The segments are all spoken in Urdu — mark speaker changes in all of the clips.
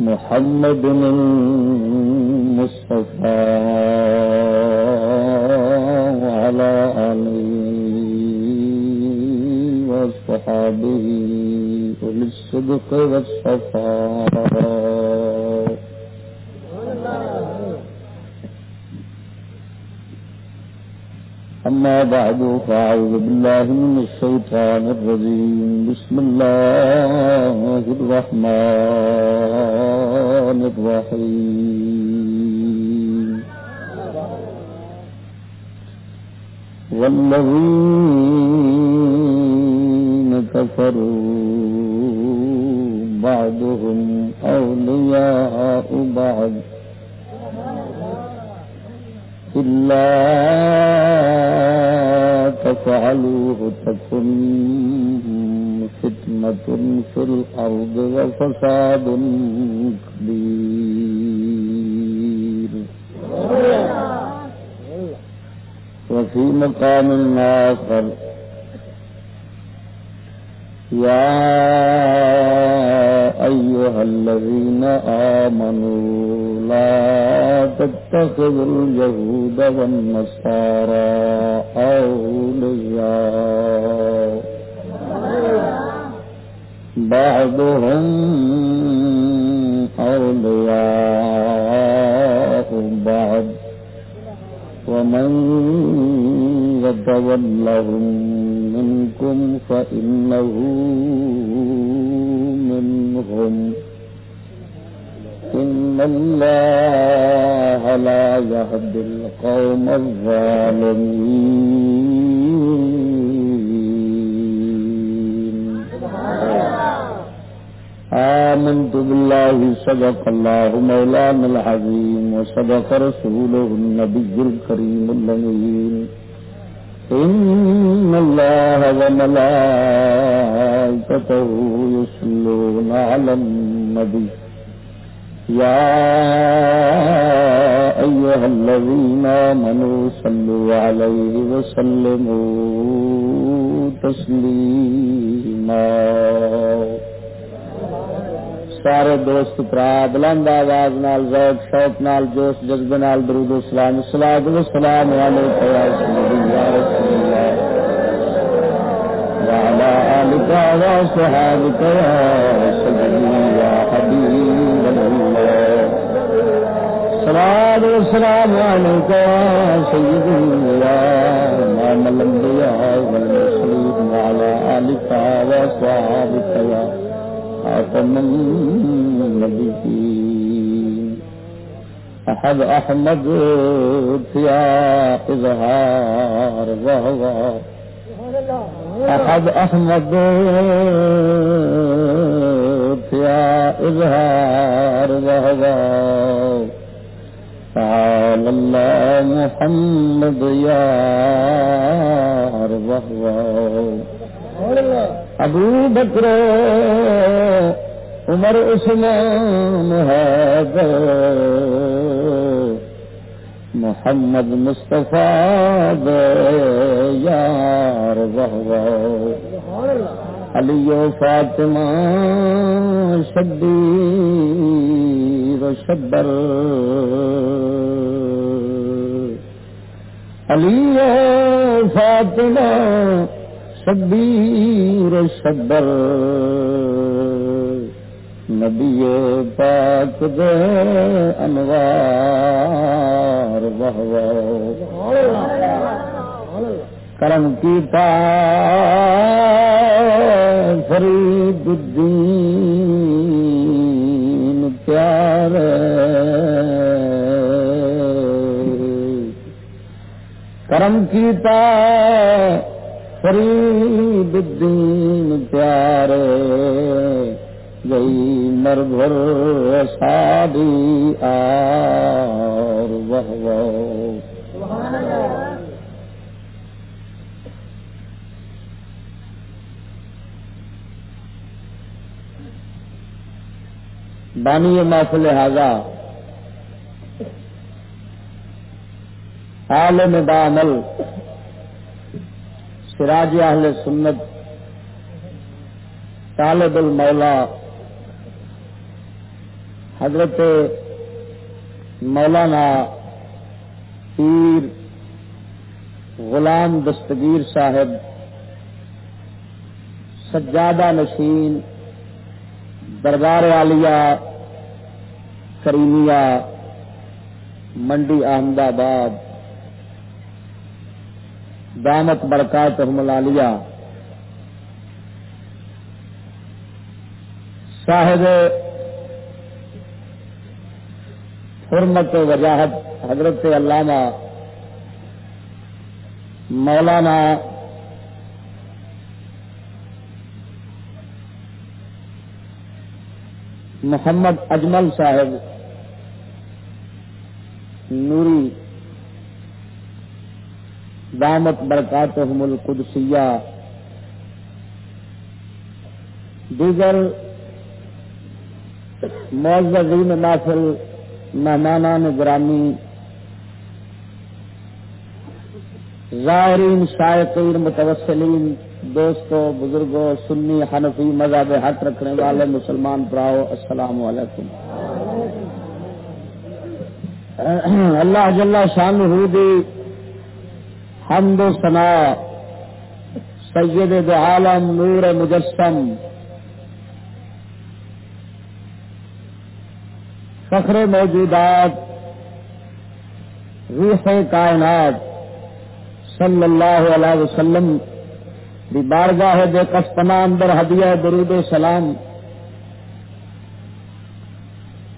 Speaker 1: محمد المصطفى وعلى آله وصحابه وللصدق والصفاء. أما بعد، فأعوذ بالله من الشيطان الرجيم. بسم الله الرحمن الرحيم. والذين كفروا بعضهم أولياء بعض إلا تفعلوه تكن فتنة في الأرض وفساد كبير. وفي مقام آخر يا أيها الذين آمنوا لا تتخذوا اليهود والنصارى أولياء. بعضهم أولياء بعض. ومن يتولهم منكم فإنه منهم. إن الله لا يهدي القوم الظالمين. آمنت بالله صدق الله مولانا العظيم وصدق رسوله النبي الكريم اللمين إن الله وملائكته يصلون على النبي يا أيها الذين آمنوا صلوا عليه وسلموا تسليما سارے دوست برا، بلند آواز نال، ذوق، شوق نال، جوش، جذبے نال، درود اسلام سلاد سلام علیکم یا سیدی یا رسول اللہ. وعلى آلك وصحابك يا سيدي صلاة والسلام عليك يا سيدي يا إمام الأنبياء والمرسلين وعلى آلك وصحابك يا خاتم النبيين. أحد أحمد يا إظهار وهو أحد أحمد يا إظهار وهو تعالى الله محمد يا وهو ابو بکر عمر، عثمان حیدر محمد مصطفیٰ یار بہو علی و فاطمہ شبیر و شبر علی فاطمہ شبیر شبر نبی پاک دے انوار بہو کرم کی پا فرید الدین پیار کرم کی پا فرید الدین پیارے۔ گئی مر بھر شادی آر وہ بانی محفل لہذا عالم با عمل۔ سراج اہل سنت۔ طالب المولا۔ حضرت مولانا پیر غلام دستگیر صاحب۔ سجادہ نشین۔ دربار عالیہ۔ کریمیا منڈی احمد آباد دامت برکات ملالیہ صاحب حرمت وجاہت حضرت علامہ مولانا محمد اجمل صاحب، نوری، دامت برکات القدسیہ، دیگر معذرین محفل، مہمانان گرامی ظاہرین شائقین، متوسلین دوستوں بزرگوں سنی، حنفی مذہب حق رکھنے والے مسلمان پراؤ السلام علیکم۔ اللہ جل شان دی حمد و ثنا، سید دو عالم نور مجسم۔ فخر موجودات، روح کائنات صلی اللہ علیہ وسلم دی بارگاہ دے کستنا اندر ہدیہ درود سلام۔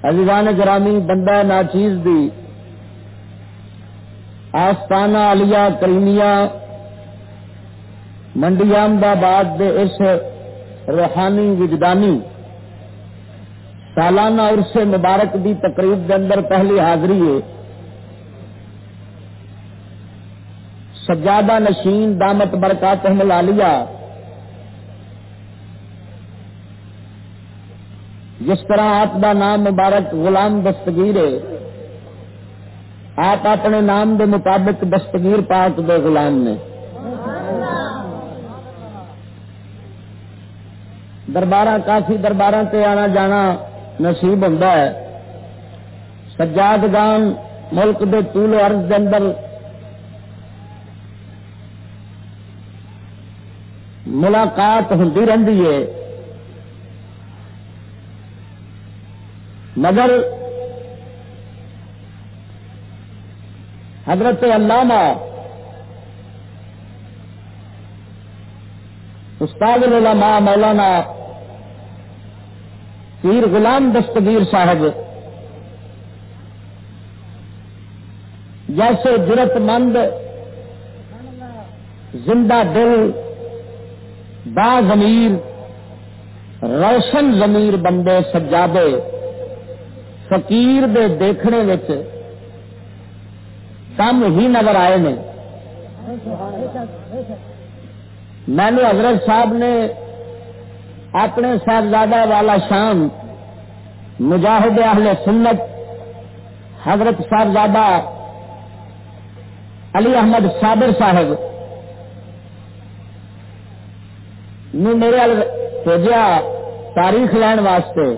Speaker 1: عزیزان گرامی، بندہ ناچیز دی آستانہ علیہ کریمیا، منڈی احمد آباد دے اس روحانی وجدانی، سالانہ عرص مبارک دی تقریب دے اندر پہلی حاضری ہے۔ سجادہ نشین دامت برکات ملالیہ جس طرح آپ کا نام مبارک غلام دستگیر ہے، آپ اپنے نام دے مطابق دستگیر پاک دے غلام نے۔ دربار کافی دربار سے آنا جانا نصیب ہوں سجاد گان ملک دے طول و عرض دے اندر ملاقات ہوتی رہی ہے۔ مگر حضرت علامہ استاد العلماء مولانا پیر غلام دستگیر صاحب جیسے جرت مند زندہ دل با ضمیر، روشن ضمیر بندے سجادے، فقیر دے دیکھنے کم ہی نظر آئے نے۔ میں نے حضرت صاحب نے اپنے صاحبزادہ والا شام مجاہد اہل سنت، حضرت صاحبزادہ علی احمد صابر صاحب میرے بھیجا تاریخ لین واسطے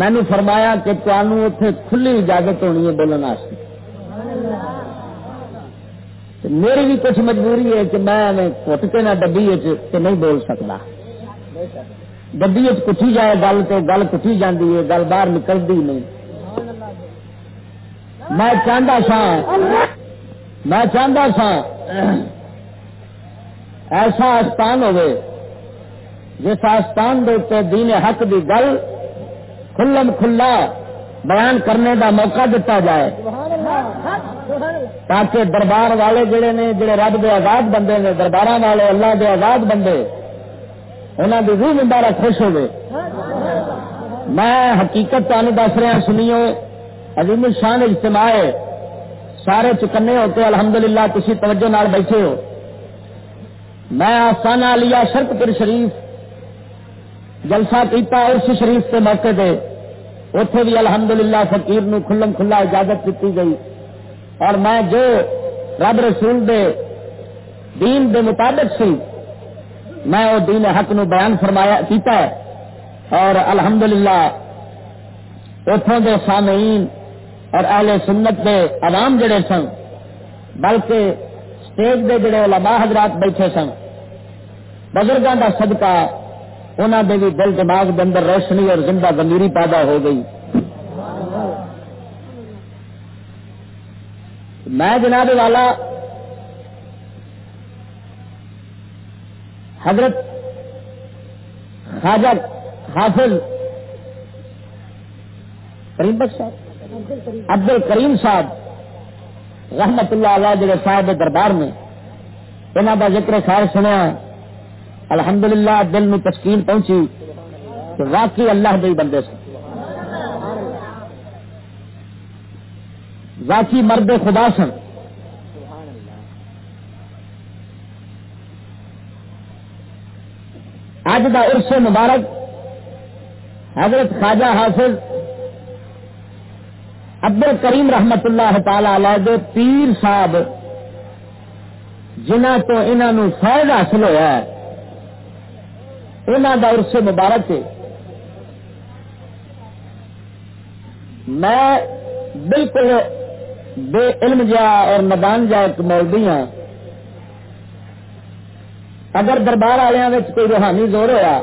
Speaker 1: مینو فرمایا کہ تمہوں اتے کھلی اجازت ہونی ہے بولنے واسطے۔ میری بھی کچھ مجبوری ہے کہ میں کٹ کے نہ ڈبی نہیں بول سکتا ڈبی کٹھی جائے گل تو گل کٹھی جاتی ہے، گل باہر نکلتی نہیں۔ میں چاہتا سا میں چاہتا سا ایسا آستان ہوئے جس آستان دے دین حق دی گل کھلم کھلا بیان کرنے دا موقع دیتا جائے۔ تاکہ دربار والے جڑے نے جڑے رب دے آزاد بندے نے دربار والے اللہ دے آزاد بندے انہوں کی روح مبارہ خوش ہوئے۔ میں حقیقت تمہیں دس رہا سنیو عظیم شان اجتماع سارے چکنے ہوتے الحمد للہ تھی توجہ نال بیٹھے ہو۔ میں آسانہ لیا شرک پور شریف جلسہ کیتا اس شریف کے موقع دے۔ اتے بھی الحمدللہ فقیر نو کھلم کھلا اجازت دیتی گئی۔ اور میں جو رب رسول دے دین دے مطابق سی، میں وہ دین حق نو بیان فرمایا، کیتا ہے۔ اور الحمدللہ اتوں دے سامعین اور اہل سنت دے عوام جڑے سن، بلکہ اسٹیج دے جڑے علماء حضرات بیٹھے سن۔ بزرگوں کا صدقہ انہوں دے بھی دل دماغ کے اندر روشنی اور زندہ گمبیری پیدا ہو گئی۔ میں جناب والا، حضرت خواجہ حافظ کریم بخش صاحب۔ عبد الکریم صاحب رحمت اللہ علیہ جڑے صاحب دربار میں انہوں کا ذکر خیر سنیا الحمدللہ دل میں تشکیل پہنچی کہ واقعی اللہ دے بندے سے واقعی مرد خدا سن۔ اج کا عرص مبارک حضرت خواجہ حافظ عبد الکریم رحمت اللہ تعالی علیہ دے پیر صاحب جنہ تو انہوں فائد حاصل ہوا ہے انہوں کا عرص مبارک ہے۔ میں بالکل بے علم جا اور ندان جا ایک مولوی ہوں اگر دربار والوں کوئی روحانی زور ہوا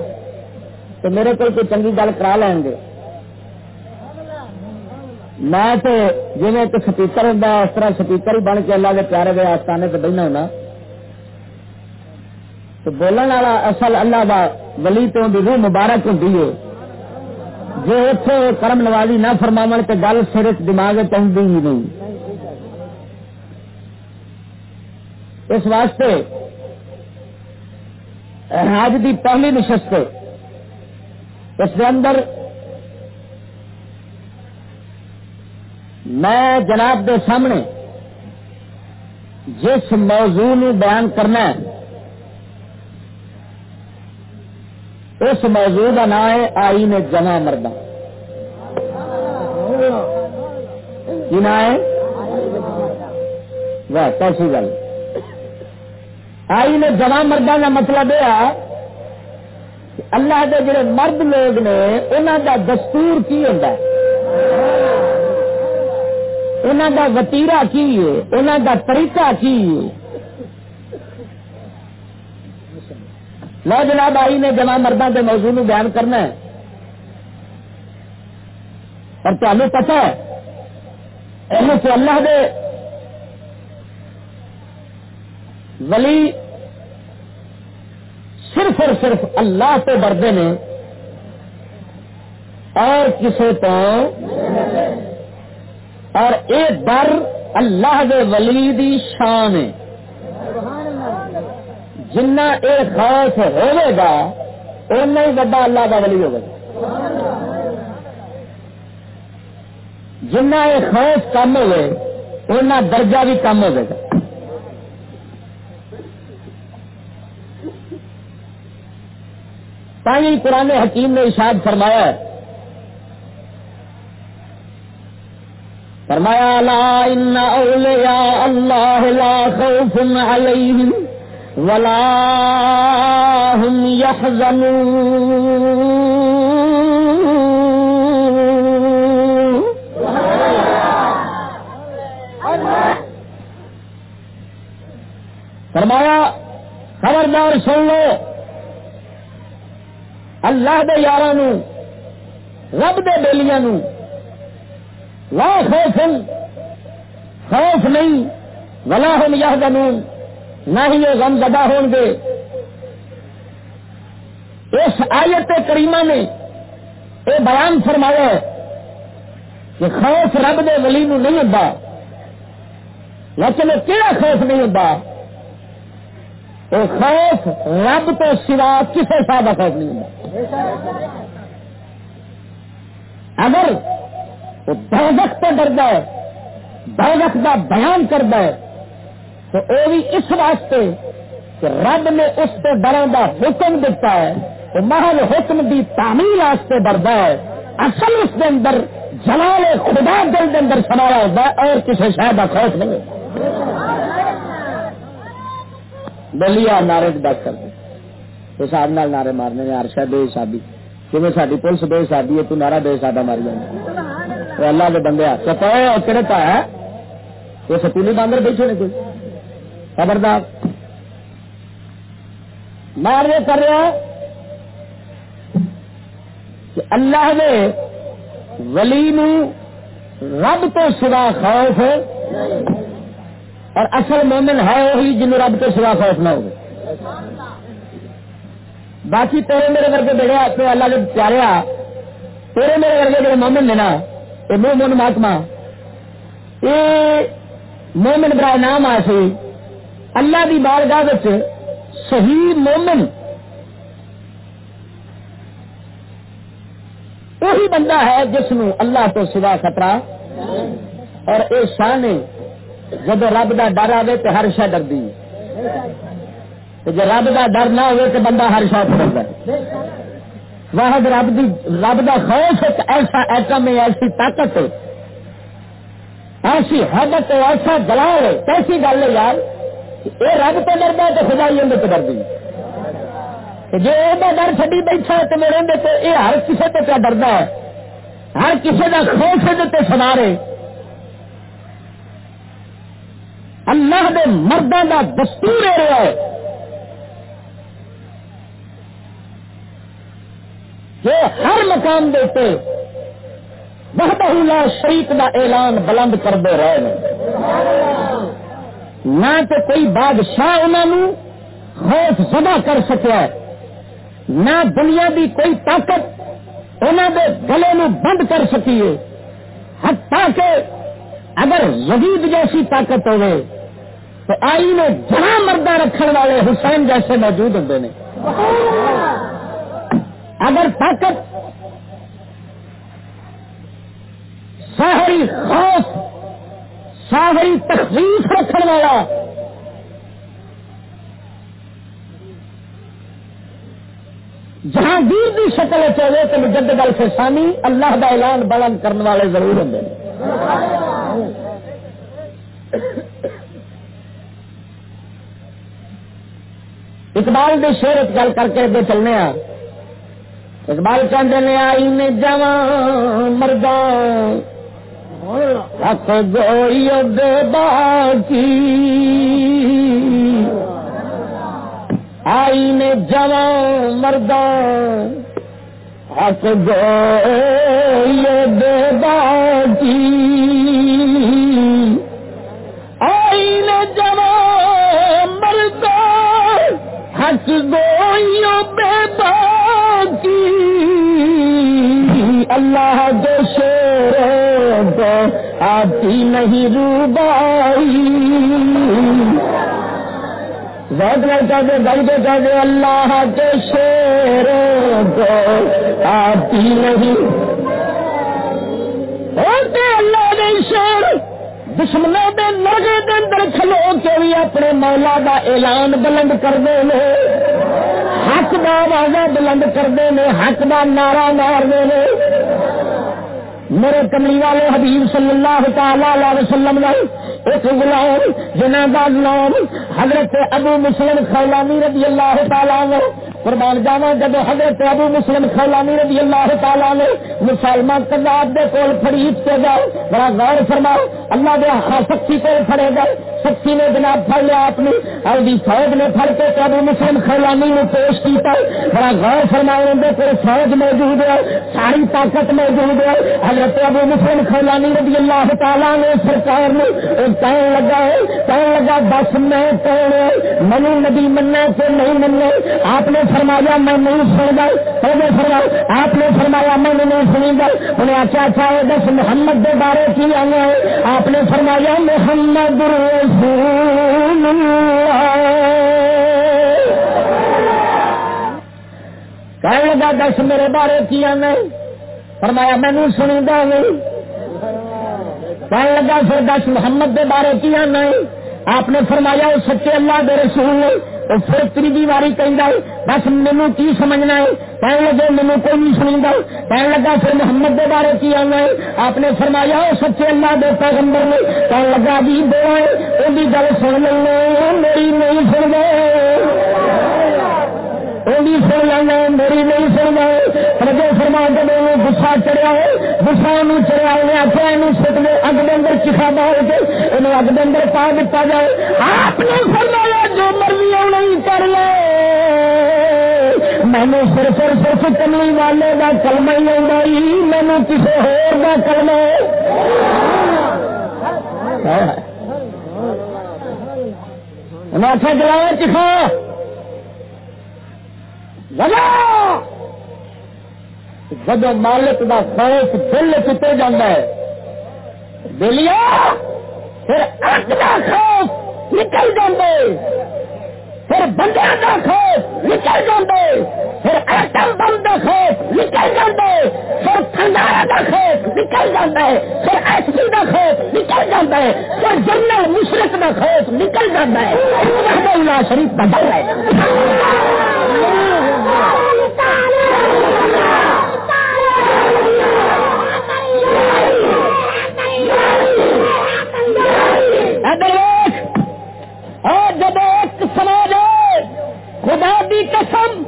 Speaker 1: تو میرے کو کوئی چنگی گل کرا لین گے۔ میں تو جی ایک سپیکر ہوں اس طرح سپیکر ہی بن کے اللہ کے پیارے گئے آستانے سے بہنا ہونا۔ تو بولن والا اصل اللہ کا ولی تو روح مبارک ہوں جی اتنے کرم نوازی نہ فرماو تو گل سر دماغ چاہتی ہی نہیں۔ اس واسطے آج کی پہلی نشست اس کے اندر میں جناب دے سامنے جس موضوع نو بیان کرنا ہے، اس موضوع کا نام ہے آئین جمع مردہ۔ کی نام ہے؟ واہ، کیسی گل۔ آئین جمع مردہ کا مطلب یہ اللہ کے جڑے مرد لوگ نے انہوں کا دستور کی ہوتا ہے؟ انہوں کا وتیرا کی ہے؟ انہوں کا طریقہ کی ہے؟ لو جناب، آئی نے جمع مردوں کے موضوع نو بیان کرنا ہے۔ اور تمہیں پتا ہے تو اللہ دے ولی صرف اور صرف اللہ تو ڈردے نے اور کسی تو اور یہ ڈر اللہ دے ولی دی شان ہے۔ جنا یہ خوف ہوئے گا اُنہ ہی وڈا اللہ کا ولی ہوگا جنا یہ خوف کم ہوئے اُنہ درجہ بھی کم ہوگا تھی قرآن حکیم نے اشاد فرمایا فرمایا، لا ان اولیاء اللہ لا خوف علیہم ولا هم يحزنون فرمایا، خبردار سن لو، اللہ دے یار رب دے بیلیاں نو لا خوف خوف نہیں۔ ولا ہم یہ نہ ہی یہ غم زدہ ہون گے۔ اس آیت کریمہ نے یہ بیان فرمایا کہ خوف رب دے ولی نو نہیں ہوتا۔ لیکن وہ کہڑا خوف نہیں ہوتا؟ وہ خوف رب تو سوا کسی کا خوف نہیں ہوتا۔ اگر وہ دوزخ تو ڈرد ہے دوزخ کا بیان کرتا ہے تو وہ بھی اس واسطے کہ رب نے اس سے ڈرن کا حکم دیتا ہے، تو محل حکم کی تعمیر واسطے ڈردا ہے اصل اس کے اندر جلال خدا دل کے اندر سمایا ہوتا ہے، اور کسی شہر کا خوف نہیں۔ بلیا نعرے بات کر دے حساب نال نعرے مارنے نے ہر بے حسابی، کیونکہ ساری پولیس بے حسابی ہے، تو نعرہ بے حسابہ ماری جانا اللہ کے بندے چپا کہڑے پا ہے؟ وہ سکولی باندر بیٹھے نے کوئی؟ خبردار۔ مار یہ کر رہا کہ اللہ نے ولی نو رب تو سوا خوف اور اصل مومن ہے وہی جنوب رب تو سوا خوف نہ ہو باقی تیرے میرے ورگے بڑے تو اللہ نے پیارے تیرے میرے ورگے جڑے مومن نے نا یہ منہ من مہاتما یہ مومن برائے نام آ سی اللہ کی بارگاہ صحیح مومن۔ وہی بندہ ہے جس نو اللہ تو سوا خطرہ۔ اور اے شان جب رب کا ڈر آئے تو ہر شا ڈردی جب رب کا ڈر نہ ہوئے تو بندہ ہر شا ڈرتا۔ واحد رب دی رب کا خوف ایک ایسا ایٹم ہے، ایسی طاقت ہے۔ ایسی حدت ایسا جلال ہے۔ کیسی گل ہے یار؟ یہ رب تو ڈردا تو خدا ہی اندر تو ڈردی جی وہ ڈر چڈی بیٹھا ہے تو میرے اندر تو یہ ہر کسی تو کیا ڈردا ہے؟ ہر کسی کا خوف ہے سوارے اللہ دے مردوں کا دستور یہ رہا ہے۔ جو ہر مقام دیتے بہت لا شریف کا اعلان بلند کرتے رہے نہ تو کوئی بادشاہ انہوں خوف سدا کر سکیا نہ دنیا کی کوئی طاقت انہوں دے گلے نو بند کر سکیے حتیٰ کہ اگر زبید جیسی طاقت ہوئے تو آئی میں جہاں مردہ رکھنے والے حسین جیسے موجود ہوتے ہیں اگر طاقت ساہری خوف ساہری تخلیف رکھنے والا جہاں دور کی شکل چاہے تو جد گل فسانی اللہ کا اعلان بلند کرنے والے ضرور ہوں اقبال بھی شہرت گل کر کے اگے چلنے ہاں۔ اقبال چاہتے ہیں آئی نے جوان مردان حق گوئی دے باقی آئی نے جوان مردان حق گوئی دے باقی آئی نے جوان مردان حق گوئی بے باقی جی، اللہ جو شیر کو آتی نہیں روبائی۔ بہت میں چاہتے چاہتے اللہ کے شیر کو آتی نہیں۔ ہوتے اللہ کے شیر، دشمنوں کے لگے کے اندر کھلو کے بھی اپنے مولا کا اعلان بلند کرتے ہیں حق کا آوازہ بلند کرتے ہیں، حق کا نعرہ مارتے ہیں۔ میرے کملی والے حبیب صلی اللہ تعالی علیہ وسلم نے ایک غلام جنہ کا نام حضرت ابو مسلم خولانی رضی اللہ تعالیٰ نے قربان جاوا جب حضرت ابو مسلم خولانی رضی اللہ تعالیٰ نے مسلمان کرداب دے کول فریب سے جاؤ بڑا غور فرماؤ، اللہ دے ہاں سختی کو پڑے گئے سختی نے جناب پڑ لیا آپ نے۔ اور فوج نے پڑ کے ابو مسلم خولانی نے پیش کیا بڑا غور فرماؤ اندر کوئی فوج موجود ہے، ساری طاقت موجود ہے۔ حضرت ابو مسلم خولانی رضی اللہ تعالیٰ نے سرکار نے کہنے لگا ہے کہنے لگا، بس میں کون ہے؟ منو نبی مننا تو نہیں مننا آپ نے فرمایا، میں نہیں سن گا فرمایا آپ نے فرمایا، میں نے نہیں سنی گا انہیں اچھا اچھا ہے دس، محمد کے بارے کی آنا ہے? آپ نے فرمایا، محمد رسول کہنے لگا دس، میرے بارے کی آنا فرمایا، میں نہیں سنی گا نہیں کہنے لگا پھر دس، محمد کے بارے کی آنا آپ نے فرمایا وہ سچے اللہ دے رسول نے، وہ پھر تیجی واری کہ بس مینو کی سمجھنا ہے؟ کہنے لگے مینو کوئی نہیں سمجھتا کہنے لگا پھر محمد کے بارے کی آنا ہے؟ آپ نے فرمایا وہ سچے اللہ دے پیغمبر نے۔ کہنے لگا جی، بھی دو وہ گل سن لو میری نہیں سن گئے بھی سن لینا میری نہیں سن گئے رجے فرما جب گسا چڑیا ہے گسا چڑیا انہیں آخیا یہ سٹ دے اگ کے اندر چکھا ڈال کے انہیں اگ کے اندر پا دتا جائے۔ آپ نے فرمایا، جو مرضی نہیں کر لے۔ مینو صرف اور صرف کملی والے کا کلمہ ہی آئی مینو کسی ہوا کلمہ انہیں آخیا جلایا چکھا جب مالک کا خوف دل چتے جانا ہے، دلیا، پھر اک کا خوف نکل جاندے، پھر بندے کا خوف نکل جاندے، پھر ایٹم بم کا خوف نکل جاندے، پھر تھنڈارا کا خوف نکل جاتا ہے پھر ایس پی کا خوف نکل جاتا ہے پھر جنرل مشرق کا خوف نکل جاتا ہے شریف بدل ہے۔ خدا دی قسم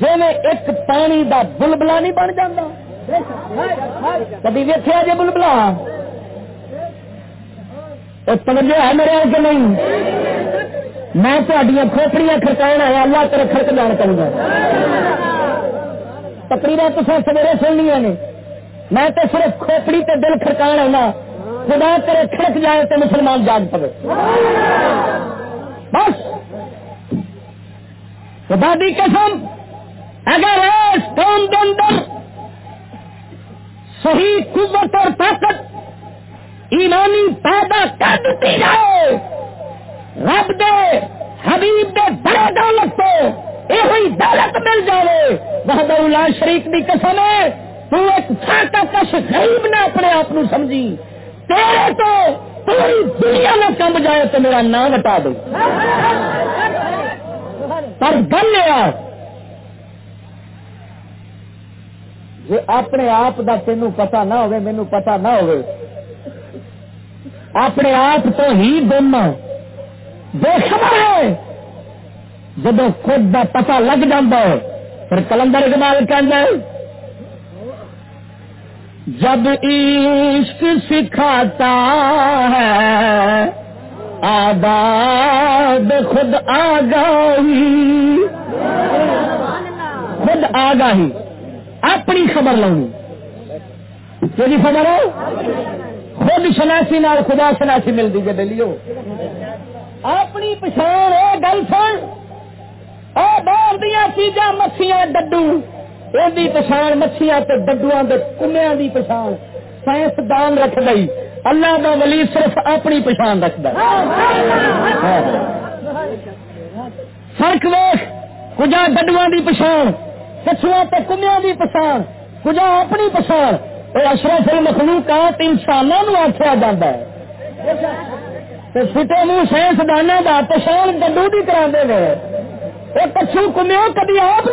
Speaker 1: جی ایک پانی دا بلبلا نہیں بن جاتا کبھی ویچیا جی بلبلا؟ توجہ ہے میرے کے نہیں؟ میں تھوڑی کھوپڑیاں کھڑکانا ہے اللہ تیرے کھڑک جان کروں گا۔ تقریباً تو سویرے سننی نے۔ میں تو صرف کھوپڑی تے دل کھڑکا ہونا خدا کرے کھڑک جائے تو مسلمان جاگ پڑے۔ بس! خدا دی قسم، اگر اس قوم کے اندر صحیح قوت اور طاقت، ایمانی پیدا کر دیتی جائے، رب دے، حبیب دے بڑے دولت تو یہ دولت مل جائے بہت شریف کی قسم ہے، تو ایک چھاٹا کش غریب نے اپنے آپ سمجھی، تیرے تو پوری دنیا میں کم جائے تو میرا نام ہٹا دو۔ پر گل لیا جی اپنے آپ کا تینوں پتا نہ ہوئے، مینو پتا نہ ہوئے۔ اپنے آپ تو ہی گم بے خبر ہے۔ جب خود کا پتا لگ جا پھر کلندر اقبال کہ جب عشق سکھاتا ہے آباد خود آگاہی۔ خود آگاہی۔ اپنی خبر لونی۔ کہ خبر ہو خود شناسی نال خدا شناسی مل دیجیے بلیو۔ اپنی پچھان گل سن۔ باہر دیا چیزاں مچھیاں ڈڈو۔ یہ پچھان مچھیاں ڈڈو کمیا کی پچھان۔ سائنسدان رکھ گئی اللہ کا ولی صرف اپنی پچھان رکھد فرق ویخ کجا ڈڈو کی پچھان کچھوا کمیا کی پچھان کجا اپنی پچھان یہ اشرف المخلوقات انسانوں آخیا جا فٹے منہ سائنسدانوں کا پچھان ڈڈو بھی کرا دے پچھو کمیو کبھی آپ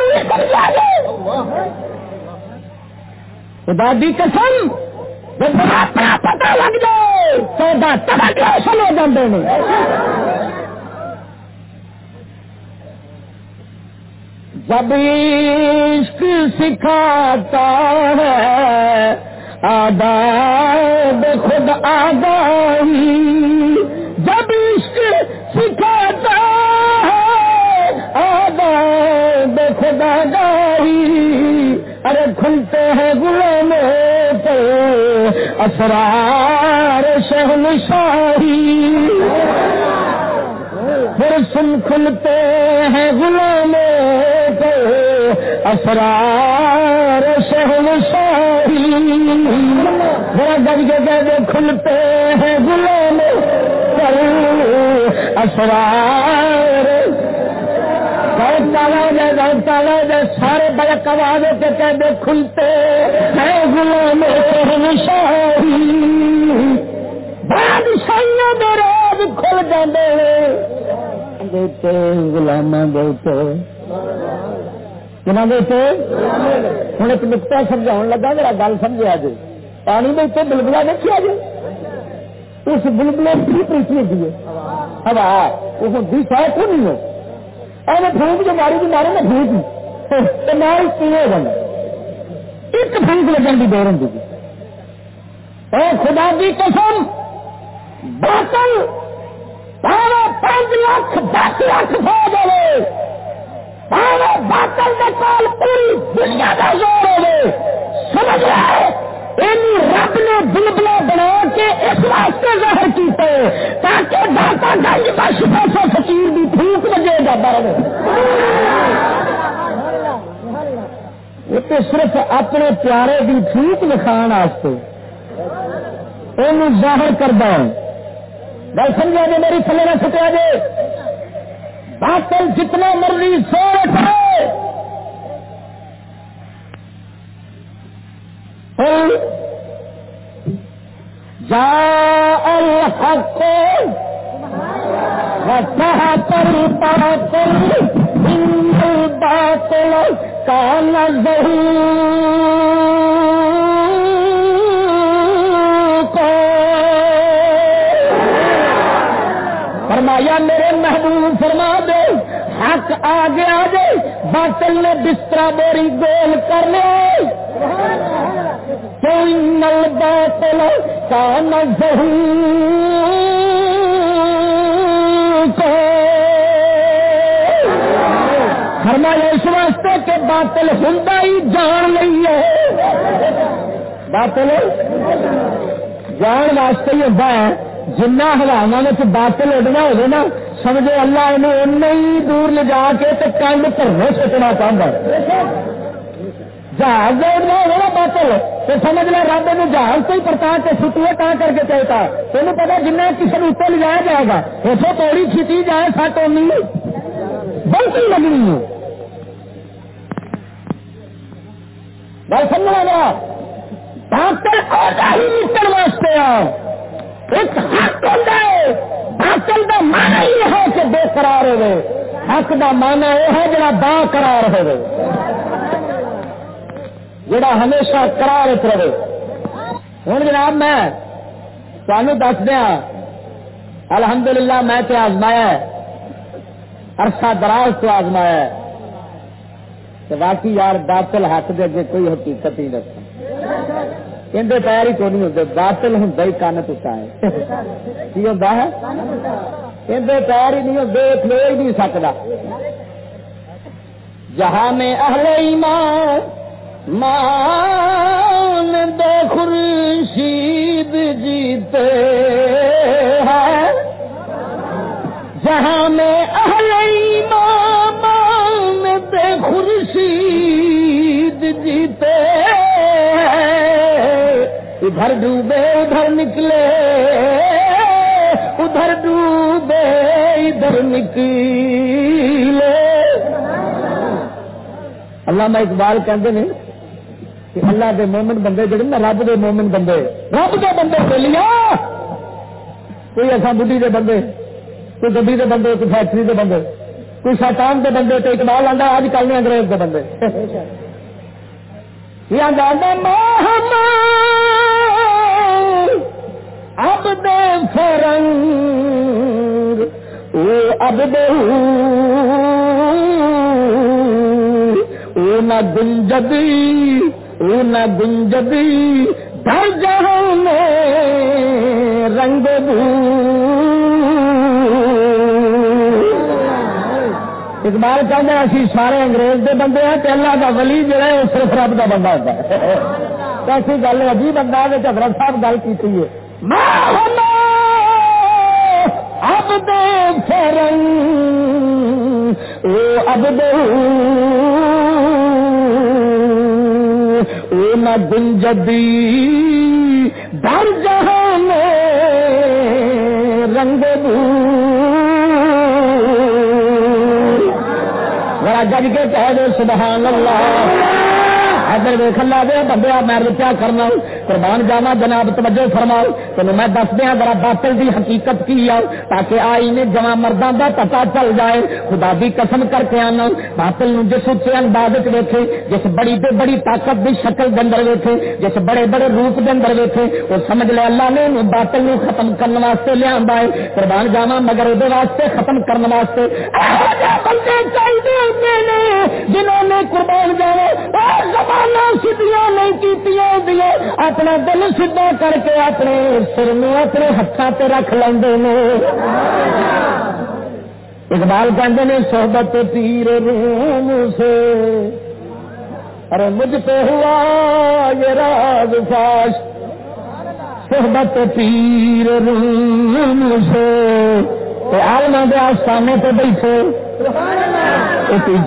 Speaker 1: خدا دی قسم اپنا پتا لگ جائے سودا تبک ہو جاتے ہیں جب عشق سکھاتا ہے، آداب خود آگاہی جب عشق سکھاتا خدا گاہی ارے کھلتے ہیں گلوں میں اسرار شہن شاہی۔ پھر سن کھلتے ہیں گلوں میں اسرار شہن شاہی۔ ذرا گج گے کھلتے ہیں گلوں میں اسرار غور تالا جائے غور تالا جائے سارے بڑے کباب کے کہتے کھلتے۔ ہیں غلام شاہی بادشاہیوں کے روز کھل جاتے گلام ہوں ایک نقطہ سمجھا لگا میرا گل سمجھا جی پانی میں اتنے بلبلا دیکھا جی؟ اس بلبلے کی پریچی ہوتی ہے۔ ہوا وہ ہوتی شاید کو نہیں ہو اور وہ پھونک جو ماری جو مارے نا پھونک تو میں پیے ہو جانا ایک پھونک لگن کی دور ہوں اور خدا کی قسم، باطل پاوے پانچ لاکھ، دس لاکھ ہو جائے پاوے باطل کے کال پوری دنیا کا زور ہو سمجھ رہے؟ یعنی رب نے بلبلا بنا کے اس واسطے ظاہر کیتے تاکہ داتا گنج بش پیسہ فکیر بھی پھوک بجے گا بر یہ صرف اپنے پیارے کی پھوک لکھان واسطے۔ یہ ظاہر کردہ گل سمجھا جی میری تھلے نہ سٹیا جی۔ باطل جتنا مرضی سو رکھے جا الحق إن الباطل كان زهوقا فرمایا، میرے محبوب، فرما دے، حق آگے آ جائے، باطل نے بستر بوری گول کر نل باطل کان فرمایا اس واسطے کہ باطل ہوں ہی جان لی ہے باطل جان واسطے ہی ہوتا ہے جنا ہلاوا باطل اڈنا ہوگا نا سمجھو اللہ انہیں ہی دور لے جا کے کنڈ پھرنے سوچنا چاہتا جہاز ہونا باطل تو سمجھ لے، رب نے جہاز کو ہی پرتا کے چھٹی تا کر کے کہتا تین پتا جن کسی نے اتنے لے جایا جائے گا۔ اتو توڑی چھٹی جائے، سٹ اونی۔ بلکہ لگنی ہے۔ گل سمجھنا گا باطل ہی نکل واسطے آ ایک حق ہوتا ہے۔ باطل کا مانا ہی ہے کہ بے قرار ہوئے۔ حق کا مانا یہ ہے جڑا با قرار ہوئے۔ جڑا ہمیشہ کرار رہے۔ ہوں جناب میں تمہیں دس دیا، الحمدللہ میں تو آزمایا عرصہ دراز تو آزمایا تو باقی یار باطل حق دے اگے کوئی حقیقت ہی رکھتا اندر پیر ہی کون ہوتے باطل ہوں ہی کن ٹوٹا ہے۔ کی ہوتا ہے؟ اندر پیر ہی نہیں ہوتے کھلو ہی نہیں سکتا جہاں میں اہل ایمان مان دے خورشید جیتے ہیں۔ جہاں میں اہل ایمان دے خورشید جیتے ادھر ڈوبے، ادھر نکلے۔ ادھر ڈوبے، ادھر نکلے۔ اللہ میں اقبال کہتے ہیں کہ اللہ دے مومن بندے جڑے نا، رب دے مومن بندے۔ رب دے بندے لیا۔ کوئی ایسا بڑھی دے بندے، کوئی گڈی دے بندے، کوئی فیکٹری دے بندے، کوئی شیطان دے بندے تو اقبال آتا اج کل نہیں انگریز دے بندے۔ اب دے فرنگ، او اب دے نہ گنجبی نہ گنجبی در جہاں میں رنگ اقبال کہتے ہیں اسی سارے انگریز دے بندے ہیں کہ اللہ کا ولی جڑا ہے وہ صرف رب کا بندہ ہوتا ہے ایسی گل عجیب بندہ ہے حضرت صاحب گل کی ہے اب دے رنگ او اب دے نہ گنجدی در جہاں میں رنگ ذرا جگ کے کہہ دو سبحان اللہ۔ ادھر ویخ لا دیا بندے میں روپیہ کرنا قربان جانا جناب توجہ فرماؤ تین میں دس دیا ذرا باطل دی حقیقت کی آؤ تاکہ آئی نے جمع مردوں کا پتا چل جائے، خدا دی قسم کر کے آنا، باطل نو جس اچھے انداز ویکے جس بڑی تے بڑی طاقت دی شکل کے اندر ویکے جس بڑے بڑے روپ کے اندر ویکے وہ سمجھ لے اللہ نے باطل نو ختم کرنے واسطے لیا ہے، قربان جاوا مگر وہ واسطے ختم کرنے واسطے۔ بندے چاہیے جنہوں نے قربان جانا زمانہ سدیاں نہیں کی اپنا دل سیدا کر کے اپنے سر میں اپنے ہاتھوں سے رکھ لیں اقبال کہتے ہیں صحبت پیر روم سے ارے مجھ پہ ہوا یہ راز فاش۔ صحبت پیر روم سے۔ آلما دے آستانے پہ بیٹھے۔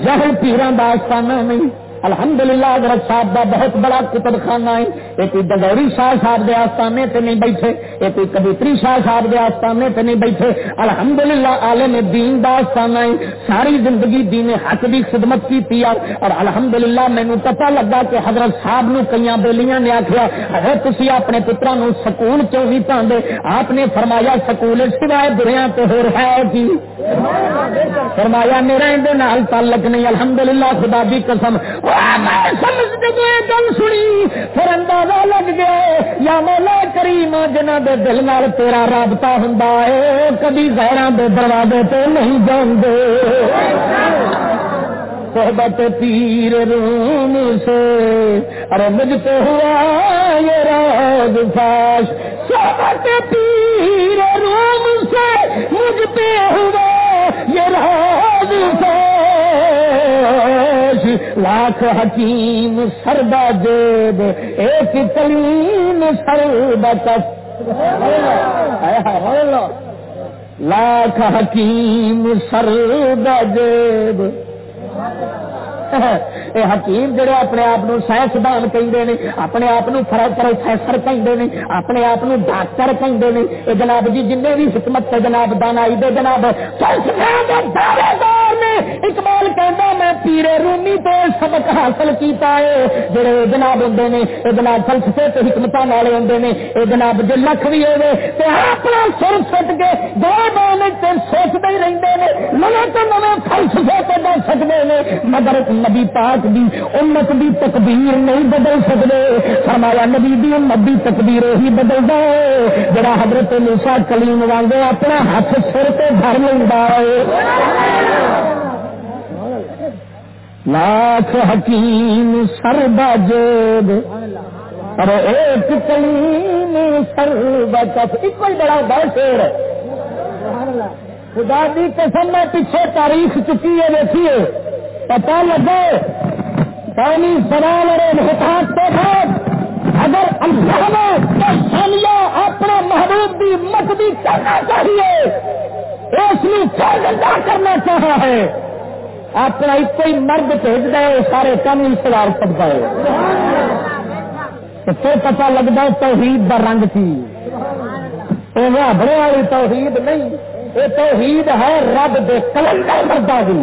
Speaker 1: جہل پیران دا آستانہ نہیں۔ الحمد للہ حضرت صاحب دا بہت بڑا کتب خانہ ہے۔ یہ کوئی دگوری شاہ صاحب دے آستانے تے نہیں بیٹھے۔ یہ کوئی کبوتری شاہ صاحب دے آستانے تے نہیں بیٹھے۔ الحمد للہ عالم دین دا آستانہ ہے۔ ساری زندگی دین حق دی خدمت کی اور الحمد للہ مینو پتا لگا کہ حضرت صاحب نو کئی بیلیاں نے آخیا اگر تھی اپنے پترا نو سکون کیوں نہیں پاندے آپ نے فرمایا، سکول سوائے بریا تو ہو رہا ہے جی. فرمایا، میرا اندر تعلق نہیں۔ الحمد للہ خدا بھی قسم گل سنی پھر اندازہ لگ گیا یا مولا کریم جنہ دے دل نال تیرا رابطہ ہوں کبھی زہران دے دروازے تو نہیں جانتے صحبت پیر روم سے ارے مجھ پہ ہوا یہ راز فاش صحبت پیر روم سے، مجھ پہ ہوا یہ راز فاش۔ لاکھ حکیم سردا جیب ایک کلیم سردا کف۔ لاکھ حکیم سردا جیب۔ یہ حکیم جڑے اپنے آپ سائنسدان کہیں اپنے آپ پروفیسر کہیں اپنے آپ ڈاکٹر کہیں یہ جناب جی جن بھی حکمت جناب دانائی دے جناب اقبال کہنا میں پیرے رومی تو سبق حاصل کیتا ہے جڑے جناب ہوں نے یہ جناب فلسفے تو حکمت والے ہوں نے یہ جناب جو لکھ بھی ہوئے تو اپنا سر سٹ کے دو بان سوچتے ہی رہتے ہیں نئے تو نئے فلسفے پہ دس سکتے ہیں مگر نبی پاک دی امت دی تقدیر نہیں بدل سکتے فرمایا، نبی دی امت دی تقدیر ہی بدلتا ہے، جڑا حضرت موسا کلیم وانگے اپنا ہاتھ سر پہ بھر لینا لاکھ حکیم سر باجب ارے ایک کلیم سر بچ ایک بڑا بہت شیر۔ ہے خدا دی قسم، میں پیچھے تاریخ چکی ہے، دیکھیے۔ پتا لگے پانی سوال اور محتاط کے بعد اگر اللہ نے اپنے محبوب کی مت بھی کرنا چاہیے، اس میں کیا کرنا چاہا ہے۔ اپنا ایک کوئی مرد بھیج دے، سارے کم ہی سوار سکتا ہے تو پتا لگتا ہے توحید کا رنگ کی۔ بڑے والی توحید نہیں، یہ توحید ہے رب دے کلندر مردہ کی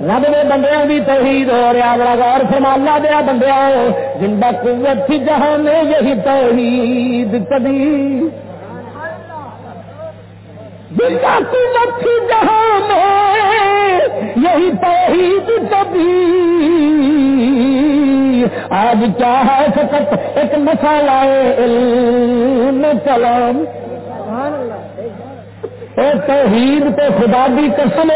Speaker 1: رب دے بندے بھی توحید ہو رہا بڑا غور فرمانا دیا بندے جن کا قوت تھی جہاں میں، یہی توحید کبھی۔ جن کا قوت تھی جہاں میں، یہی توحید کبھی۔ آج کیا ہے فقط ایک مسالہ علم کلام۔ اللہ توحید تو خدا بھی قسم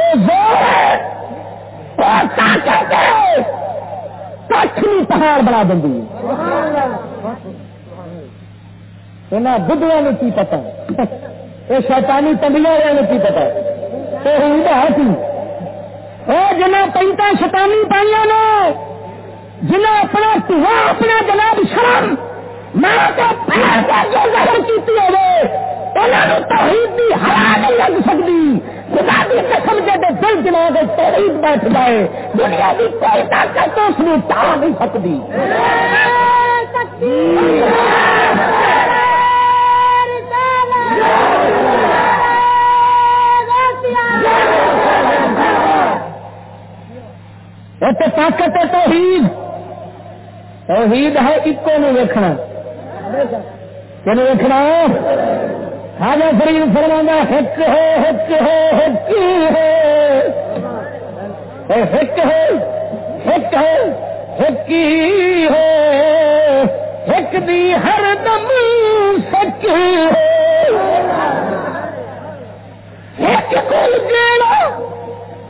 Speaker 1: کچھ نہیں پہاڑ بنا دیں بدھوا نے کی پتا یہ شیطانی تبیا والے کی پتا توحید ہے سی جنہیں پینتا شیطانی پائیا نے جنہیں اپنا تہوار اپنا جناب شرم میں تو جو ظاہر کی ہوئے توحید بھی ہرا نہیں لگ سکتی۔ خدا کی قسم کے دل دماغ توحید بیٹھ جائے۔ دنیا کی کوئی طاقت اس میں ٹال نہیں سکتی۔ طاقت ہے توحید۔ توحید ہے ایک نہیں ویکنا کہ ویکنا خاجا فرید فرما ہک ہے ہک ہے ہکی ہے ہک ہے ہک ہے ہکی ہے ہک دی ہر دم سکی ہے ایک کل جیڑا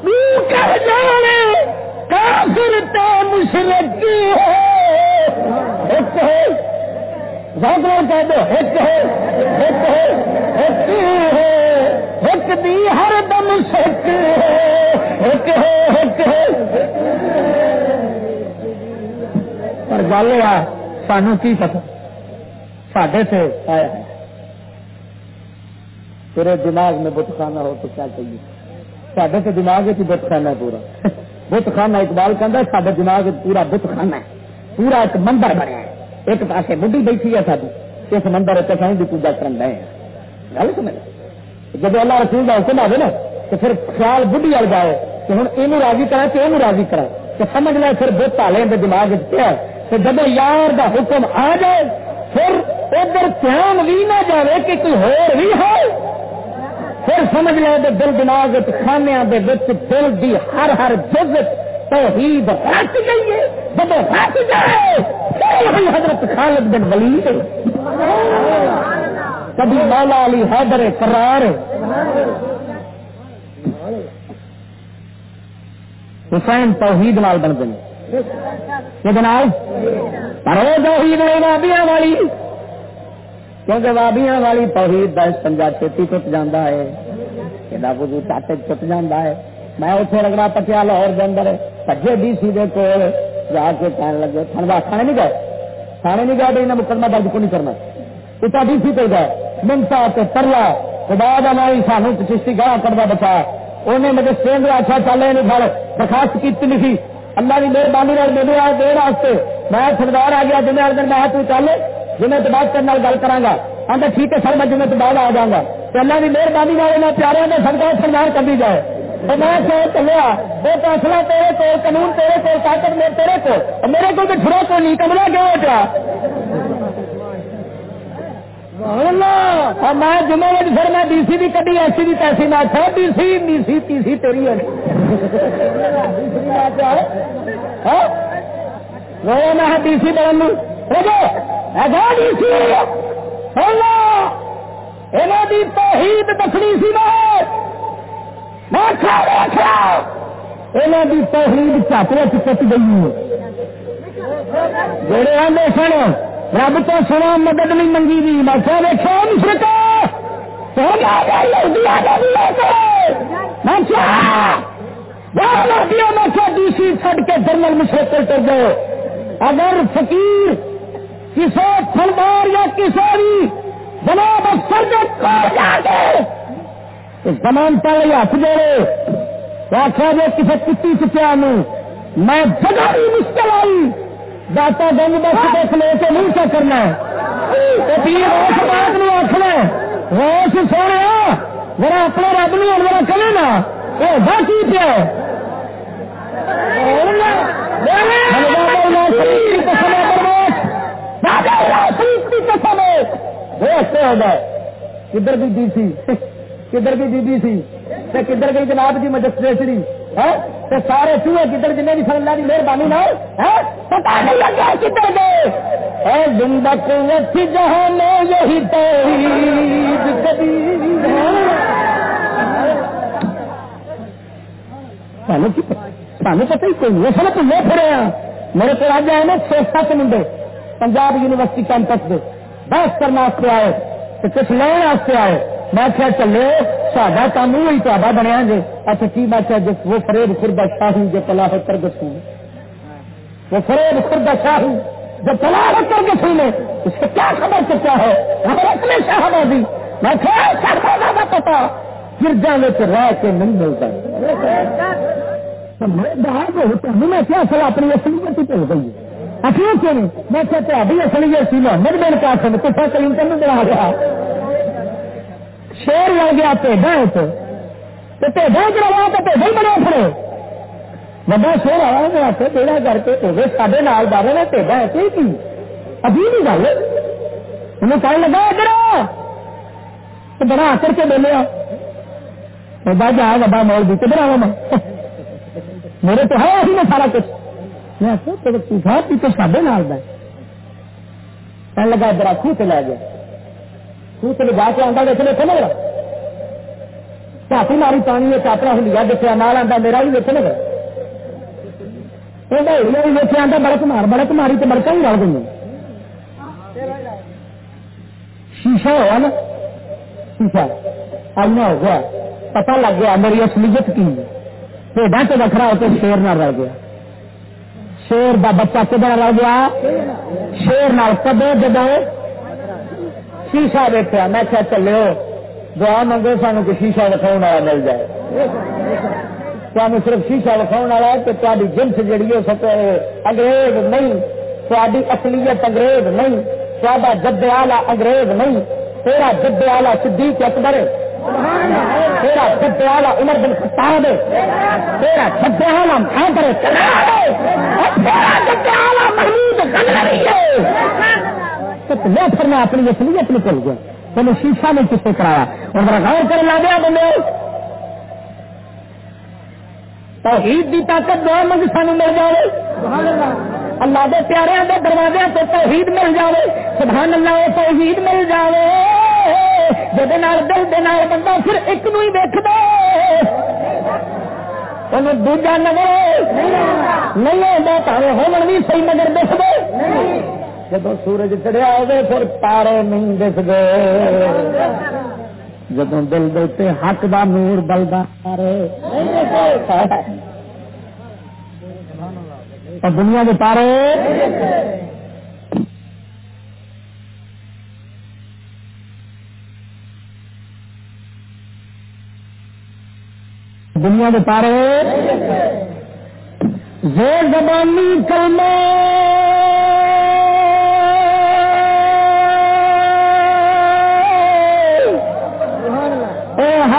Speaker 1: دو کر جانے، کافر تو مشرقی ہے ایک ہے زیادہ کہہ دو ایک ہے ایک ہے ایک ہے ایک دی ہر دم سک ہے ایک ہے ایک ہے۔ پر گل آ سانو کی پتا سڈے سے آیا ہے۔ تیرے دماغ میں بت خانہ ہو تو کیا چاہیے سڈے تو دماغ ہی بت خانہ ہے پورا۔ بت خانہ اقبال کہ سارے دماغ پورا بت خانہ ہے، پورا ایک مندر بنیا ہے۔ ایک پاس بڑھی بیٹھی ہے ساری اس مندر کی پوجا کرن رہے ہیں۔ گل سمجھ جب اللہ رسول کا حکم آئے نا، تو پھر خیال بڑھی وال جائے کہ ہوں یہ راضی کرا کہ یہ راضی کرا تو سمجھ لے پھر بت آلے دماغ پیا۔ تو جب یار دا حکم آ جائے، پھر ادھر دھیان بھی نہ جائے کہ کوئی ہور بھی ہے۔ پھر سمجھ لے دل دماغ خانے دے بچ دل دی ہر ہر جز توحید رچ گئی ہے جب رچ جائے پھر حضرت خالد بن ولید کبھی مولا علی حیدر قرار حسین توحید نال بن گئے۔ یہ پر وہ توحید لینا والی۔ کیونکہ وابیاں والی توحید دس پنجا چھتی ٹوٹ جانا ہے یہ وضو چاٹے ٹوٹ جانا ہے۔ میں اتنے لگنا پٹیا لاہور کے اندر سجے ڈی سی دے کول جا کے کہنے لگے تھنوا تھانے نہیں گئے؟ تھانے نہیں گئے بھائی، انہیں مقدمہ درج کو نہیں کرنا؟ اتنا ڈی سی پہ گئے، منتا پرلا خدا کا سانو چشتی گاہ کرنا بچا۔ انہیں مجھے سینگ اچھا چل رہے نہیں پھر درخواست کی لکھی اللہ کی مہربانی میرے آئے دن واسطے میں سردار آ گیا، جنہیں والے دن میں تو چل، جنہیں تو بعد کرنے گل کرا آدھا ٹھیک ہے سر، میں جنہیں تو بعد آ جاؤں گا۔ اللہ کی مہربانی والے پیارے نے سردار سردار کر دی جائے۔ تو میں سو چلیا وہ فیصلہ تیرے کو قانون تیرے کو طاقت میں تیرے کو میرے کو تو چھڑو کو نہیں کمرہ کیوں ہو میں جمعے میں پھر میں ڈی سی بھی کٹی ایسی بھی پیسی میں تھا D C D C T C تیری ہے۔ ہاں؟ میں ڈی سی بن ڈی سی توحید دکھنی سی میں توحید چاپڑے چٹ گئی جڑے آدھے سن، رب تو سنا مدد نہیں منگی دی، میں کیا دیکھا مشرق ڈی سی چڈ کے جنرل مشرق کر دو اگر فقیر کسی فلدار یا کسی بھی جناب افسر زمان پہلے ہاتھ جوڑے تو آخر جی کسی کتی چکیا میں جگہ بھی مشکل آئی۔ داتا گنج بس دیکھ لے کے نہیں کیا کرنا۔ اس بات نہیں آخنا روس سونے میرا اپنے رب نہیں میرا کرے نا۔ یہ باقی پیا کدھر بھی ڈی سی کدھر بھی ڈی بی سی کدھر گئی جناب جی مجسٹریٹری سارے چوہے کدھر جن بھی سر اللہ کی مہربانی نہ پتا نہیں لگا کدھر گئے زندہ قوت جہاں میں یہی توحید کبھی سانو پتہ ہی کوئی نہیں اصل تو میں پھرے ہاں میرے کو آج آئے نا چھ سات منڈے پنجاب یونیورسٹی کیمپس سے بحث کرنے آئے کچھ لینے آئے میں کیا چلے ساڈا کام وہی تا بنیا جی اچھا کی میں کیا جس وہ فریب خوردہ شاہی جو پلا ہو کر گسوں وہ فریب خوردہ شاہی جو پلا ہو کر گسوں نے اس کو کیا خبر چکا ہے؟ ہمیں اپنے شاہ بازی میں کیا کا پتا پھر جانے سے رہ کے نہیں ملتا میں باہر کو ہوتا ہوں، میں کیا سلا اپنی اصلیت ہی ہو گئی اصلیت کیوں میں کہتے ابھی اصلیت سی محمد بن کا سن کچھ کلیم کرنے دے گیا شیر لگ گیا پیڈا تو۔ پیڈا چ رہا تو پیڈا ہی بنا پڑے بڑا شور آیا میں آخر بیڑا کر کے ہوگے سارے نال بارے نے ٹھیک ہے کی؟ ابھی نہیں گل انہیں کہنے لگا ادھر تو بڑا آ کے بولے بابا جا بابا مول بھی کدھر آؤں میں؟ میرے تو ہے وہی میں سارا کچھ۔ میں آخر تو سارے نال دا لگا ادھر خوہ سے لے گیا۔ خوہ سے لگا کے آتا دیکھنے سمجھ رہا چاپی ماری پانی ہے چاپڑا ہلیا دیکھا نال آتا میرا بھی دیکھنے لگا آتا بڑک مار بڑک ماری تو بڑکا ہی رل گئی شیشا ہوا نا شیشا آئنا ہو گیا پتا لگ گیا میری اصلیت کی پیڈا سے وکرا ہو کے شیر نہ رہ گیا شیر کا بچہ کدھر رہ گیا شیر نال کدے جب شیشا دیکھا۔ میں کیا چلو دعا منگو سانو کہ شیشا دکھاؤ والا مل جائے। تمہیں صرف شیشا لکھاؤ والا ہے کہ تاری جنس جیڑی ہے سب انگریز نہیں تاری اصلیت انگریز نہیں تا جد آلہ انگریز نہیں، تیرا جد آلہ صدیق اکبر تیرا جد آلہ عمر بن خطاب تیرا جد آلہ حیدر تیرا جد آلہ محمود میں پھر میں اپنی اصلیت نہیں نکل گیا۔ تمہیں شیشا نے کسے کرایا۔ اور میرا غور کرنے لگا بندے توحید دی طاقت دعا منگ سان مل جائے اللہ دے پیارے دے دروازے تو توحید مل جائے سبحان اللہ توحید مل جائے جب دل دے بندہ پھر ایک نو ہی دیکھ دے دوجا نظر۔ نہیں آتا پاوے ہومن بھی صحیح نظر دیکھ دے جب سورج چڑھیا ہوگا پھر تارے نہیں دکھ گئے۔ جب دل دے حق دا نور بلدا، تارے دنیا کے تارے دنیا کے تارے زور زبانی کلمہ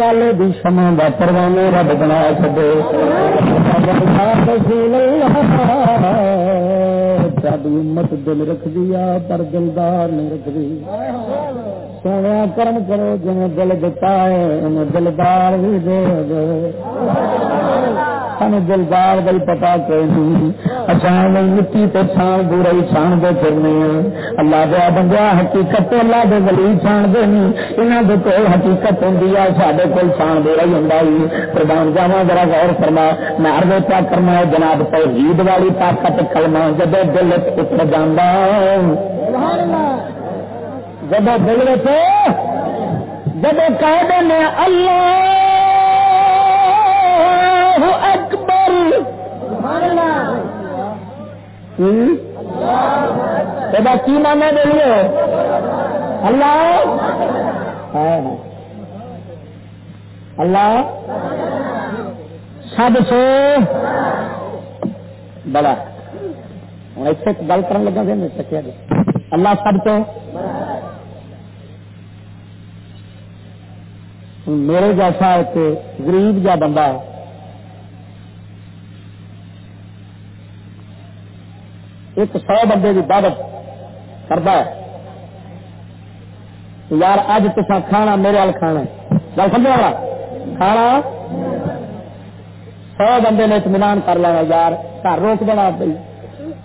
Speaker 1: والے بھی سما کا پروانے رب بنا چڈے ساری امت دل رکھ دیا پر دلدار نہیں رکھ دی سونے کرم کرو جن دل دتا ہے ان دلدار بھی دے دے۔ سان دلدار بھائی پتا کوئی نہیں۔ اچان مٹی تو چھان برا ہی چھان دے پھرنے اللہ دیا بندہ حقیقت اللہ دے ولی چھان دے یہاں دے کول حقیقت ہوں سارے کول چھان برا ہی ہوں پردھان جاوا ذرا غور فرما۔ میں ارد پیا کرنا ہے، جناب توحید والی طاقت کلمہ جب دل اتر جانا جب دل جب کہہ دینا اللہ اکبر۔ کی مانا بولیے؟ اللہ؟ ہاں۔ اللہ؟ سب سو بڑا ہوں اتنے گل کر لگا دیں سکیا جی اللہ سب تو۔ میرے جیسا ایک غریب جا بندہ ہے۔ ایک سو بندے کی دعوت کرتا ہے۔ یار اج تصا کھانا میرے وال کھانا گل سمجھ والا؟ کھانا؟ سو بندے نے اطمینان کر لینا، یار، گھر روک دینا، بھائی،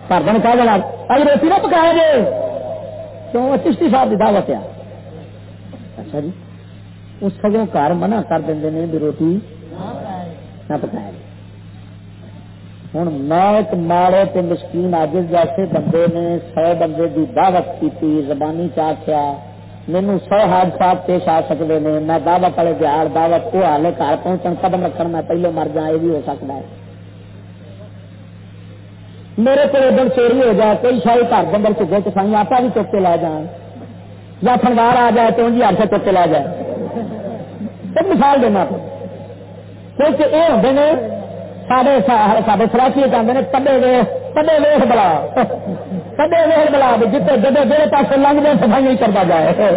Speaker 1: گھر دن کہہ دینا۔ اج روٹی نہ پکایا جی کیوں؟ چشتی صاحب کی دعوت ہے۔ اچھا جی اس سگوں گھر منع کر دیں بھی روٹی نہ پکایا جی ہوں میں ایک ماڑے تے مسکین اج جیسے بندے نے سو بندے کی دعوت کی زبانی چاہیا مینو سو حادثات پیش آ سکتے ہیں میں دعوت والے بہار دعوت کو ہالے گھر پہنچن قدم رکھنا میں پہلو مر جا یہ بھی ہو سکتا ہے میرے کو ادھر چوری ہو جائے کوئی شاہی گھر بندر چکے تو سائی آپ بھی چک کے لے جان یا فنگار آ جائے تو ان ہر سے چک کے لے جائے ایک مثال دینا کچھ یہ ہوتے ہیں سارے سارے سراسی چاہتے ہیں کدے ویخ کدے ویخ بلا کدے ویخ بلا جتنے جب جہے پاس لنگ جائے سفائی کرتا جائے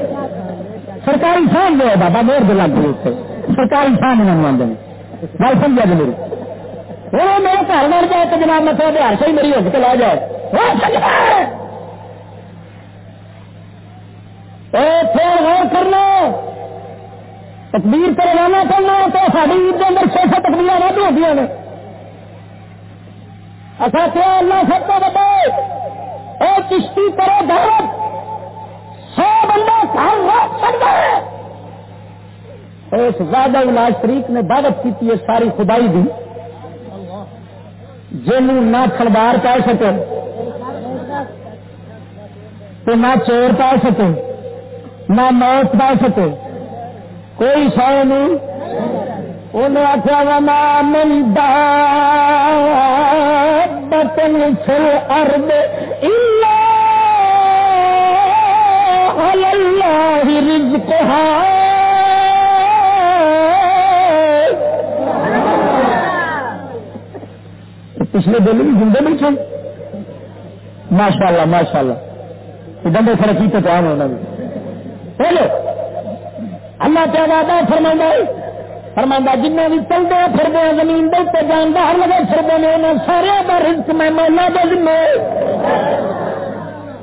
Speaker 1: سرکاری فان جو ہے بابا میر دے لگ گئے سرکاری فان انہوں نے گل سمجھا جی میری وہ میرے گھر مر جائے تو جناب میں تھوڑا ہر سے میری ہو کے لا جائے غور کرنا تکبیر کر لانا کرنا تو ساری عید کے اندر چھ سو تکبیر رد ہوتی ہیں اچھا کیا اللہ سب کو بتائے اور کشتی کرو دعوت سو بندہ گھر روک سکتا ہے اس زیادہ علاج شریف نے دعوت کی ہے ساری خدائی دی۔ جن نہ کھلبار پا سکے، تو نہ چور پا سکے، نہ موت پا سکے۔ کوئی سو نہیں۔ انہیں آخیا من دابتن الارض الا علی اللہ رزقها. پچھلے دن بھی زندے بھی چھن ماشاء اللہ ماشاء اللہ بندے فرقی تو کام ہونا بولو۔ اللہ کیا وعدہ فرما فرمانا جن بھی چلتے پھرتے زمین دے جاندار لگے پھرتے ہیں انہیں سارے کا رزق میں مولا دے ذمے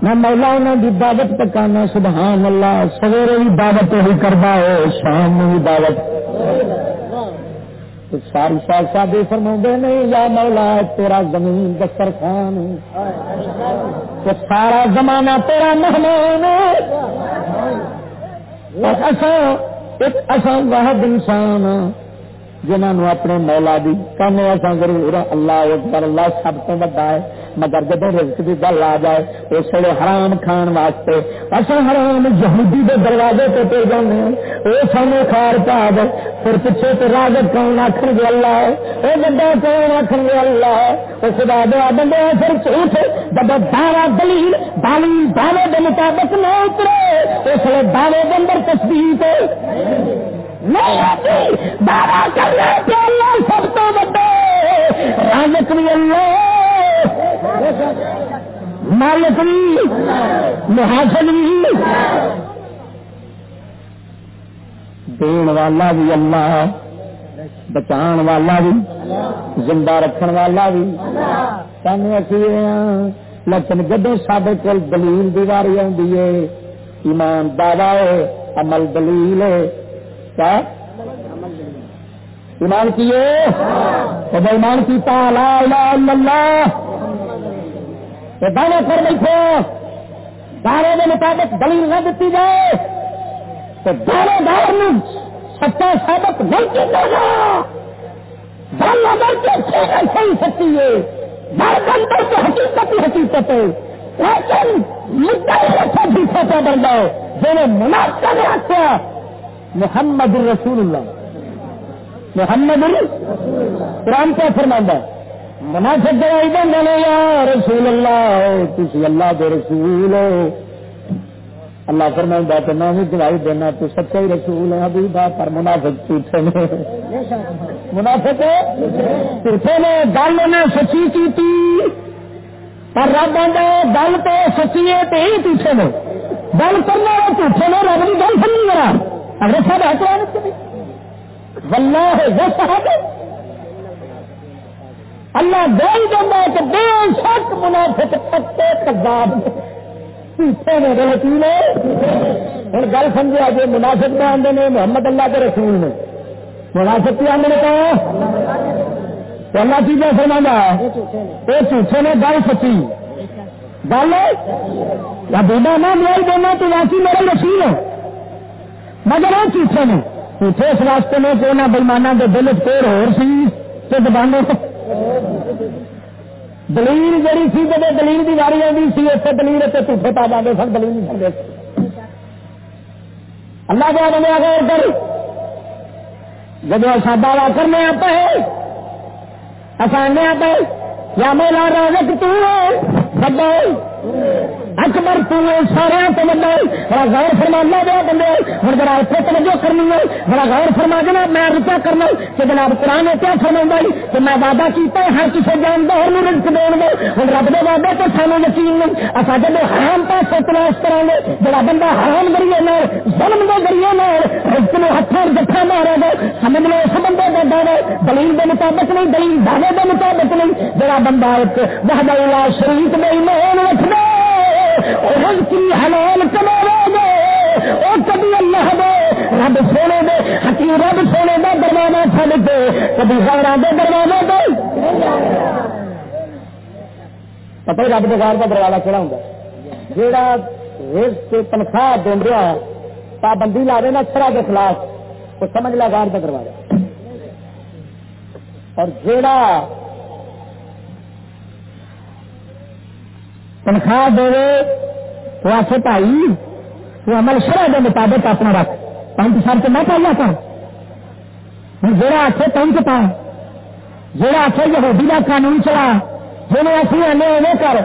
Speaker 1: میں مولا انہوں کی دعوت پکانا سبحان اللہ، سویرے بھی دعوت ہی کرتا ہے، شام میں بھی دعوت ساری سال شادی فرما نہیں یا مولا، تیرا زمین دستر خان سارا زمانہ تیرا مہمان ایک اصل واحد انسان جنہوں اپنے مولا دی کہنے ایسا ضرور اللہ اکبر اللہ سب تو وا ہے مگر جب رزق کی گل آ جائے اس ویلے حرام کھان واسطے۔ اصل حرام یہودی دے دروازے پہ پہ جانے وہ سامنے کھار پا دے۔ پھر پیچھے تو راجت کون آخر گے اللہ؟ ہے وہ بندہ کون آخر گے اللہ؟ ہے اس خدا دیا بندے پھر جھوٹ جب دعوی دلیل دلیل دعوے کے مطابق نہ اترے، اس لیے دعوے کے اندر تصدیق نہیں آتی، دعوی کرنے پہ اللہ سب تو بڑے۔ رازق بھی اللہ۔ مالک بھی محاسن بھی دین والا بھی اللہ، بچان والا بھی، زندہ رکھن والا بھی۔ سامنے اسی لیکن جدو سڈے کول دلیل دیواری آئی ہے، ایمان دعوی ہے، عمل دلیل ہے، کیا؟ ایمان کیے؟ بےمان کیتا، لا الہ الا اللہ دعوے کر بیٹھے دعوے کے مطابق دلیل نہ دیتی جائے تو دعوے دار سچا ثابت نہیں کیا جا دل اگر کے صحیح سکتی ہے۔ دل اندر تو حقیقت ہی حقیقت ہے۔ لیکن مدعا رکھا دوسرا پہ بن جاؤ۔ جو مناسب رکھا محمد الرسول اللہ۔ محمد قرآن کیا فرماندہ منافق دوائی دیں گے یا رسول اللہ تھی اللہ کے رسول ہو۔ اللہ فرما تو میں بھی دوائی دینا، تو سچا ہی رسول ہے ابھی بات پر منافق جھوٹے نے۔ منافق جھوٹے نے، گل نے سچی کی تھی پر رب آدھا گل تو سچی ہے تو یہ جھوٹے نے۔ گل کرنا وہ جھوٹے نے، رب کی گل سمجھ گیا اگر سب ہے ولہ ہے۔ وہ صاحب اللہ دے دینا کہ بے شک منافق پتے کذاب پیچھے نے غلطی نے؟ ہوں گل سمجھا جی منافق میں آدھے نے، محمد اللہ کے رسول نے۔ منافق کی آدھے کہا تو اللہ کی جیسے فرما یہ جھوٹے نے گل سچی۔ گل یا بیما نہ میل دینا تو واقعی میرے رسول ہے مگر وہ جھوٹے نے۔ جھوٹے اس واسطے میں کہ انہیں بلمانا کے دل چور ہو سی تو دبانے دلیل جہی سی جب دلیل کی واری آئی سی، اسے دلیل اتنے جھوٹے پا جاتے سن، دلیل نہیں سکتے اللہ کیا بنے غور کر۔ جب اصا دعوی کرنے آپ اصل آپ یا میرا راجک تو اکبر تم سارے تو بندہ بڑا غور فرما لا دیا بندے ہوں بڑا اتنے توجہ کرنی ہے، بڑا غور فرما دینا میں روپیہ کرنا کہ جناب قرآن کیا فرما کہ میں وعدہ کیتا ہے، ہر کسی جاندار رزق دین دے ہوں رب دے وعدے تو سانو یقین نہیں اصا جب حرام پاس تلاش کریں گے، جڑا بندہ حرام ذریعے نال، ظلم کے ذریعے نال رزق نو ہاتھوں جتھا مارے گا، سمجھ لو اس بندے کا دعوے دلیل کے مطابق نہیں، دلیل دعوے کے مطابق نہیں، جڑا بندہ ایک وحدہ اللہ شریف میں ایمان رکھنا کی حلال کما گے وہ کبھی اللہ دے، رب سونے دے، حکیم رب سونے کا دروازہ چل دے کبھی ہر دے دروازے دے۔ پتہ ہی رب دار کا دروازہ کہڑا ہوں جہاں رزق تنخواہ دیا پابندی لا دینا سرا کے خلاف وہ سمجھ لا گار کا دروازہ۔ اور جیڑا تنخواہ دے تو آخ بھائی تو عمل شرح کے مطابق اپنا رکھ۔ پینٹ شرٹ میں پایا تھا جہاں آخ پینٹ پا جہاں آخ یہودی کا قانون چلا جی اصل آنے اوے کر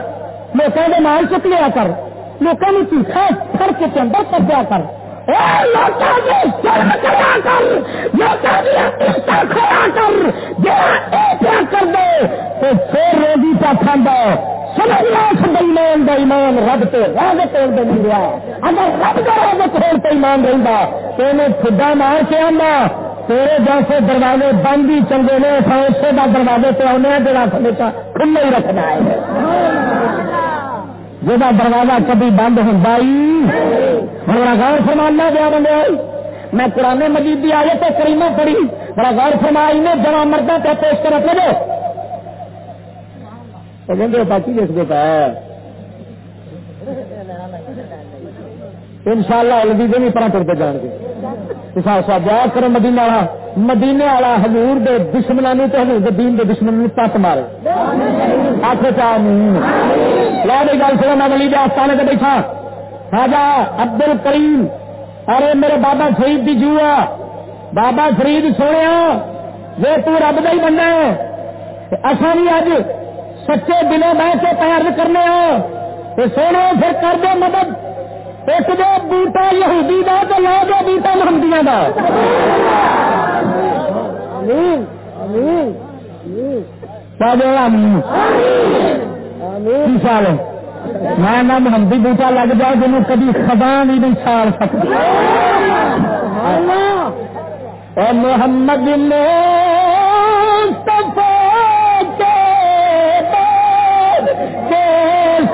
Speaker 1: لوگوں کے مال چک لیا کر۔ لوگوں نے چیخا کر کے اندر کبیا کر۔ کر دے، تو پھر روزی پا کھانا ایمان ایمان رب تو راگ توڑ دے مل اگر رب کا راگ کھول تو ایمان رہتا تو انہیں خدا مار کے آنا۔ تیرے جیسے دروازے بند ہی چنگے نے اسے کا دروازے پہ آنے جڑا ہمیشہ کھلا ہی رکھنا ہے۔ جہاں دروازہ کبھی بند ہوتا ہی بڑا غور فرمانا دیا بندے میں پرانے مجید بھی آئے تو کریمہ پڑی بڑا غور فرمائی نے جمع مردہ پہ پیش کر رکھے باقی دیکھ دیتا ہے ان شاء اللہ الدی دن پر ٹرتے جان گے جا کرو مدینے والا مدینے والا ہزور دے دشمنانی تو ہزور دین دے دشمن تک مارے آخر چاہ لا دی گل سر میں ولی آستانے سے بیٹھا خاجا ابدل کریم ارے میرے بابا فرید دی جو بابا فرید سونے جی تب کا ہی بننا ہے اصا بھی اج سچے دلوں بہ کے تیار کرنے ہو۔ تو سونا پھر کر دو مدد۔ ایک دو بوٹا یہودی دا تو لا دو بوٹا محمدیاں دا۔ سال میں نہ محمدی بوٹا لگ جائے جن کبھی خزان ہی نہیں سال سکتی محمد نے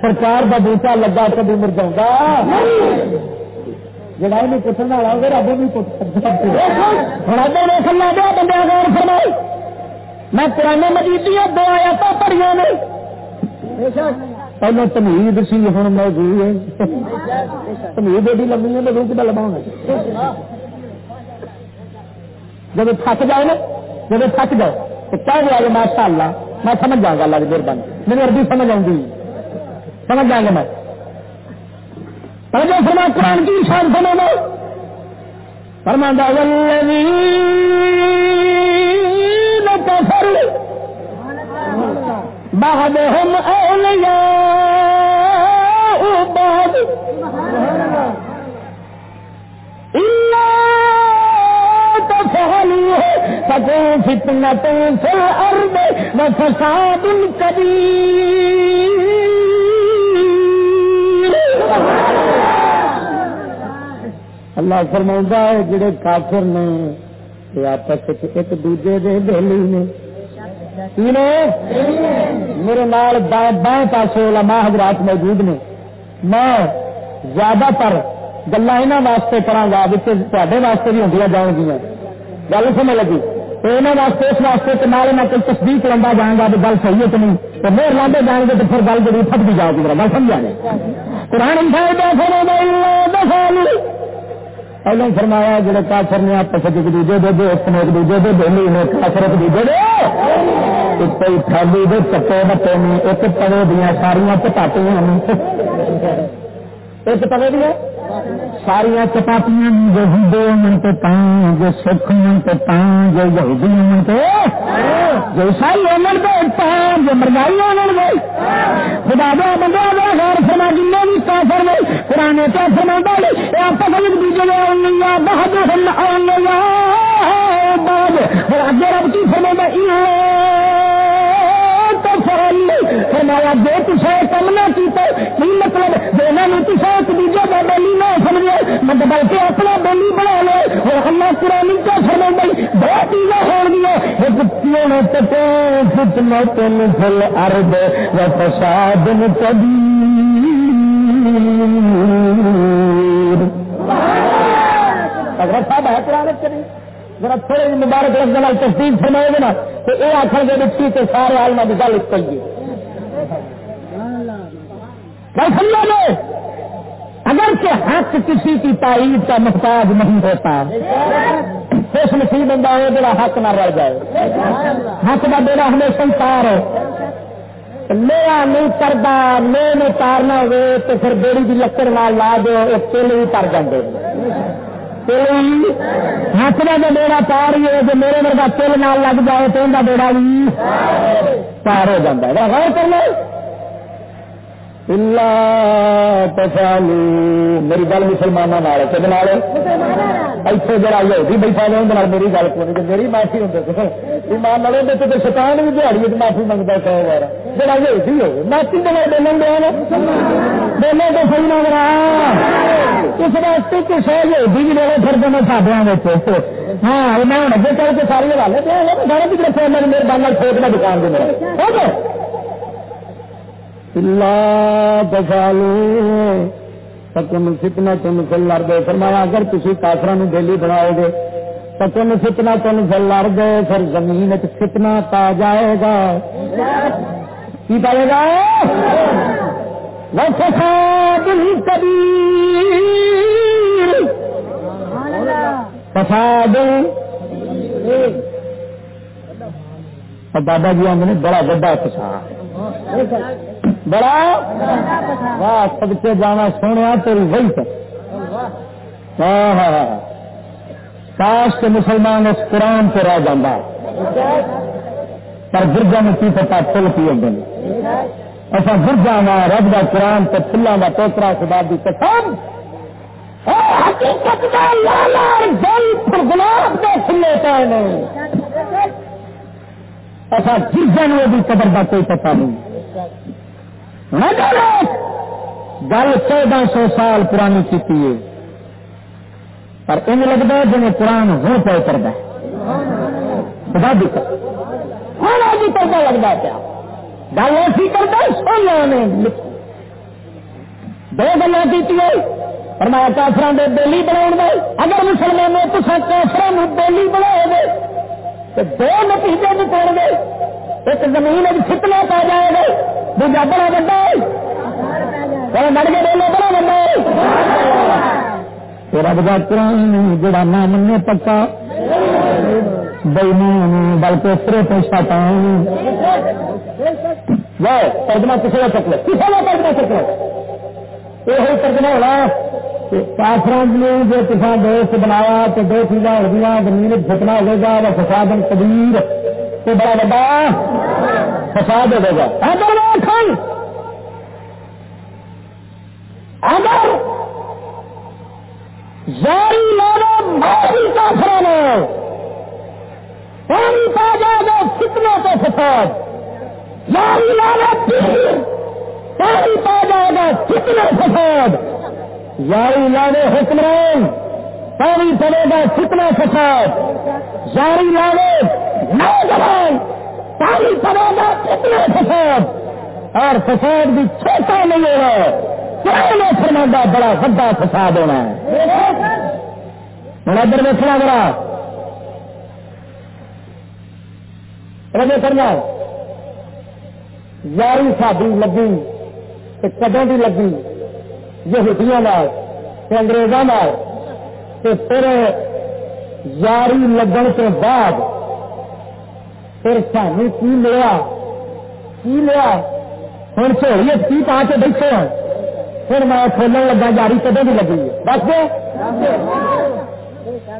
Speaker 1: سرکار کا بوٹا لگا کبھی مر جاؤں گا جڑا نہیں پوچھنے والا ہوگا رب بھی ادھر دیکھنا دیا بندے غور فرمائی میں پرانے مجید دو آیا تو پڑھیا نے پہلے تمید سی ہوں موضوع ہے تمید ایڈی لمبی ہے تو کتا لما جب تھک جائے نا جب تھک جاؤ تو کیا ہوا کہ ماشاء اللہ میں سمجھ جاؤں گا اللہ کی مہربانی میری عربی سمجھ آؤں گی سمجھ جائیں گے میں۔ جو فرما قرآن کی شان سمے میں فرما کفر بعدهم أولياء بعض إلا تفعلوه تكون فتنة في الأرض وفساد كبير اللہ فرما ہے جڑے کافر نے آپس ایک دوجے دے دہلی نے۔ میرے نال بائیں پاس علماء حضرات موجود نے۔ میں زیادہ تر گلا واسطے کرا گا تے واسطے بھی ہوں جان گیا گل سمجھ لگی؟ تو یہاں واسطے اس واسطے تو نال میں کوئی تصدیق لمبا جاؤں گا تو گل صحیح ہے کہ نہیں، تو میر لاندے جان گے تو پھر گل جی پھٹ بھی جاؤ گی گل سمجھا گے قرآن پہلے فرمایا، جڑے کافر نے آپ ایک دوجے دے دوست نے ایک دوجے دے بہلی نے کافر ایک دوجے دے۔ کوئی تھالی دے چپے بٹے نے ایک پڑے دیا ساریا چپاتیاں ایک پڑے دیا؟ ساریا چپاتیاں جو ہندو من تو تاں جو سکھ من تو تاں جو یہودی من تو جو عیسائی من تو تاں جو مرگائی من گئی خدا دیا بندہ دیا غیر فرما جن بھی کافر نے قرآن کیا فرما ڈالی آپ کا ایک دوسرے میں بہت بعد اگے اور اللہ پرانی کیا فرما گئی دو چیزیں ہو گیا ایک پیوں تک فتنا تین فل ارد و فساد کبھی اگر صاحب ہے قرآن ذرا تھوڑے مبارک لفظ تفصیل فرمائے گے نا، تو یہ آخر گے بچی کے سارے آلما کی گل کریے اگر کہ حق کسی کی تائید کا محتاج نہیں ہوتا۔ خوش نصیب بندہ ہو جا حق نہ رہ جائے۔ حق کا بیڑا ہمیشہ تار ہو۔ لیا نہیں کرتا لے میں تارنا ہوئے تو پھر بیڑی کی لکڑ نہ لا دو ایک تیل بھی تر جاتے ہاتھ کا جو بیڑا پار ہی ہے، جو میرے ورگا تل نال لگ جائے تو ان کا بیڑا بھی پار ہو جاتا ہے۔ غور کر لو میری گل مسلمانوں اتنے جڑا یہ بیٹھا لے رہے میری گل کو میری معافی ہوں ایمان والے تو شیطان بھی دیہڑی معافی منگتا سو بار جڑا یہ ہو معافی تو بولن دیا نا۔ تو صحیح نہ کرا اس واسطے کہ سو یہ بھی لے پھر دونوں سادیا ہاں میں ہوں اگے چل کے ساری حوالے دیا سارے بھی رکھے میرے بال چھوٹ کا دکان دوں دے میرا سکن فتنا تم فل لڑ دے فرمایا اگر تھی کافر دہلی بناؤ گے سکن فتنا تم فل لڑ دے پھر زمین فتنا پا جائے گا۔ کی پائے گا؟ فساد کبیر فساد۔ بابا جی آدھے بڑا بڑا فساد۔ بڑا واہ، سب کے جانا سونے تیری وہی تک کاش کے مسلمان اس قرآن پہ رہ جانا پر گرجا میں کی پتا پل پی گئے۔ ایسا گرجا وا رب کا قرآن تو پلا کا ٹوکرا خدا دی قسم۔ حقیقت لالا گلاب کے کھلے پائے ایسا گرجا میں بھی قدر کا کوئی پتا نہیں۔ مگر گل چودہ سو سال پرانی کی پر ان لگتا ہے جی قرآن ہو پہ کرتا ہے۔ خدا بھی کرتا لگتا ہے پیا۔ گل ایسی کرتا سونا نے دو گلا کی پر میں کافران دے بولی بنا دے۔ اگر مسلمانوں تو کافران بولی بناؤ گے تو دو نتیجے نکل گے ایک زمین فتنا پا جائے گا۔ دوجا بڑا بڑا ہے مر کے بولو بڑا بڑا ہے رب کا قرآن جڑا نہ من پکا بےمان بلکہ سرے پیشہ پاؤں ترجمہ کسی کا چکر کسی کا ترجمہ چکر یہ ترجمہ ہونا کافران نے جو کسان دوست بنایا تو دو چیزاں ہو گیا زمین فتنا ہوئے گا وہ فساد کبیر تو بڑا بڑا فساد ہوئے گا۔ اگر جاری لانا ماری کافرانا پانی پا جائے گا فتنا تو فساد۔ جاری لانا پیر، پانی پا جائے گا فتنا فساد۔ یاری لانے حکمران، پانی پڑے گا کتنا فساد۔ یاری لانے نوجوان پانی پڑے گا کتنا فساد اور فساد بھی چھوٹا نہیں ہوگا پرانا فرما بڑا وڈا فساد ہونا ہے۔ ہوں ادھر دیکھنا بڑا رجے کرنا یاری ساری لگی تو کدوں بھی لگی؟ یہودیاں انگریزوں پھر یاری لگن کے بعد پھر سانو کی لیا کی لیا ہوں سہولیت کی پا کے بیٹھے ہیں پھر میں کھولن لگا، یاری کدو بھی لگی ہے؟ بس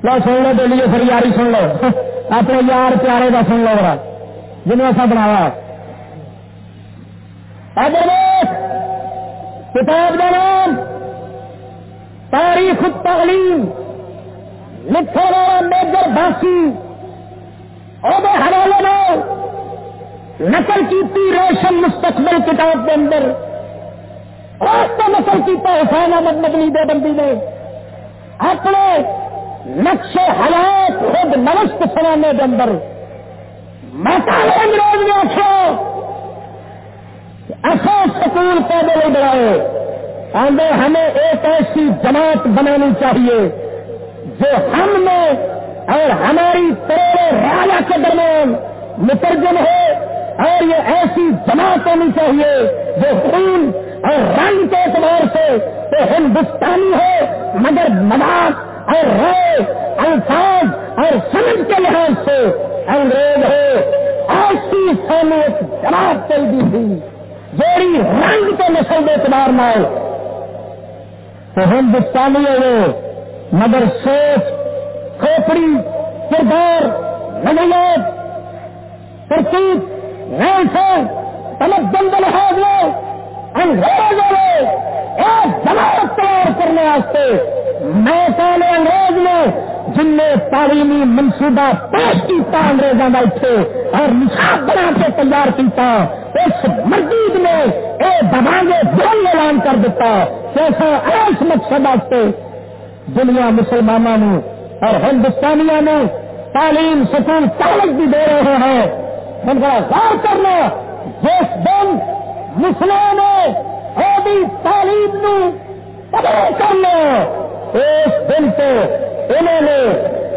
Speaker 1: لو سن لو بولیے، پھر یاری سن لو۔ اپنے یار پیارے کا سن لو برا جنوب ایسا بنایا کتاب کا نام! تاریخ تعلیم لکھے والا میجر باسی اور حوالے میں نقل کی روشن مستقبل کتاب کے اندر۔ اور تو نقل کیا حسین احمد مدنی دے بندی نے۔ اپنے نقش حالات خود نوست سنانے کے اندر۔ میں انگریز نے آخر ایسا سکول پیدے نہیں بڑھائے آدھے ہمیں ایک ایسی جماعت بنانی چاہیے جو ہم میں اور ہماری تیرے راجا کے درمیان مترجم ہو اور یہ ایسی جماعت ہونی چاہیے جو خون اور رنگ کے اعتبار سے تو ہندوستانی ہو مگر مذاق اور رائے، الفاظ اور سمجھ کے لحاظ سے انگریز ہو ایسی ایک جماعت چل دی تھی جیڑی رنگ کے نسل اعتبار نہ ہو تو ہندوستانی ہے مگر سوچ کھوپڑی کردار نمایات ترتیب رہن تمک دن لحاظ لو انگریز ایک جماعت تیار کرنے واسطے میں پہلے انگریز نے، جن نے تعلیمی منصوبہ پیش کیا انگریزوں کا اتنے اور نشاب بنا کے تیار کیا اس مسجد نے یہ دبا گے دل اعلان کر دیتا کیسا ایس مقصد واسطے دنیا مسلمانوں اور ہندوستانیوں نے تعلیم سکون کالج بھی دے رہے ہیں۔ ان کا غور کرنا، جس دن مسلم نے تعلیم نو کرنا اس دن سے انہوں نے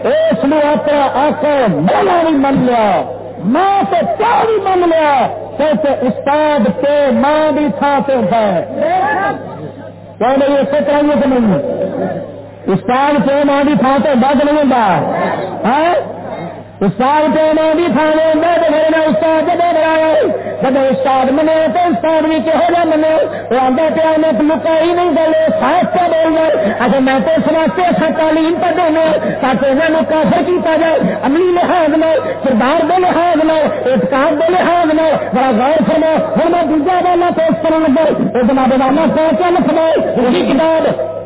Speaker 1: اس میں اپنا آکا مولا نہیں من لیا، ماں تو کیا بھی من لیا، کیونکہ استاد کے ماں بھی تھا تو ہے۔ کیا نہیں؟ اسے کرائیے کہ نہیں؟ استاد کے ماں بھی تھا تو بد نہیں ہوتا ہاں؟ استاد کے نام بھی کھانے تو میرے نے استاد جب بنایا جب استاد منے تو استاد بھی کہو جا منے وہ آدھا پیا میں لکا ہی نہیں گلے ساتھ کیا بول رہے اچھا میں تو اس واسطے اچھا تعلیم پہ دینا تاکہ انہوں نے کافر کیتا جائے؟ عملی لحاظ میں کردار کے لحاظ میں اعتقاد کے لحاظ میں بڑا غور فرما پھر میں دوجا والا پیش کرنے لگا۔ وہ بنا بنانا پہنچا لکھنا وہی کتاب۔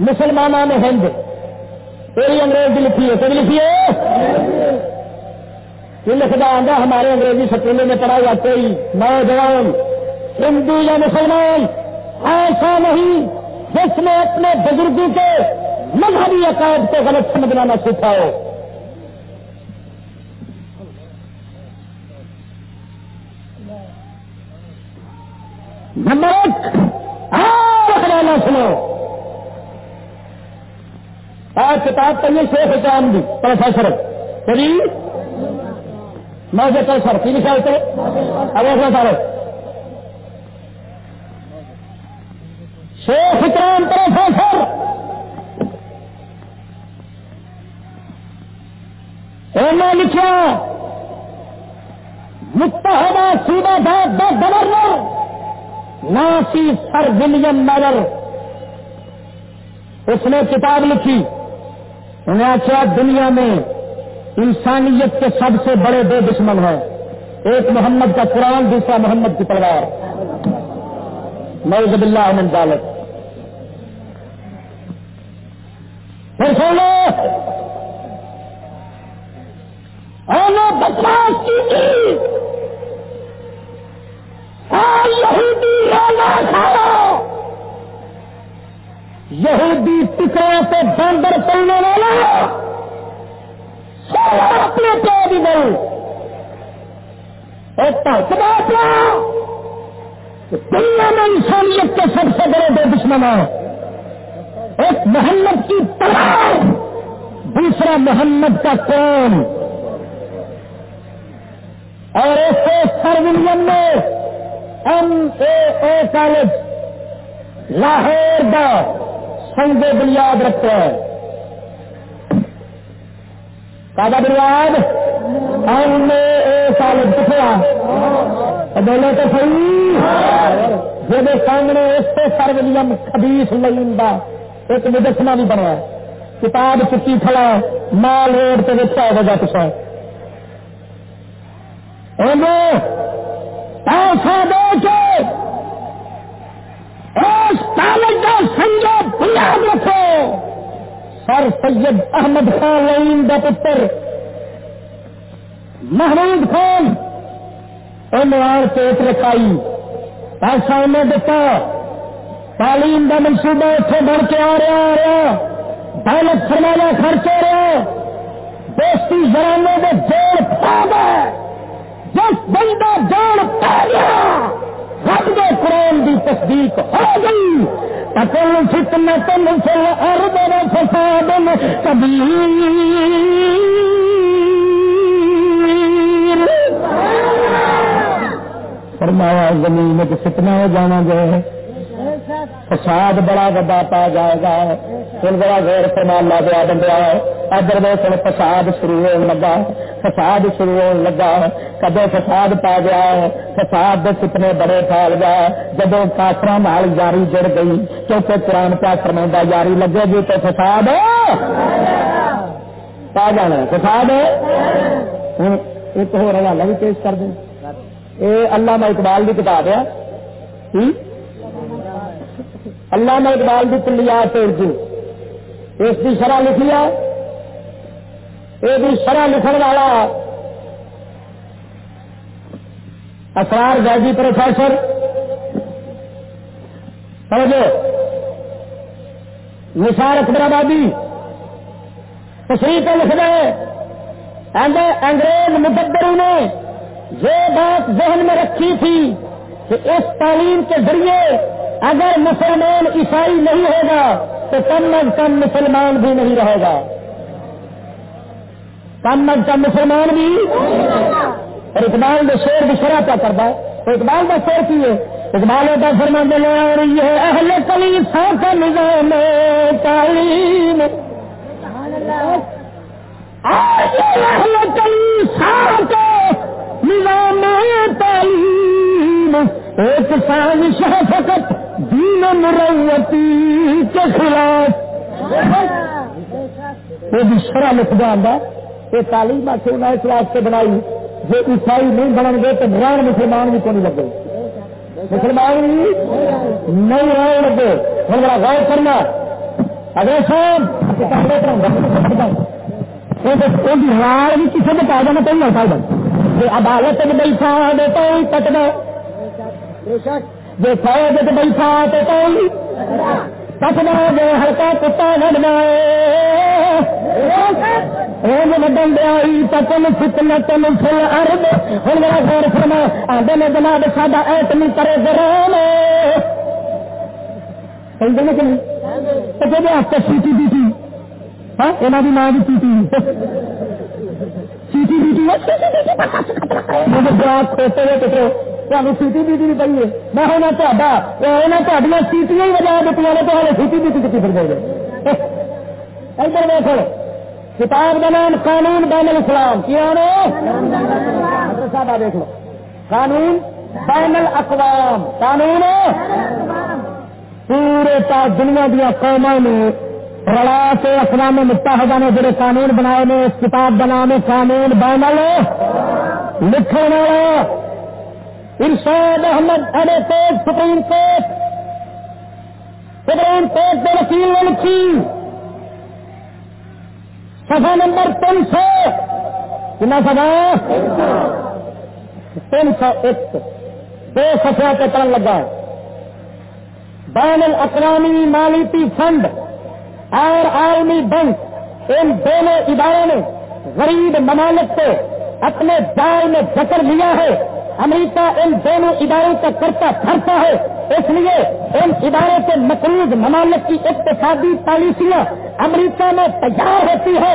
Speaker 1: مسلمانوں نے ہند۔ کوئی انگریزی لکھی ہے کوئی لکھی ہے؟ لکھتا آتا ہمارے انگریزی سکولوں میں پڑھا ہوا کوئی نوجوان، ہندو یا مسلمان، ایسا نہیں جس نے اپنے بزرگوں کے مذہبی عقائد کو غلط سمجھنا نہ سیکھا ہو۔ نمبر ایک ہاں، حوالہ سنو۔ آج کتاب پڑھیے شیخ اکرام دی، پروفیسر۔ کبھی جی؟ میں کل سر، کی لکھا ہوتے اب سارے شیخ اکرام پروفیسر۔ انہوں لکھا، متحدہ صوبہ داد گورنر، ناسی سر ولیم میلر اس نے کتاب لکھی۔ انہیں آخیا، دنیا میں انسانیت کے سب سے بڑے دو دشمن ہیں۔ ایک محمد کا قرآن، دوسرا محمد کی پروار موزب اللہ من ذالک پھر سنو بکواس کی یہودی یہودی سے باندر پڑنے والا اپنے پہ بھی بول دنیا میں انسانیت کے سب سے بڑے دو دشمن ہیں۔ ایک محمد کی تلوار، دوسرا محمد کا کون اور ایسے سرولیم میں M A A college, Lahore کا سنگ بنیاد رکھتے ہیں۔ کا بنیاد ایم اے اے کالج کتنے بولے تو صحیح۔ جب سامنے اس سے سرولیم خبیس لگا ایک مجسمہ بھی بنیا کتاب چکی کھڑا مال روڈ سے دیکھا ہوگا پچھا ایسا دے کے سر سید احمد خان لین کا پتر، محمود خان انوار چیت رکھائی۔ پیسہ انہیں دیتا تعلیم کا منصوبہ اتنے بڑھ کے آ رہا آ رہا۔ دولت سرمایہ خرچ ہو رہا۔ دوستی زرانوں میں جوڑ پا گئے جس بندہ جان پا گیا رب دے قرآن کی تصدیق ہو گئی۔ تکل فتن تم سے ارب فساد کبھی فرمایا زمین میں فتنہ ہو جانا گئے فساد بڑا وڈا پا جائے گا۔ پھر بڑا غیر فرمان لا دیا بندہ ادھر ویسے فساد شروع ہونے لگا۔ فساد شروع ہونے لگا۔ کدو فساد پا گیا؟ فساد دے کتنے بڑے پھیل گیا جب کافر نال یاری جڑ گئی، کیونکہ قرآن پیا فرما یاری لگے گی تو فساد پا جانا فساد ہوں ایک ہو رہا بھی پیش کر دیں۔ یہ اللہ میں اقبال کی کتاب ہے۔ اللہ میں اقبال کی کلیات اردو اس کی شرح لکھی ہے۔ یہ شرح لکھن والا اسرار گاجی پروفیسر۔ سمجھو نثار اکبر آبادی۔ تشریح پہ لکھ رہے انگریز مقدر نے یہ بات ذہن میں رکھی تھی کہ اس تعلیم کے ذریعے اگر مسلمان عیسائی نہیں ہوگا تو کم از کم مسلمان بھی نہیں رہے گا۔ کم از کم مسلمان بھی۔ اور اقبال نے شیر بھی شرح کیا کرتا ہے تو اقبال کا شیر کی ہے؟ اقبال کا فرما دے رہی ہے اہل کلی کا نظام تعلیم۔ اہل کلی کا نظام تعلیم۔ ایک سازش فقط دین مروتی کے خلاف. یہ بھی شرح لکھ دیا یہ تعلیم آتے انہیں اس واسطے بنائی. جو عیسائی نہیں بنن گے تو بران مسلمان بھی کو نہیں لگے؟ مسلمان بھی نہیں رہنے لگے ہوں بڑا غور کرنا. اگر صاحب ہار بھی کسی نے پا جانا چاہیے صاحب عدالت میں بیٹھا دے تو کٹ دو فوج بیٹھا تو کوئی کٹنا جو ہلکا کتا لڑنا روز دیا فل ارد ہوں میرا غور فرما آدھے نے جناب ساڈا ایٹمی کرے گرام کہ نہیں ٹی ہاں یہاں کی ماں بھی ٹی کھوتے ہوئے کتنے تمہیں سیٹی بیٹی بھی پی ہے میں ہونا تا سیٹیاں ہی وجہ دیتی نے تو ہمیں سیٹی بیٹی کتنی پھر گئے ادھر دیکھو کتاب کا نام قانون بین الاسلام کیا صاحب دیکھ لو قانون بین الاقوام قانون پورے تا دنیا دیا قوموں نے رلا کے اقوام متحدہ نے جڑے قانون بنائے نے اس کتاب کا نام ہے قانون بین لکھنے والا ارشاد احمد اڑے تیز سپریم کورٹ سپریم کورٹ کے وکیل نے لکھی۔ سفا نمبر تین سو۔ کنا سفا تین سو ایک۔ دو سفیا کے ترن لگا۔ بین الاقوامی مالیتی فنڈ اور عالمی بینک، ان دونوں اداروں نے غریب ممالک کو اپنے جال میں جکر لیا ہے۔ امریکہ ان دونوں اداروں کا کرتا پھرتا ہے۔ اس لیے ان اداروں کے مقروض ممالک کی اقتصادی پالیسیاں امریکہ میں تیار ہوتی ہے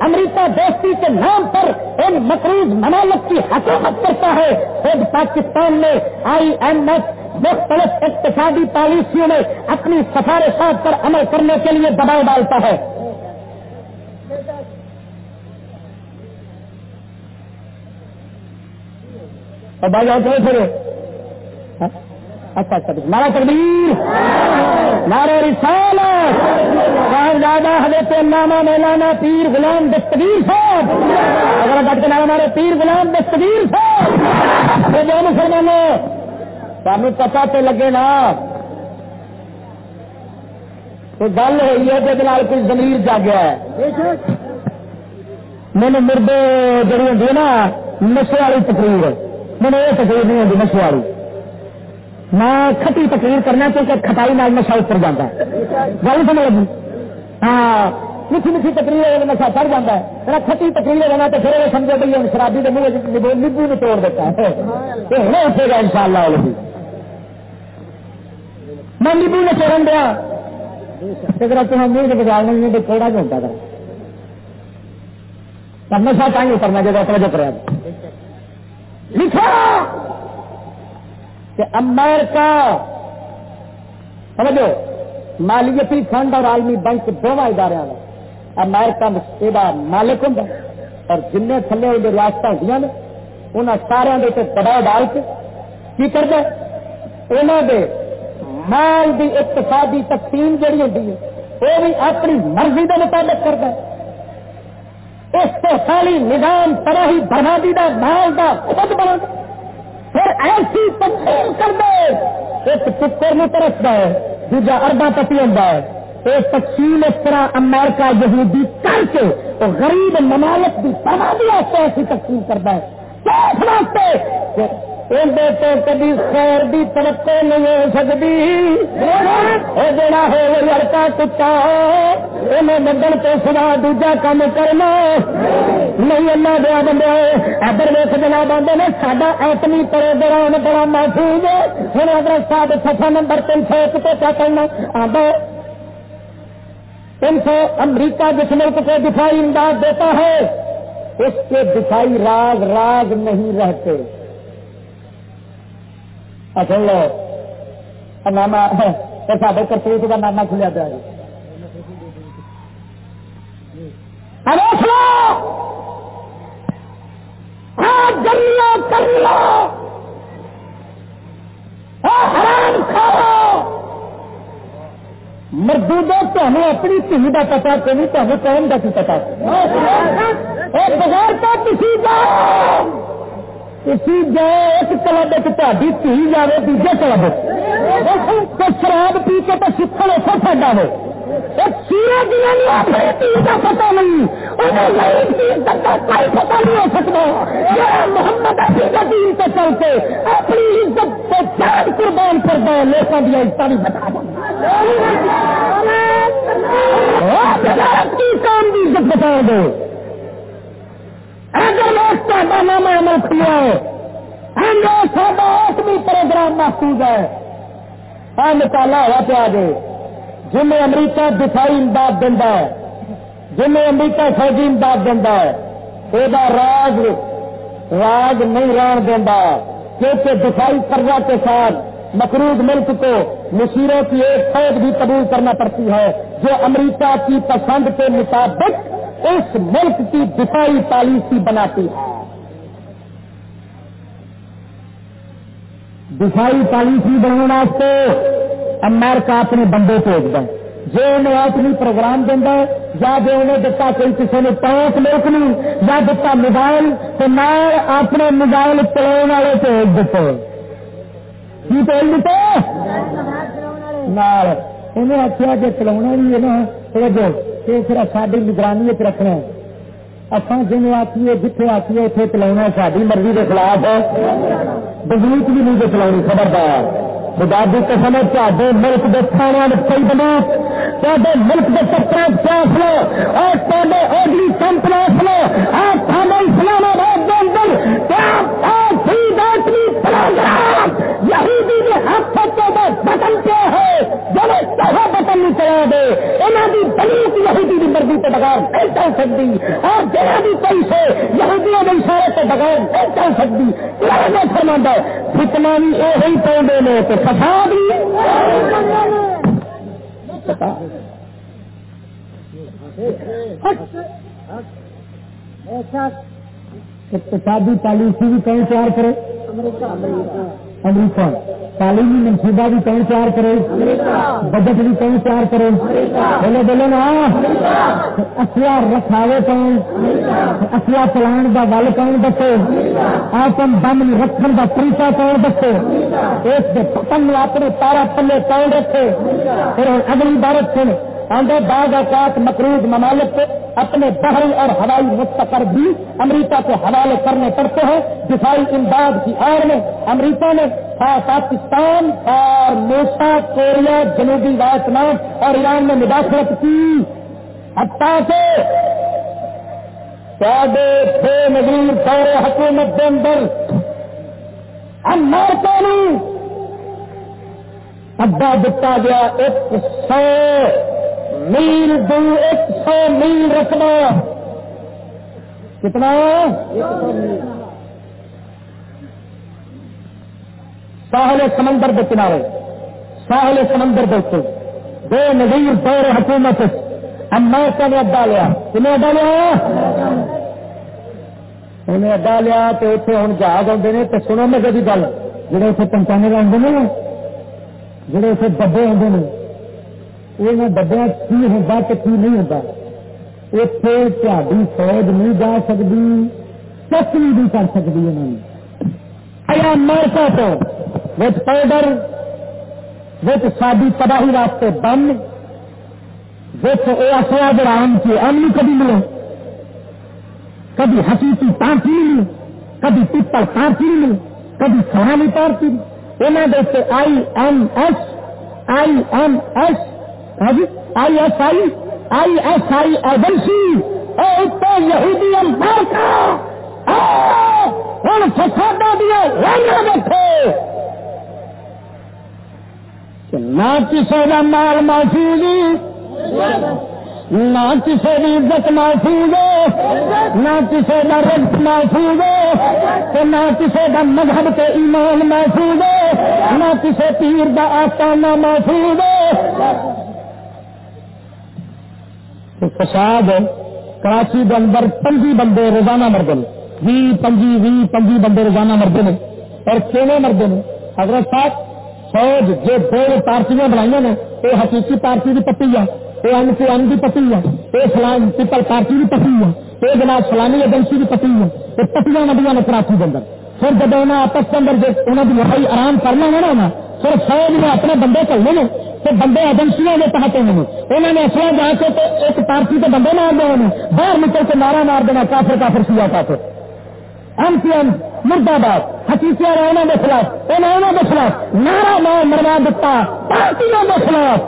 Speaker 1: امریکہ دوستی کے نام پر ان مقروض ممالک کی حکومت کرتا ہے۔ خود پاکستان میں آئی ایم ایف مختلف اقتصادی پالیسیوں میں اپنی سفارشات پر عمل کرنے کے لیے دباؤ ڈالتا ہے۔ اور بھائی آپ پھر اچھا اچھا مارا تقدیر مارا رسال زیادہ حضرت نامہ مولانا پیر غلام دستگیر صاحب۔ اگر بٹ کے نام ہمارے پیر غلام دستگیر صاحب۔ جو مسلمانوں سامنے پتا تو لگے نا تو گل ہوئی ہے کہ کوئی زمیر جاگیا ہے۔ میں نے مردے جڑی ہوں نا نشے والی تقریر۔ مجھے یہ تقریر نہیں ہوتی نشے والی میں کھٹی تقریر کرنا کیونکہ کھٹائی نال نشا اتر جاتا ہے. گل سمجھ لگی؟ ہاں میٹھی میٹھی تقریر نشا چڑھ جاتا ہے. میرا کھٹی تقریر ہونا تو پھر سمجھو بھائی ہم شرابی کے منہ نیبو بھی توڑ دیتا ہے. ہوں اٹھے گا ان شاء اللہ والی میں نیبو نے چڑھن دیا. اگر تم منہ کے بجا نہیں تو تھوڑا جو ہوتا تھا. نشا چاہیے کرنا جگہ توجہ کرا لکھا کہ امریکہ، سمجھو، مالیتی فنڈ اور عالمی بینک دونوں ادارے امریکہ یہ مالک ہوں اور جن تھلے وہ ریاست ہوئی نے انہوں سارے دباؤ ڈال کے کی کر انہوں دے مال کی اقتصادی تقسیم جہی ہوتی ہے، وہ بھی اپنی مرضی کے مطابق کرتا ہے۔ خالی نظام تباہی بربادی کا مال کا خود بنا پھر ایسی تقسیم کر دے۔ ایک چکر میں ترستا ہے، دوجا اربا پتی ہوں یہ تقسیم اس طرح امریکہ یہودی کر کے تو غریب ممالک کی بربادی ایسی تقسیم کرتا ہے تو کبھی خیر بھی توقع نہیں ہو سکتی۔ جڑا ہو لڑکا کتا، انہیں بدل تو سنا دوجا کام کرنا۔ نہیں، اللہ دیا بندے، ادھر ویس جناب آدھے نے، ساڈا ایٹمی کرے دوران بڑا محفوظ ہوں اگر سات سفا نمبر تین سو ایک تو کیا کرنا؟ آدھا تین سو امریکہ جس ملک کو دفاعی امداد دیتا ہے، اس کے دفاعی راگ راگ نہیں رہتے۔ سن لو ناما سارے کرتوت کا ناما کھلیا پیا کر مردو تمہیں اپنی تھی کا پتا کہ نہیں تمہیں کون کا کی پتا بغیر تو جائے ایک کلب ایک تھی جائے دوجے کلب تو شراب پی کے تو سکھل اتنا ساڈا ہو پتا نہیں پتا نہیں ہو سکتا محمد دین چلتے اپنی عزت کو چار قربان کر دو لوگوں کی عزت بھی بتا دو کی کام کی عزت بتا دو اگر لوگ کا نام عمل کیا ہے ساڈا پروگرام محفوظ ہے۔ ہاں نکالا ہوا پہ آگے۔ جن امریکہ دفاعی امداد دینا ہے۔ جن امریکہ فوجی امداد دینا ہے۔ یہ راج راج نہیں رہن دینا کیونکہ دفاعی قرضہ کے ساتھ مقروض ملک کو مشیروں کی ایک فوج بھی قبول کرنا پڑتی ہے، جو امریکہ کی پسند کے مطابق اس ملک کی دفاعی پالیسی بناتی ہے۔ دفاعی پالیسی بنانے امریکہ اپنے بندے بھیج دیں جو انہیں اپنی پروگرام دینا یا جو انہیں دتا کوئی کسی نے ٹانک لوکنی یا دتا موبائل، تو میں اپنے موبائل چلاؤ والے بھیج دیتے۔ کی بول دیتے؟ انہیں آخیا کہ چلا بھی ہے نا۔ جو پھر ساری نگرانی رکھنا اصل جن آخیے جتنے آخیے اتنے چلا ساری مرضی کے خلاف بزرگ بھی نہیں چلا خبردار۔ خدا خدادی قسم تے ملک کے تھانے کئی بنا تے ملک کے چکر فیصلے اور تے اگلی کمپنا فیصلے آپ اسلام آباد کے اندر یہودی نے ہاتھ بٹن کیا ہے؟ جب کہاں بٹن نہیں چلا دے یہاں کی دلیت یہودی کی مرضی کے بغیر نہیں چل سکتی، اور جہاں بھی کوئی سے یہودیوں کے اشارے کے بغیر نہیں چل سکتی۔ فرما فتنا بھی یہ پہنچے نے تو فساد اقتصادی پالیسی بھی کہیں تیار کرے۔ امریکہ۔ تعلیمی منصوبہ بھی کہیں تیار کرے بجٹ بھی کہیں تیار کرے بولے بولے، نا اصلا رکھاوے کون؟ اصلا چلان کا ول کون دسو؟ آسم بم رکھن کا طریقہ کون دسو؟ اس پتن اپنے تارا پلے کون رکھے؟ پھر اگلی بارت سن آدھے بعض اوقات مقروض ممالک اپنے بحری اور ہوائی مستقر بھی امریکہ کے حوالے کرنے پڑتے ہیں۔ دفاعی امداد کی آڑ میں امریکہ نے پاکستان اور موسا، کوریا، جنوبی ویتنام اور ایران میں مداخلت کی۔ حتیٰ سے ساڑھے چھ نظیر سارے حکومت کے اندر ہم مارتا نہیں دتا گیا ایک سو میل دور ایک سو میل رکھنا کتنا؟ ساحل سمندر کے کنارے۔ ساحل سمندر کے دو نظیر دور حکومت۔ امریکہ نے اڈا لیا؟ کنہیں اڈا لیا؟ انہیں اڈا لیا؟ تو اتنے ہوں جہاز آتے ہیں تو سنو میں کبھی گل۔ جڑے اتنے پہنچانے آتے ہیں جڑے اتنے ڈبے آتے ہیں یہ ڈبیا کی ہوتا تو کی نہیں ہوتا اتنے تاری فوج نہیں جا سکتی کچھ بھی نہیں کر سکتی انہوں نے امریکہ تو وچ پاؤڈر وچ ساری تباہی واسطے بم وچ یہ اصلا کی امن کبھی ملے کبھی حقیقی پارٹی نہیں کبھی پیپل پارٹی نہیں کبھی سہانی پارٹی انہوں I M S, I M S G I S I I S I agency یہودی امریکہ ہوں فسادہ دیا رنگ بیٹھے۔ نہ کسی کا مال محفوظ نہ کسی کی عزت محفوظ نہ کسی کا رقص محفوظ نہ کسی کا مذہب کے ایمان محفوظ نہ کسی پیر کا آسانہ محفوظ فساد، کراچی کے اندر پنجی بندے روزانہ مرد بھی پنجی بھی پنجی بندے روزانہ مرد نے اور کیویں مرد نے حضرت صاحب، فوج جو دو پارٹیاں بنائی نے یہ حقیقی پارٹی کی پتی ہے یہ این سی این کی پتی ہے یہ فلان پیپل پارٹی کی پتی ہے یہ جناب فلانی ایجنسی کی پتی ہے۔ یہ پتیاں ندیاں نے کراچی کے اندر۔ پھر جب انہیں آپس کے اندر انہوں کی لڑائی آرام کرنا ہے نا، پھر فوج نے اپنے بندے چلنے نے۔ تو بندے ایجنسیاں کے تحت انہوں نے اصل جا کے تو ایک پارٹی کے بندے مار دے باہر نکل کے نعرہ مار دینا، کافر کافر سیا کافر۔ ایم سی ایم مرد آباد حقیقت انہوں کے خلاف۔ انہوں کے خلاف۔ نعرہ مار، مروا دیتا پارٹیوں کے خلاف۔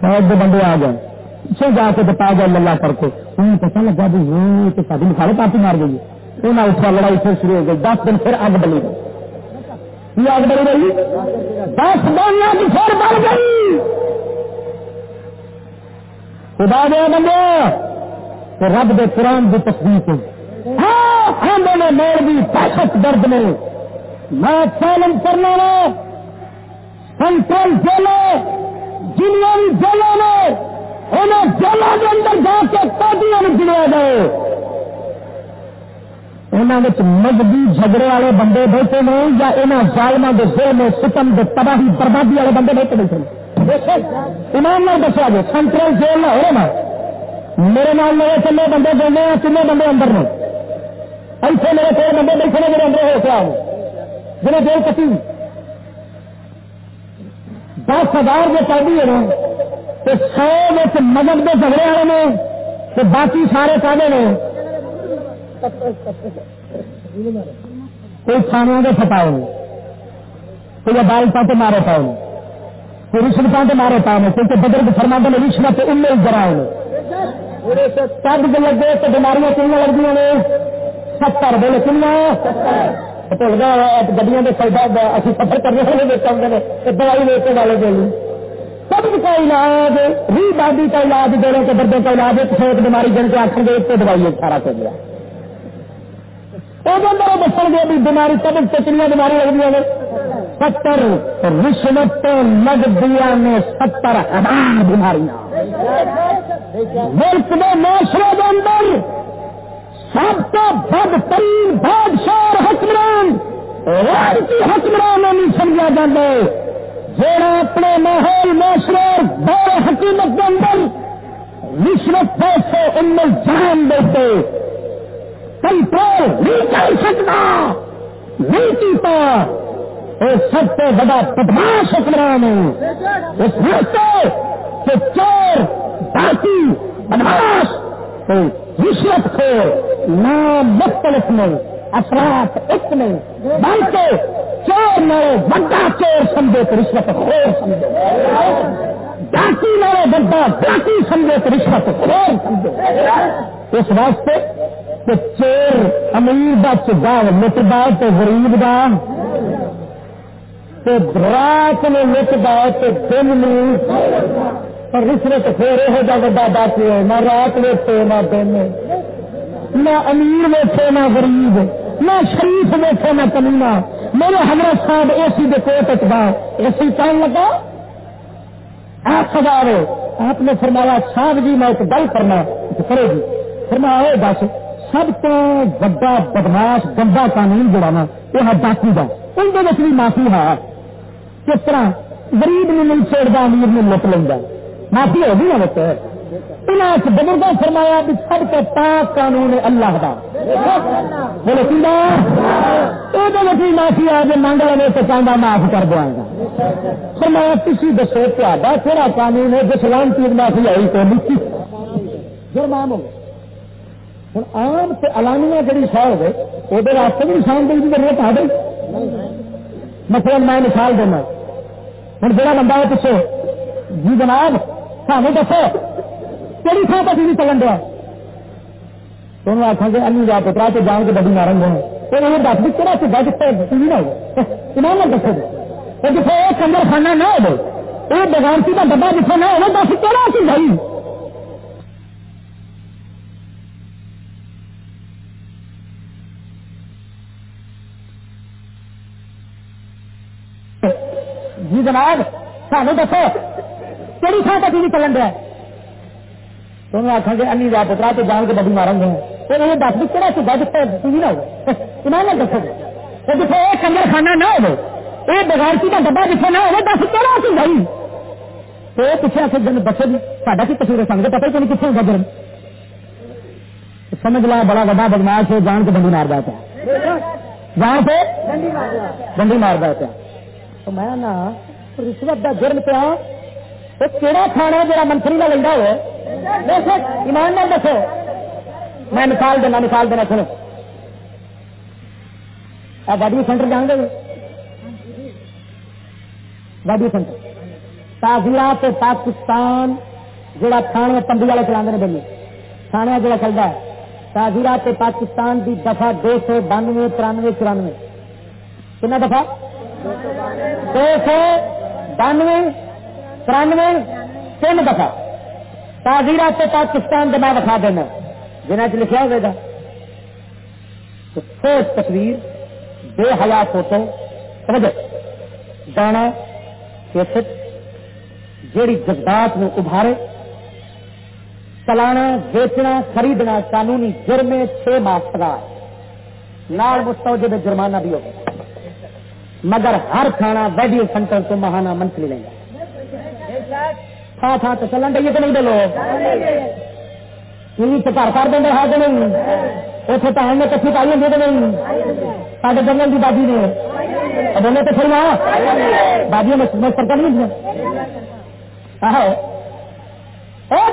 Speaker 1: فوج کے بندے آ گئے، پیچھے جا کے بتا گیا اللہ کر کے۔ انہیں پتا لگا بھی یہ تو ساری مکھالے پاپی مار گئی انہیں اٹھا لڑائی پھر شروع ہو گئی۔ دس دن پھر اگ بلی۔ گئی اگ بلی رہی؟ دس دن اگ پھر بڑھ گئی۔ خدا دیا بندے رب دے قرآن کی تصدیق ہاں نے میر بھی دہشت درد میں میں چیلنج کرنا سنٹرل جیلوں جنیا بھی جیلوں میں، انہیں جیلوں کے اندر جا کے پودیاں گنیا گئے انہوں مذہبی جھگڑے والے بندے بیٹھے نے یا انہوں ظالموں کے ذہن میں ستم کے تباہی بربادی والے بندے بیٹھے بیٹھے ایمان نال دسیا جی سینٹرل جیل نہ ہو نا میرے نام میرے کنے بندے بولنے ہیں کنے بندے اندر نے ایسے میرے کئی بندے بیٹھے نے میرے اندر ہو کیا جنہیں جیل کٹی۔ دس ہزار جو قیدی ہے تو سو مذہب کے جھگڑے والے نے باقی سارے کہنے نے کوئی تھانے کے پٹاؤ کوئی عدالتوں سے مارے پاؤ کوئی رشوتوں سے مارے پاؤ کیونکہ بدرگ فرما نے رشوت ان کراؤ سب جو لگے تو بیماریاں کن لگتی نے؟ ستر بولے کن بھول گیا گڈیاں کے سودا اچھی سفر کرنے والے دیکھتے ہیں دوائی ویچنے والے بولی سب کا علاج ری بادی کا علاج دونوں کے دردوں کا علاج ایک سوچ بیماری جن کے آخر گے تو دوائی سارا کر دیا بچن گے بھی بیماری سب چنیا بیماری لگ گئی ستر۔ رشوت لگ دیا نے ستر ہزار بیماریاں۔ ملک میں معاشرے کے اندر سب سے بدترین بادشاہ حکمران حکمران نہیں سمجھا جاتا جڑا اپنے ماحول معاشرے دور حکومت کے اندر رشوت پیسے ان میں جان دیتے۔ کنٹرول نہیں کر سکتا۔ نہیں پیتا وہ سب سے بڑا بدماش حکمران ہے۔ اس راستے کہ چور، باقی بدماش رشوت کو نام مختلف نہیں اثرات ایک نہیں بلکہ چور مارے بڑا چور سمجھے تو رشوت خور سمجھے۔ ڈاکی مارے بڑا ڈاکی سمجھے تو رشوت خور سمجھے۔ اس واسطے کہ چور امیر کا چگا لٹ دا تو غریب دا۔ تو رات میں لٹ دا تو دن میں۔ اور رشوت پھر یہ جا بڑا ہے، نہ رات ویٹے نہ دن نہ امیر ویٹے نہ غریب۔ نہ شریف ویٹے نہ کمینا میرے حضرت صاحب، اے سی دے کوٹ چکا اے سی کون لگا، آپ سوال آپ نے فرمایا، صاحب جی میں ایک گل کرنا کرے گی جی۔ فرمایا دس سب تو بڑا بدماش گندا قانون جڑا نا وہ ہے ڈاکو کا ان بھی معافی ہے۔ کس طرح غریب نے نہیں چھوڑتا امیر نے لٹ لینا معافی ہوگی نا بچے بزرگوں فرمایا بھی سب کو پاک قانون اللہ کا بولے کی معافی آ جائے، مانگ لے تو چاہتا معاف کر دیا گا فرمایا کسی دسو تا کہڑا قانون ہے؟ جس لان چیز معافی آئی تو نہیں۔ جرمان ہو ہوں آم سے الانیاں جڑی شاہ ہو گئے وہ راستے بھی نشان کی ضرورت آ گئی مثلا میں مثال دینا ہوں جہاں بندہ ہے پچھو جی جناب سانو دسو کہڑی تھان پہ نہیں چلن دیا تو آخا گے انی جا پترا تو جان کے بڑی مارن گے پھر یہ دس بھی کہڑا سا جتنے ٹی وی نہ ہو ایمان دسو جی جتنے یہ کنجر خانہ نہ ہو یہ بغانتی کا ڈبا جتنے نہ ہو دس کہڑا سی بھائی جی جناب سانو دسو کہڑی تھان پہ ٹی وی چلن دیا تو میں آخا گے انی رات پترا تو جان کے بڑی مارن گے پھر یہ دس بھی کہڑا چکا جتنے ٹی نہ ہو ایمان نہ دسو تو جتنے یہ کنجر خانہ نہ ہو یہ بغیرتی کا ڈبا جتنے نہ ہو دس کہڑا سی بھائی تو یہ پیچھے آخر جن بچے بھی ساڈا کی تصویر سمجھے پتہ ہی نہیں کتنے ہوگا جرم سمجھ لا بڑا بڑا بدماش ہے جان کے بندی مار دیتا جان سے بندی مار دیتا تو میں نا رشوت کا جرم پیا کہڑا کھانا جا منتری کا لینا ہو ایمان نہ دسو میں مثال دینا مثال دینا سنو آپ واڈی سینٹر جان گے واڈی سینٹر تعزیرات پاکستان جہاں تھانے تمبی والے چلا بنی تھانے جہاں چلتا ہے تاجرات پاکستان کی دفعہ دو سو بانوے ترانوے چورانوے کنا دفعہ دو سو بانوے ترانوے، تین دفعہ۔ تاجرات پاکستان کا میں دکھا دینا۔ جنہیں چ لکھا ہوئے گا سوچ تصویر، بے حیا فوٹو۔ سمجھ گانا، کیسٹ، جیڑی جذبات نو ابھارے۔ چلانا بیچنا، خریدنا، قانونی جرم چھ ماہ سزا۔ لال مستوجب جرمانہ بھی ہوگا۔ مگر ہر کھانا ویڈیو سینٹر تو مہانا منتھلی لیں گا تھا تھا تو چلن دئیے تو نہیں بولو ٹی وی سے گھر کر دیں ہے کہ نہیں۔ اتنے تو ہم نے کچھ پائی ہوں تو نہیں؟ سارے جنگل کی باجی نے۔ بولے تو پھر باجی میں سرکار نہیں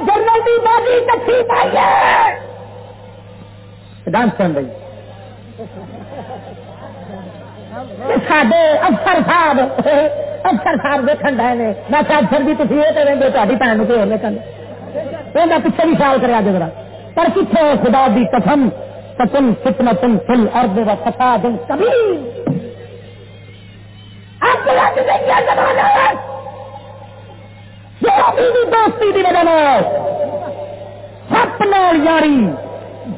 Speaker 1: جنرل کی باجی کچھ پائی ڈانس کر رہی۔ سڈے افسر صاحب افسر صاحب دیکھن ڈے نے میں کہ افسر بھی تھی یہ کریں تاری بھن کو دیکھیں میں پیچھے بھی خیال کرا جگہ پر کتنے خدا دی قسم تم فتنا تم فل ارد و فتا دن کبھی دوستی کی وجہ سپ نال یاری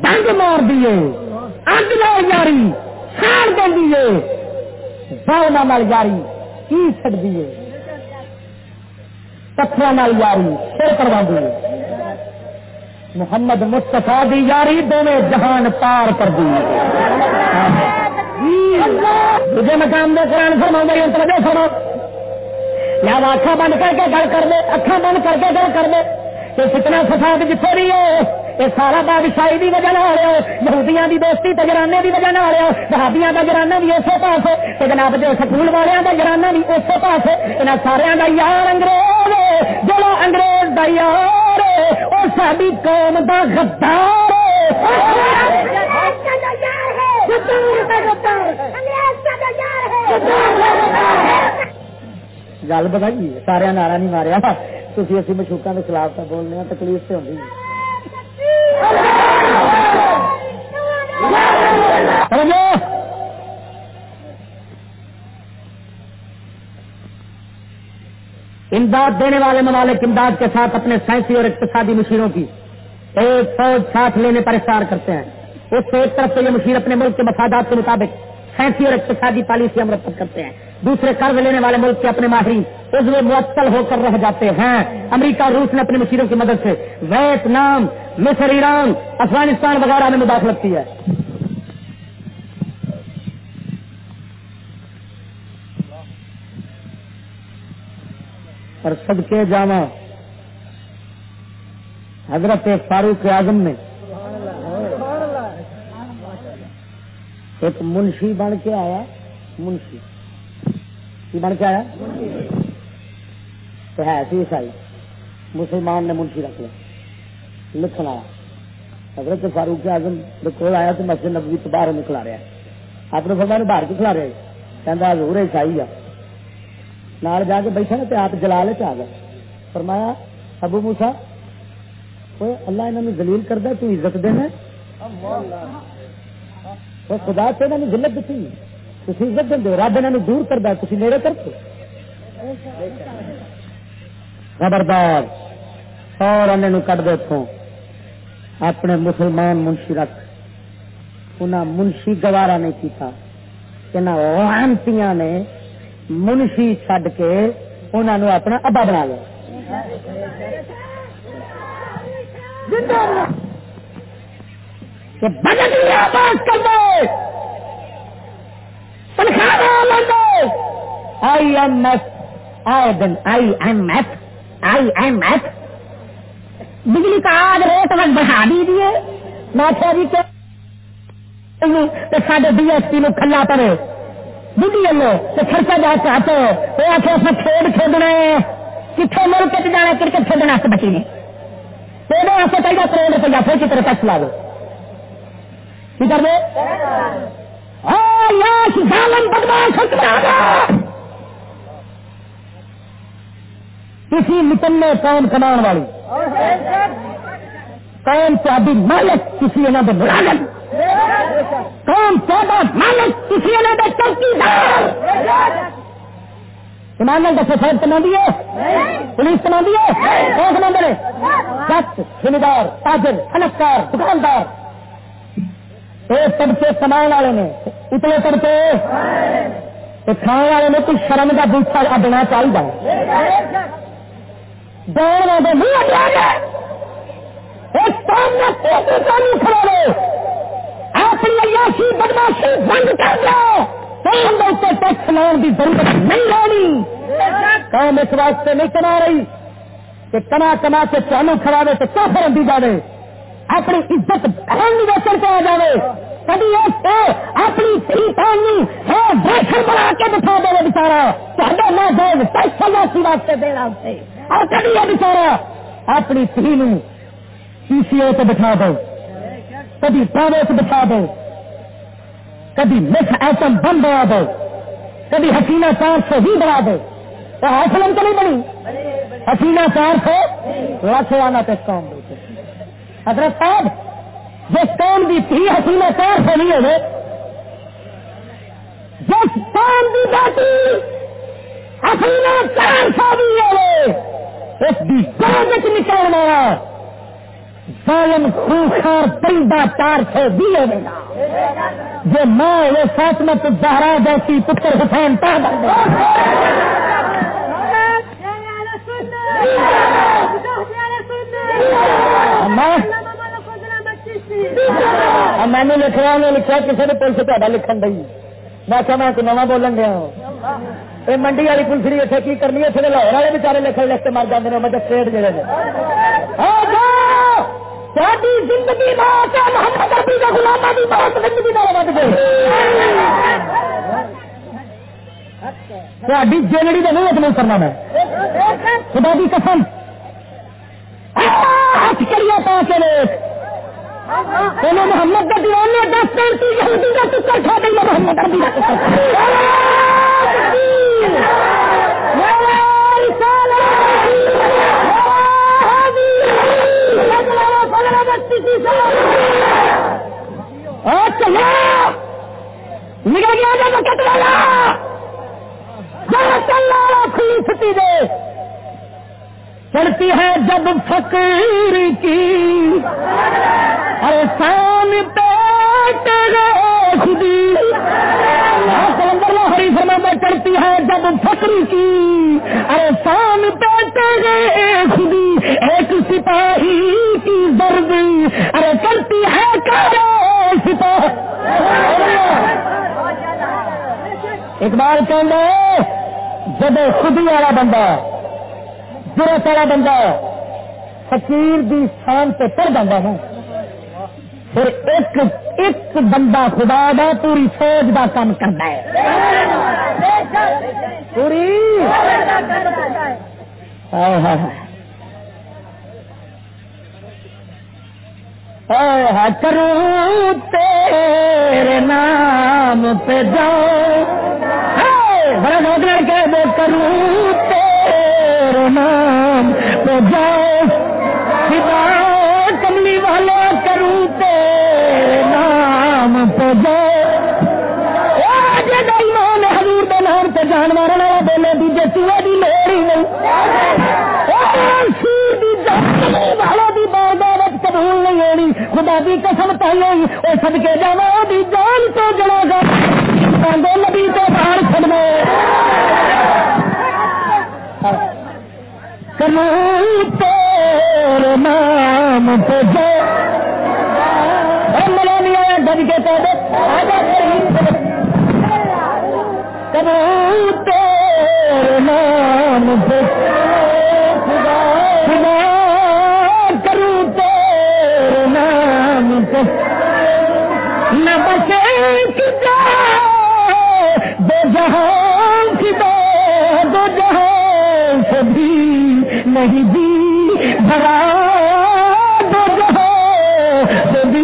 Speaker 1: ڈنگ مار دیے اگ نال یاری ساڑ دیے باؤنا نال یاری، کی چڑ دیے پتھر نال یاری، سر کروا دیے محمد مستفا دی یاری دونوں جہان پار کر دی مجھے مقام دے قرآن فرما گئی توجہ سنو یا اکھا بند کر کے گل کر دے اکھا بند کر کے گل کر دے کہ کتنا فساد جتنے بھی ہے یہ سارا بادشاہی کی وجہ نہ ہو یہودیاں دی دوستی تجرانے کی وجہ نہ ہو بہادیاں کا جرانا بھی اسی پاس ہے جناب جو سکول والوں کا جرانا بھی اسی پاس ہے یہاں سارا کا یار انگریز جو انگریز کا یار وہ ساری قوم کا غدار گل بتائی سارا نعرہ نہیں ماریا۔ تھی اسی مشوقوں کے خلاف تو بولنے ہاں، تکلیف سے ہوتی امداد دینے والے ممالک امداد کے ساتھ اپنے سائنسی اور اقتصادی مشیروں کی ایک فوج ساتھ لینے پر اشار کرتے ہیں۔ اس سے ایک طرف سے یہ مشیر اپنے ملک کے مفادات کے مطابق سائنسی اور اقتصادی پالیسیاں مرتب کرتے ہیں۔ دوسرے قرض لینے والے ملک کے اپنے ماہرین عزو معطل ہو کر رہ جاتے ہیں۔ امریکہ اور روس نے اپنے مشیروں کی مدد سے ویتنام مصر، ایران، افغانستان وغیرہ میں مداخلت کی ہے۔ اور سب کے جامع حضرت فاروق اعظم نے ایک منشی بن کے آیا، منشی۔ بن کے آیا؟ تو ہے سی عیسائی۔ مسلمان نے منشی رکھ لیا۔ لکھن آیا حضرت فاروق اعظم کول آیا تو مسجد نبوی تو باہر نکلا رہا آپ نے فرمایا باہر کھلا رہے کہہ ہزور عیسائی آ نال جا کے بیٹھا نا تو آپ جلا لے آ گئے۔ فرمایا، ابو موسا اللہ انہوں نے دلیل کرتا تو عزت دینا خدا سے انہوں نے ضلعت دیتی تھی عزت دیں رب انہوں نے دور کرتا تھی نیڑے کرتے خبردار اور انہوں کٹ دے اتوں اپنے مسلمان منشی رکھ۔ انہیں منشی گوارا نہیں کیتا۔ کہ نے منشی چڈ کے انہوں نے اپنا ابا بنا لیا۔ I M F I M F, I M F. بجلی کا آج ریٹ وقت بڑھا دیجیے ناچا جی کے سارے ڈی ایس پی میں کھلا پڑے۔ بجلی لو تو خرچہ جا چاہتے ہو وہ آ کے اصل کھیل کھیلنا ہے۔ کتنے ملک چ جانا کرکٹ کھیلنے بچی نے تو چاہیے کروڑ روپیہ پھر کتنے ٹیکس لا دو کی کر دے؟ کسی نکلنے قوم کمان والی۔ قوم تاری مالک، کسی انہوں نے ملازم قوم چودہ مالک، کسی انہوں نے چوکیدار ایمان دسو، فوج کما دیے پولیس کما دیے کون کما دے سچ زمیندار تاجر خلکار دکاندار. ایک طبقے کمان والے نے، اتنے طبقے. کھانے والے نے کچھ شرم کا بوٹا اڈنا چاہیے دوڑ والے منہ کھڑے اپنی عیاشی بدماشی بند کر دو۔ ٹیکس لاؤن کی ضرورت نہیں لانی قوم اس واسطے نہیں کما رہی کہ کما کما کے چانو کھڑا تو کیا دی جائے اپنی عزت بہن ویچن کے آ جائے کبھی اس سے اپنی تھی پانی ہے بنا کے بٹھا دے بچارا چاہے نہ جائے پیسہ سی واسطے دینا اسے اور کبھی یہ بچارا، اپنی تھی نو سی سی او بٹھا دو، کبھی پاوے سے بٹھا دو، کبھی مس ایٹم بم بنا دو، کبھی حسینہ چار سو بھی بنا دو، تو حوصلم تو نہیں بنی؟ حسینہ چار سو؟ لاکھ آنا پہ کام حضرت صاحب، جس قوم کی تھی حسینہ چار سو نہیں ہوئے، جس قوم کی بیٹی حسینہ چار سو بھی ہوئے۔ اس کی کاغذ نکلنا ظالم خوخار پرندہ چار سو بھی ہوئے گا جو ماں وہ فاطمت زہرا جیسی پتر حسین پیدا میں نے لکھا انہیں لکھا کسی نے پولیس تا لکھن دئی میں کہ میں نواں بولن دیا یہ منڈی والی پولیس نہیں اتنے کی کرنی اتنے لاہور والے بچارے لکھن لکھ کے مر جاتے ہیں مجسٹریٹ جڑے ساری زندگی محمد کا غلامہ دی زندگی گئی۔ جیلڑی کا نہیں نہیں کرنا میں۔ خدا کی قسم۔ ہاتھ کریے پا کے محمد کا دیوانے دس پینتی یہودی کا کھا دیں محمد ابھی کا نکل گیا جب کٹ والا کھلی چھٹی دے چلتی ہے جب فقیر کی۔ ارے سام پیٹ خودی۔ سلندر ہری سما میں چلتی ہے جب فقیر کی ارے سام گئے خودی، ایک سپاہی کی درد۔ ارے چلتی ہے کرے سپاہی اقبال کہ جب خودی والا بندہ ضرورت والا بندہ فقیر دی شان سے پڑ جاتا ہے پھر ایک ایک بندہ خدا دا پوری فوج دا کام کرتا ہے۔ پوری؟ کروں تیرے نام پہ جاؤ۔ بڑا نوجوان کہہ دے کروں تیرے نام پہ جاؤ۔ خدا کملی والا کروں تیرے نام پہ جاؤ ایمان حضور دے نام سے جانور والا بولے دیجیے چوہے کی لوڑ ہی نہیں۔ والا دی بار قبول نہیں ہونی۔ خدا دی قسم پائی ہوئی وہ سد کے جا دی جان تو جڑا گا نبی تو باہر چڑنا تیرے نام پہ ملا نہیں آیا گج کے پودے تیرے نام پہ کروں تیرے نام نہ بچے دو جہاں کتا دو جہاں سے بھی نہیں دی۔ بھرا دو جہاں سے بھی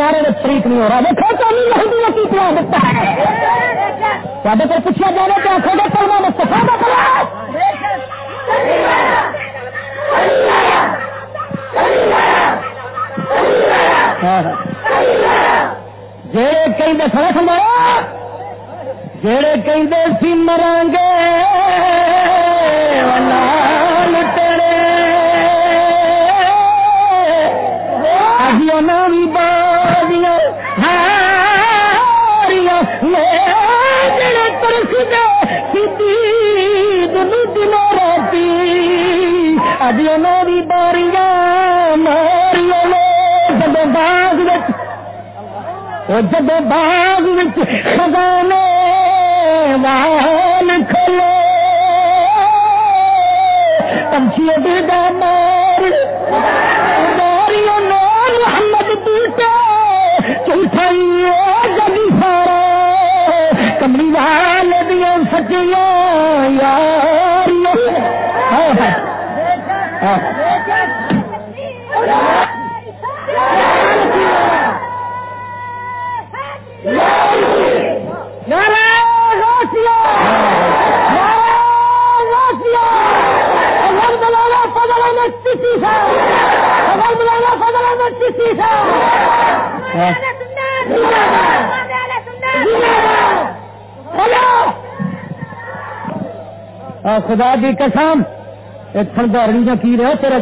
Speaker 1: جہاں سے بھی نہیں ہو رہا دیکھو تو نہیں کی پلا دیتا ہے؟ تے کو پوچھا جائے کہ آخو گے سلوا مستفا کا پلا ہاں۔ جڑے کہیں دے سر سمایا جڑے کہیں دے سی مران گے ابھی نوی باریاں ہاریاں جڑے ترس دے سیدھی دنو دنوں راتی۔ ابھی نوی باریاں ماریاں جب باغ جب باغ خزانے وال کھلو پنچھی بیدا مار۔ ماریو محمد بیٹا سارا کمری وال دیا یار خدا دی قسم کی رہے تیرے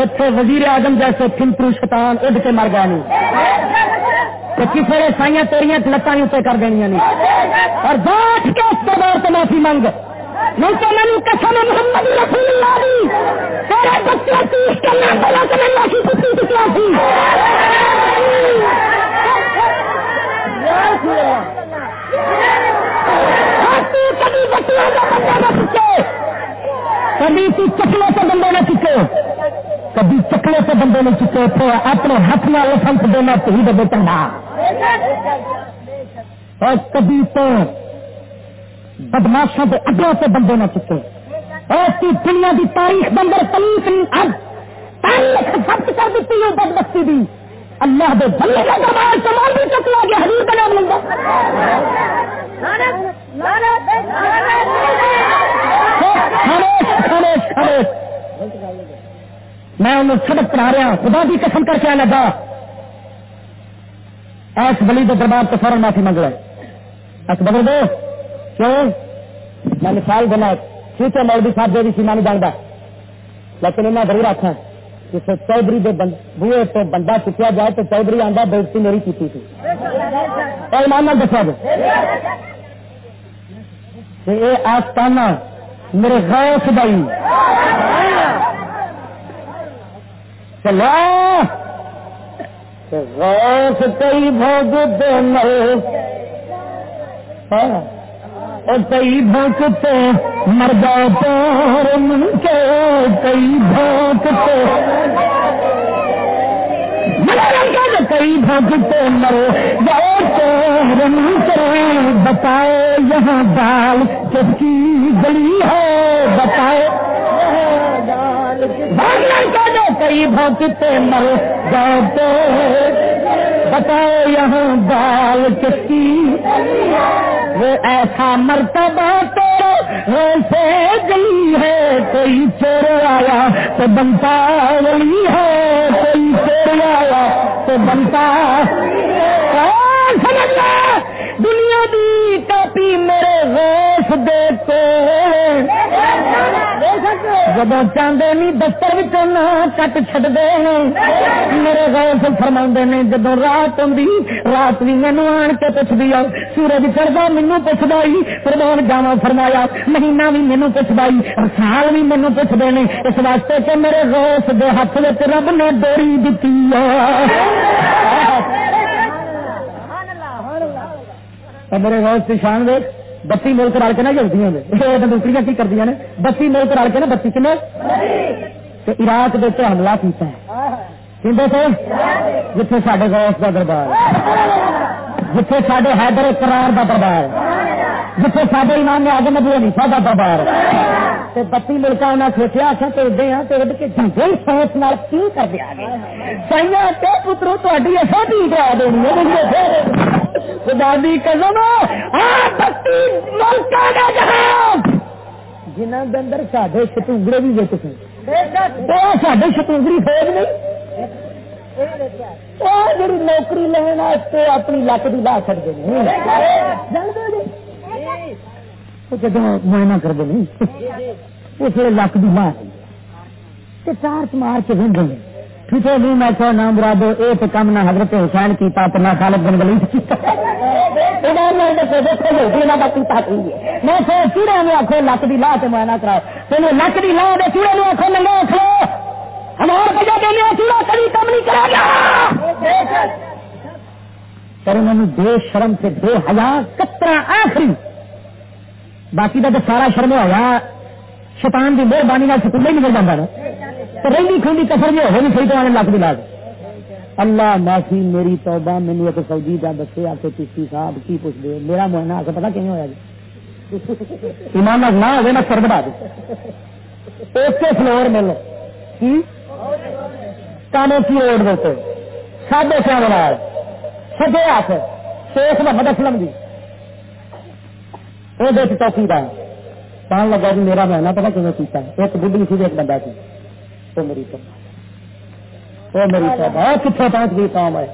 Speaker 1: اتنے وزیر اعظم جیسے فنترو شیطان اڈ کے مر گیا نہیں۔ کسی نے سائیاں تیریاں لتان اتنے کر دنیا نہیں۔ اور بیٹھ کے اس کے بعد تو معافی منگ نہیں تو میں قسم محمد رسول اللہ دی۔ تیرے بچے تیس بلا میں معافی پوچھی کبھی بچوں کا بندہ نہ چکے کبھی تو چکلے سے بندے نہ چکے کبھی چکلے سے بندے نے چکے تھے اپنے ہاتھ میں لسنس دینا تو ہی دبے چنگا۔ اور کبھی تو بدماشوں کے اگوں سے بندے نہ چکے اور کی دنیا کی تاریخ بندر تلیف اب تاریخ خرچ کر دیتی ہے بد بستی بھی۔ اللہ دے بندے کا دربار سامان بھی چکلا گیا؟ حریر کا نام لگا میں انہوں سبق پڑھا رہا خدا بھی قسم کر کے آ لگا۔ ایس بلی کے دربار تو فوراً معافی منگ رہے ایس بدل دو کیوں؟ میں مثال دینا ٹھیک ہے مولوی صاحب جو بھی سیما نہیں جانتا۔ لیکن انہیں ضرور آخا جسے چودھری کے بوئے تو بندہ چکیا جائے تو چودھری آنڈا بےزتی میری کی تھی۔ اور ایمان دسا دو یہ آستانہ میرے غوث بھائی چلا غوث کئی بھوگ دے کئی ہاں۔ بھونکتے مر جاؤ پور من کے کئی بھونکتے کئی بھگتے مرے جاؤ چہر من بتائے یہاں دال کس کی گلی ہے بتائے کئی بھونکتے مر جاؤ بتاؤ یہاں بال کس کی؟ وہ ایسا مرتبہ تو ویسے گلی ہے، کوئی چور آیا تو بنتا ولی ہے، کوئی چور آیا تو بنتا۔ دنیا دی کاپی میرے روس دیتے جب چاہتے نہیں دفتر کٹ چڈ دے میرے غوث فرما نے جب رات ہوں رات بھی مینو آن کے پوچھتی آؤ سورج چڑھتا مینو پوچھتا ہی فرمان جاوا فرمایا، مہینہ بھی مینو پوچھتا ہی سال بھی مینو پوچھتے ہیں اس واسطے کہ میرے غوث دے ہاتھ رب نے ڈوری دیتی ہے میرے غوث سے شان دیکھ بتی ملک رل کے نہ جلدی ہوں دوسری کی کردی نے۔ بتی ملک رل کے نا بتی کن عراق کے حملہ کیتا ہے۔ جتنے سڈے گوس کا دربار جتنے سڈے حیدر قرار کا دربار جتنے سڈے امام آگے ابو حنیفا کا دربار بتی ملکا انہیں سوچا اچھا تو اڈے ہاں تو اڈ کے جھنڈے سوچ نال کیوں کر دیا گیا سائیا تے پترو تھی ایسا ٹی کرا دینی ہے خدا دی قسم بتی ملکا جہاز! اندر سڈے شتونگڑے بھی وچ سن سڈے شتونگڑی فوج نہیں جی نوکری لینا اپنی لک بھی لا چڑتے جب معائنہ کرتے نہیں اس ویلے لک بھی لا چار مار کے ہوں ٹھیک ہے میں کہ نام مراد یہ تو کم نہ حضرت حسین کیتا تو نہ خالد بن گلی میں چوڑے آخو لک بھی لا کے معائنہ کراؤ تین لک لا دے چوڑے آخو آخو ہمارا دینے چوڑا کبھی کم نہیں پر انہوں نے بے شرم سے بے ہزار کترا آخری باقی کا تو سارا شرم ہوا شیطان کی مہربانی سکون نہیں نکل جاتا نا۔ تو رہی کھولی کسر جو ہو نہیں صحیح تو لک دلا اللہ معافی، میری توبہ مینو ایک فوجی کا دسے آ کے پی صاحب کی پوچھ دے میرا موہنا آ کے پتا کیوں ہوا جی؟ ایمان نہ ہوگا میں سر بڑھا دوں ایک فلور مل۔ کی؟ کی روڈ دیتے ساڈے سیاح سجے ہاتھ شیخ محمد اسلم جی۔ وہ دیکھ چوکی کا کہنے لگا جی میرا مہینہ پتا کیوں پیتا ایک بڑھی سی ایک بندہ سی وہ میری وہ میری بہت کتنے پہنچ گئی قوم ہے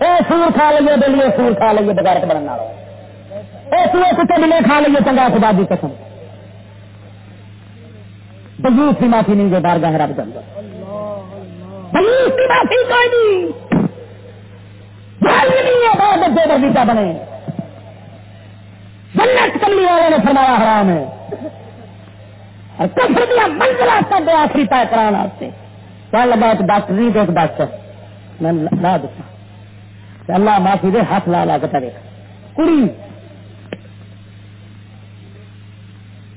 Speaker 1: اے سور کھا لیے بلیے سور کھا لیے بغیر بننا اے سور کتے ملے کھا لیے چنگا خدا دی قسم بلوس کی معافی نہیں جو بار گاہ رب جانا بلوس کی معافی کوئی نہیں نہیں ہے بہت بڑے بردی کا بنے جنت کملی والے نے فرمایا حرام ہے۔ اور کفر دیا منزلہ سب آخری طے کرانا سے کہنے لگا ایک ڈاکٹر جی نہیں تو ایک ڈاکٹر۔ میں لا دیتا۔ اللہ معافی دے، ہاتھ لا لا کے کرے کڑی۔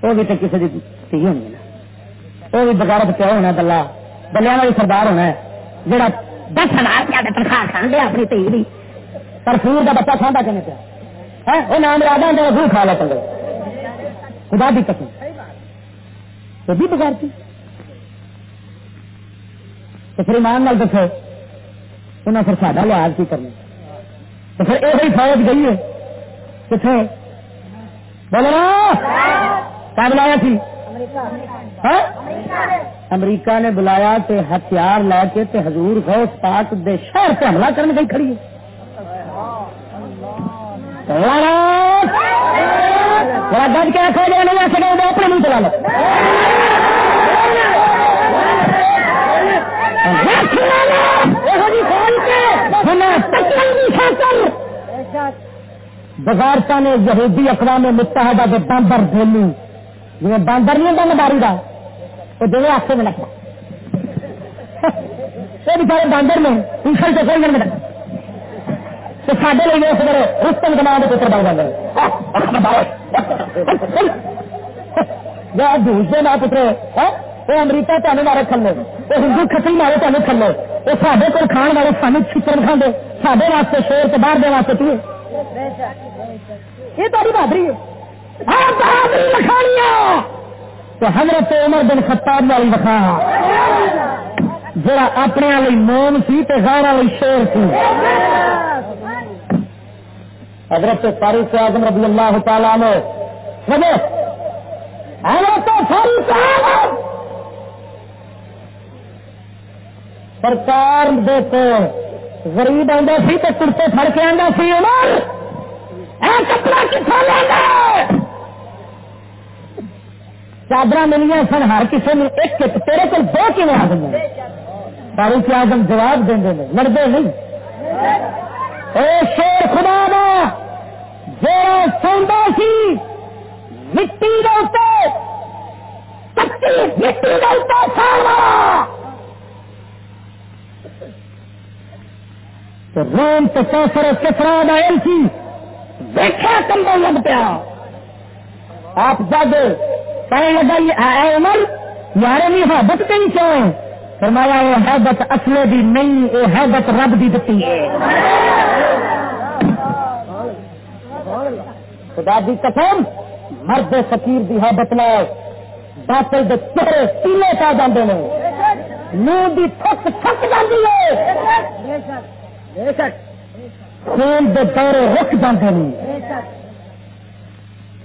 Speaker 1: وہ بھی تو کسی کی تھی ہونی نا۔ وہ بھی بغیرت کیا ہونا بلا۔ بلیا بھی سردار ہونا ہے۔ جہاں دس ہزار روپیہ تنخواہ کھان دیا اپنی تھی پر سور کا بچہ کھانا کھانے پہ وہ نام راجا اندر وہ کھا لے چلے خدا بھی قسم۔ تو بھی بگاڑتی تو پھر ایمان نال دسو انہیں پھر ساڈا لحاظ کی کرنا۔ تو پھر یہ فوج گئی ہے۔ کتنے بولو کیا بلایا تھی؟ ہاں؟ امریکہ نے بلایا تے ہتھیار لا کے تے حضور غوث پاک دے شہر سے حملہ کرنے گئی کھڑی ہے۔ گج کے رکھو جو نہیں آ سکے وہ اپنے منہ چلا لو بغیرتا نے یہودی اقوام متحدہ کے باندر دھیلو جی باندر نہیں ہوتا مداری کا وہ دونوں آسے میں لگتا یہ بچارے باندر میں انسل سے کوئی نہیں لگتا تو سارے لیے اس بڑے رستم کمان کے پتر بن جائے دوسرے نہ پترے وہ امریکہ تمہیں مارے کھلے وہ ہندو کھٹی مارے تمہیں کھلے وہ سارے کو کھان والے سانو چکر کھانے سارے واسطے شور کے باہر دے واسطے پیے یہ تاری بہادری ہے تو حضرت عمر بن خطاب والی وکھا جڑا اپنے والی موم سی غیر والی شور سی حضرت فاروق اعظم رضی اللہ تعالیٰ نے حضرت فاروق اعظم۔ سرکار دیکھو غریب آتا سی تو کرتے فر کے آتا سی عمر۔ اے کپڑا کتوں لینا چادر ملیا سن، ہر کسی نے ایک ایک، تیرے کو دو کیون آ گئی فاروق اعظم جواب دیں لڑتے نہیں۔ اے شیر خدا دا جڑا سوندا سی، مٹی دے کچی مٹی دے سارا روم تو سوسر کسرا دا ایل سی دیکھا کمبل لگ پیا۔ آپ جگ کہنے لگا اے عمر یار نہیں حابت کہیں کیوں فرمایا یہ حیبت اصلے دی نہیں یہ حیبت رب دی دتی ہے. خدا دی قسم، مرد فقیر دی حیبت لو باطل دے چہرے پیلے پا جاتے ہیں منہ کی تھک تھک جاتی ہے۔ خون دے دورے رک جاتے ہیں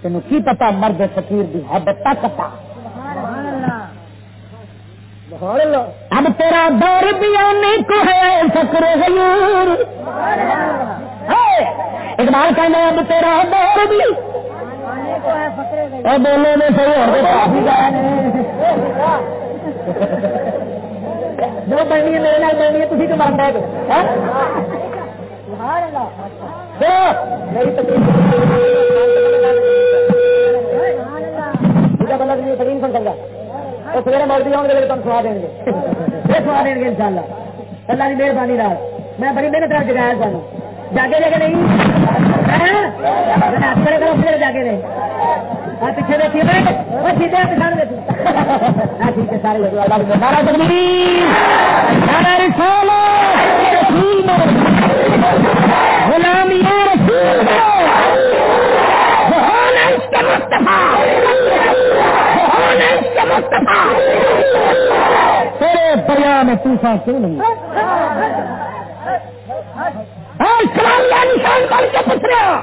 Speaker 1: تین کی پتا، مرد فقیر کی حد تک اب تیرا دور بھی آنے کو ہے فکر غیور اقبال کہنا اب تیرا دور بھی بولے میں صحیح جو بننی ہے میرے نال بننی ہے تھی تو مرد بندہ تقریم سن سکتا وہ سویرے مولوی آؤ گے، تم سوا دیں گے۔ سوا دیں گے ان شاء اللہ اللہ کی مہربانی میں بڑی محنت کر جگایا سن جاگے جگہ نہیں۔ کرو جاگے نہیں۔ ہاں؟ ہاں، پیچھے دیکھیے سیدھے پچھاڑ دیتی ہاں، ٹھیک ہے، سارے سارا غلامی رسول تیرے دریا میں طوفان کیوں نہیں؟ نشان کے پوچھ رہا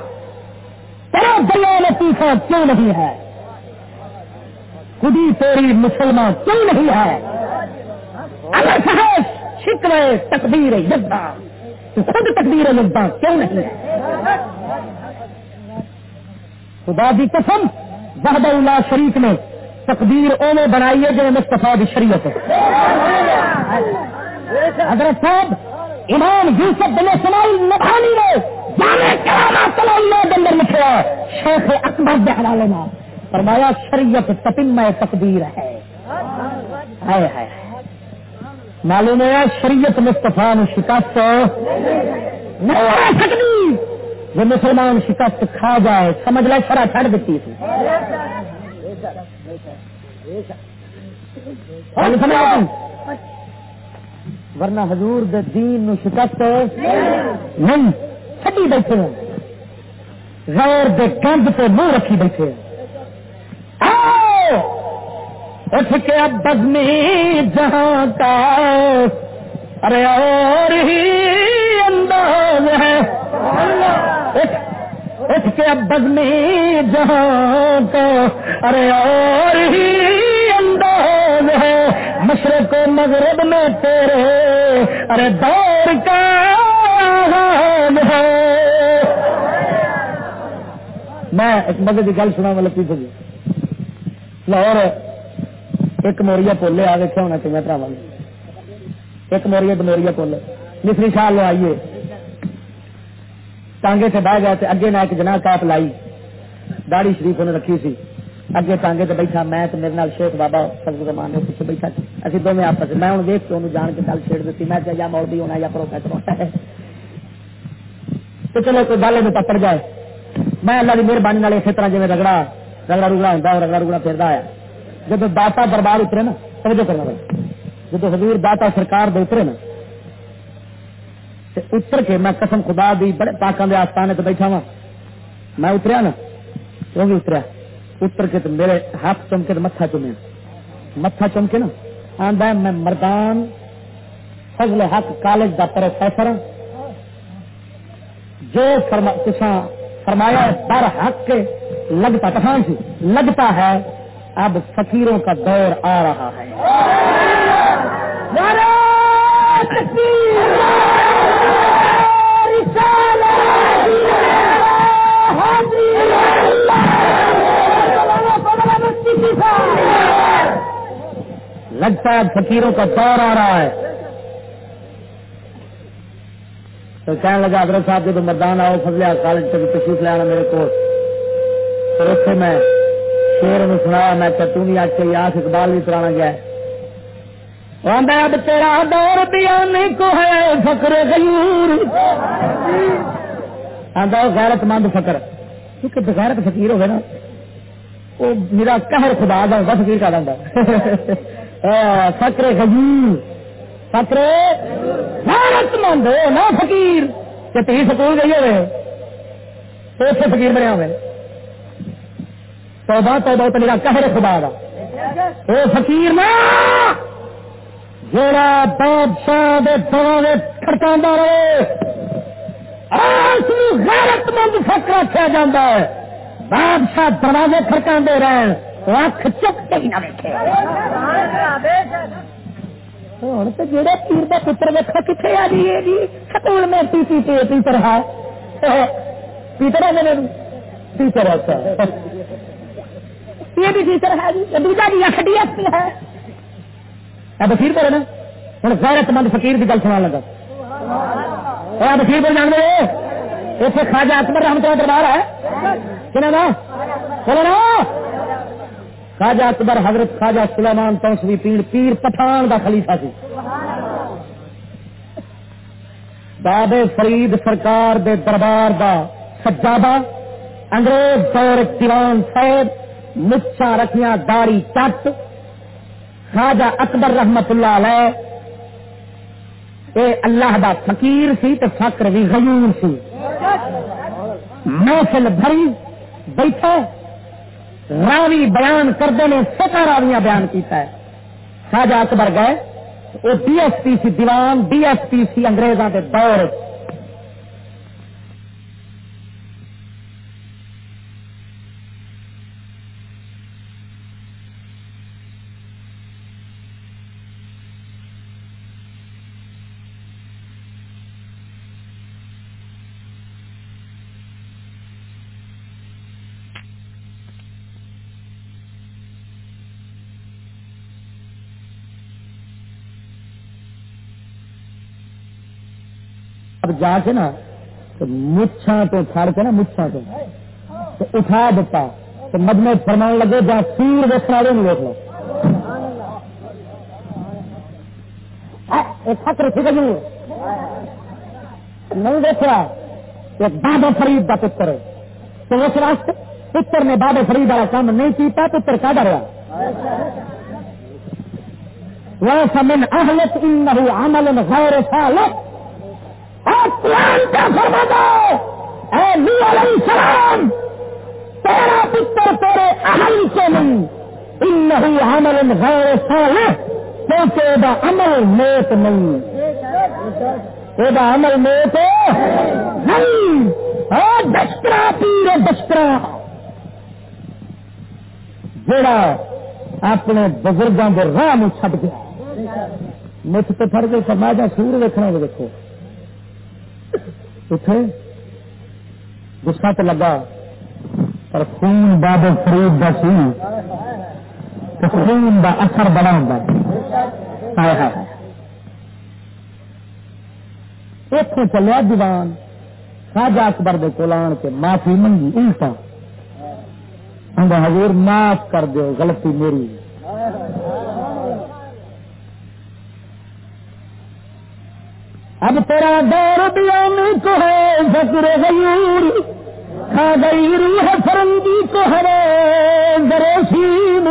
Speaker 1: تیرے دریا میں طوفان کیوں نہیں ہے؟ خودی تیری مسلمان کیوں نہیں ہے؟ اگر صاحب شکوے تقدیر یدا تو خود تقدیر یدا کیوں نہیں ہے؟ خدا دی قسم، وحدہ اللہ شریف نے تقدیر اوے بنائی ہے جو مستفا کی شریعت ہے۔ حضرت صاحب، امام یوسف بن اسماعیل نبھانی نے جانے اندر لکھا شیخ اکبر کے حوالے میں فرمایا، شریعت تپن میں تقدیر ہے۔ معلوم ہے، شریعت مستفا نے شکست نہیں سکتی جو مسلمان شکست کھا جائے، سمجھ لے، شرح چڑھ دیتی تھی۔ ہاں، ورنہ حضور دے دین نو شکست نہیں چٹی بیٹھے غیر دے گند پہ منہ رکھی بیٹھے اٹھ کے اب بز میں جہاں کا۔ ارے اور ہی انداز ہے۔ اٹھ اٹھ کے اب بز میں جہاں کا، ارے اور ہی انداز ہے مشرق و مغرب میں تیرے، ارے دور کا ہے۔ میں ایک مدد کی گل سنا والا پیچھے لاہور ایک موریا پولے آ دیکھا ہونا چاہیے پراوا ایک موریا بنوریا پول مصری شاہ لو آئیے ٹانگے سے بہ گیا اگے نہ ایک جنا کاپ لائی۔ داڑی شریف انہیں رکھی سی۔ اگے ٹانگے سے بیٹھا میں تو میرے نال شیخ بابا سب رحمان پیچھے بیٹھا اسی دونوں آپس میں ہوں دیکھ کے انہوں جان کے گل چھیڑ دیتی۔ میں یا مولوی ہونا یا پروفیسر ہونا۔ ہے تو چلو کوئی گل میں پکڑ جائے۔ میں اللہ کی مہربانی اسی طرح جی رگڑا رگڑا رگڑا ہوتا رگڑا رگڑا پھرتا ہے۔ جب داتا دربار اترے نا، توجہ کرنا پڑے جب حضور داتا سرکار دے اترے نا اتر کے میں قسم خدا دی بڑے پاکوں کے آستانے تو بیٹھا وا میں اتریا نا وہ بھی اتریا؟ اتر کے تو میرے ہاتھ چم کے متھا چومیا۔ متھا چم کے نا آدھا میں مردان فضل حق کالج کا پروفیسر ہوں جو فرما فرمایا در حق کے لگتا کسان سی لگتا ہے اب فقیروں کا دور آ رہا ہے۔ لگتا ہے فقیروں کا دور آ رہا ہے۔ تو کہنے لگا، حضرت صاحب، جب مردان آؤ فضلیا کالج سے تشریف لے آنا میرے کو۔ پھر اتنے میں شیر نے سنایا میں کہ تم بھی آج کے یاس اقبال بھی کرانا گیا اب تیرا دور دیا نہیں کو ہے فکر غیور۔ آدھا غیرت مند فکر کیونکہ بغیرت فقیر ہوگا نا، وہ میرا قہر خدا دا بس فقیر کا دندا۔ فکر غیور فکر غیرت مند ہو نہ فقیر، کہ تھی سکول گئی ہوئے، تو اس سے فقیر بنیا ہوئے۔ توبہ توبہ تو میرا قہر خدا دا۔ اے فقیر نا جڑا بادشاہ دے دروازے کھڑکا رہے اس غیرت مند فک رکھا جا ہے۔ بادشاہ دروازے کھڑکا رہے اکھ چک کے نہ ویکے ہوں تو جہاں پیر کا پتر ویکو کتنے آ جی جی؟ سکول میں پی پی پی ٹیچر ہے۔ ٹیچر ہے میرے ٹیچر اچھا یہ بھی ٹیچر ہے جی۔ دوسرا G S D S P ہے بخیر پر نا۔ ہوں غیرت مند فقیر کی گل سنا لگا۔ بخیر پر جان دے۔ اتنے خواجہ اکبر رحمت دربار ہے۔ کہنا چلو نا۔ خواجہ اکبر حضرت خواجہ سلیمان تونسوی پیر پیر پٹھان دا خلیفہ سی۔ بابے فرید سرکار دے دربار دا سجادہ، انگریز دور دیوان صاحب مچھا رکھیاں داڑی چٹ۔ خواجہ اکبر رحمت اللہ علیہ، اے اللہ دا فقیر سی تو فکر بھی غیور سی۔ محفل بھری بیٹھا۔ راوی بیان کرتے نے ستا راویاں بیان کیتا ہے۔ خواجہ اکبر گئے، وہ ڈی ایس پی سی دیوان ڈی ایس پی سی انگریزوں کے دور جا کے نا مچھا تو پھڑ کے نا مچھا تو اٹھا دیتا تو مجمے فرمان لگے جہاں سیر ویسنا والے نہیں دیکھ لو۔ خطر سی گئی نہیں؟ دیکھا؟ ایک بابا فرید کا پتر ہے۔ تو اس واسطے پتر نے بابا فرید والا کام نہیں کیتا، پتر کا ڈرا ویسا من اہلت انہو عمل غیر صالح اور قرآن کیا فرما دو اے علیہ السلام، تیرا پتر تیرے اہل سے نہیں ان نہیں عمل غیر صالح، کیونکہ دا عمل نیت نہیں یہ عمل نیت نہیں۔ اور دشکرا پیر دشکرا جڑا اپنے بزرگوں کے راہ میں چھٹ گیا۔ مٹھ تو پھڑ گئے سماجا سور دیکھنا دیکھو اٹھے گسا تو لگا، پر خون باب فرید کا سی۔ تو خون کا اثر بڑا ہوں اتوں چلیا دیوان خاجا اکبر دے کول آن کے معافی منگی الٹا حضور معاف کر دو غلطی میری۔ اب تیرا دور دیانی کو ہے، ذکر غیور۔ کھا گئی روح فرنگی کو ہے دروشین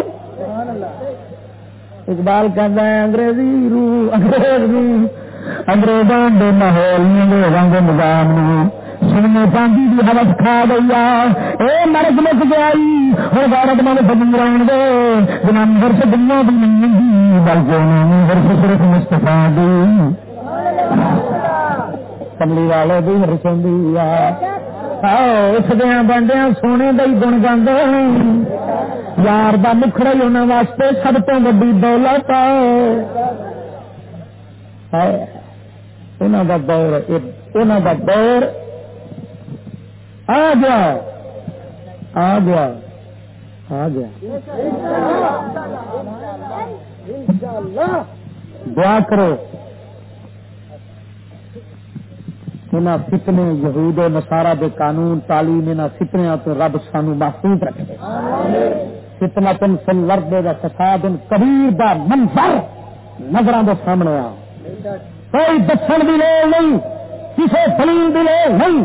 Speaker 1: اقبال کہتا ہے، انگریزی روح انگریزی انگریزوں کے ماحول میں رنگ نظام سننے چاندی کی حوث کھا گئی اے مرد مک گیا ہر بارت من بجن رہن دے۔ جنا ورش دنیا بھی نہیں بلکہ انہوں ورش صرف مستفا دی۔ کملی والے بھی رسوندی اٹھدیا بندیا سونے دئی گن گاندے یار دا مکھڑا ہی انہوں واسطے سب تو وڈی دولت انہوں دا دور انہوں دا دور آ گیا آ گیا آ گیا دعا کرو انہاں فتنے یہود و نصارہ دے قانون، تعلیم انہاں فتنیاں تو رب سانو محفوظ رکھے فتنا تن سن لردے دا فساد کبیر دا منظر نظراں دے سامنے آ۔ کوئی دسن بھی لوگ نہیں کسی دلیل بھی لوگ نہیں۔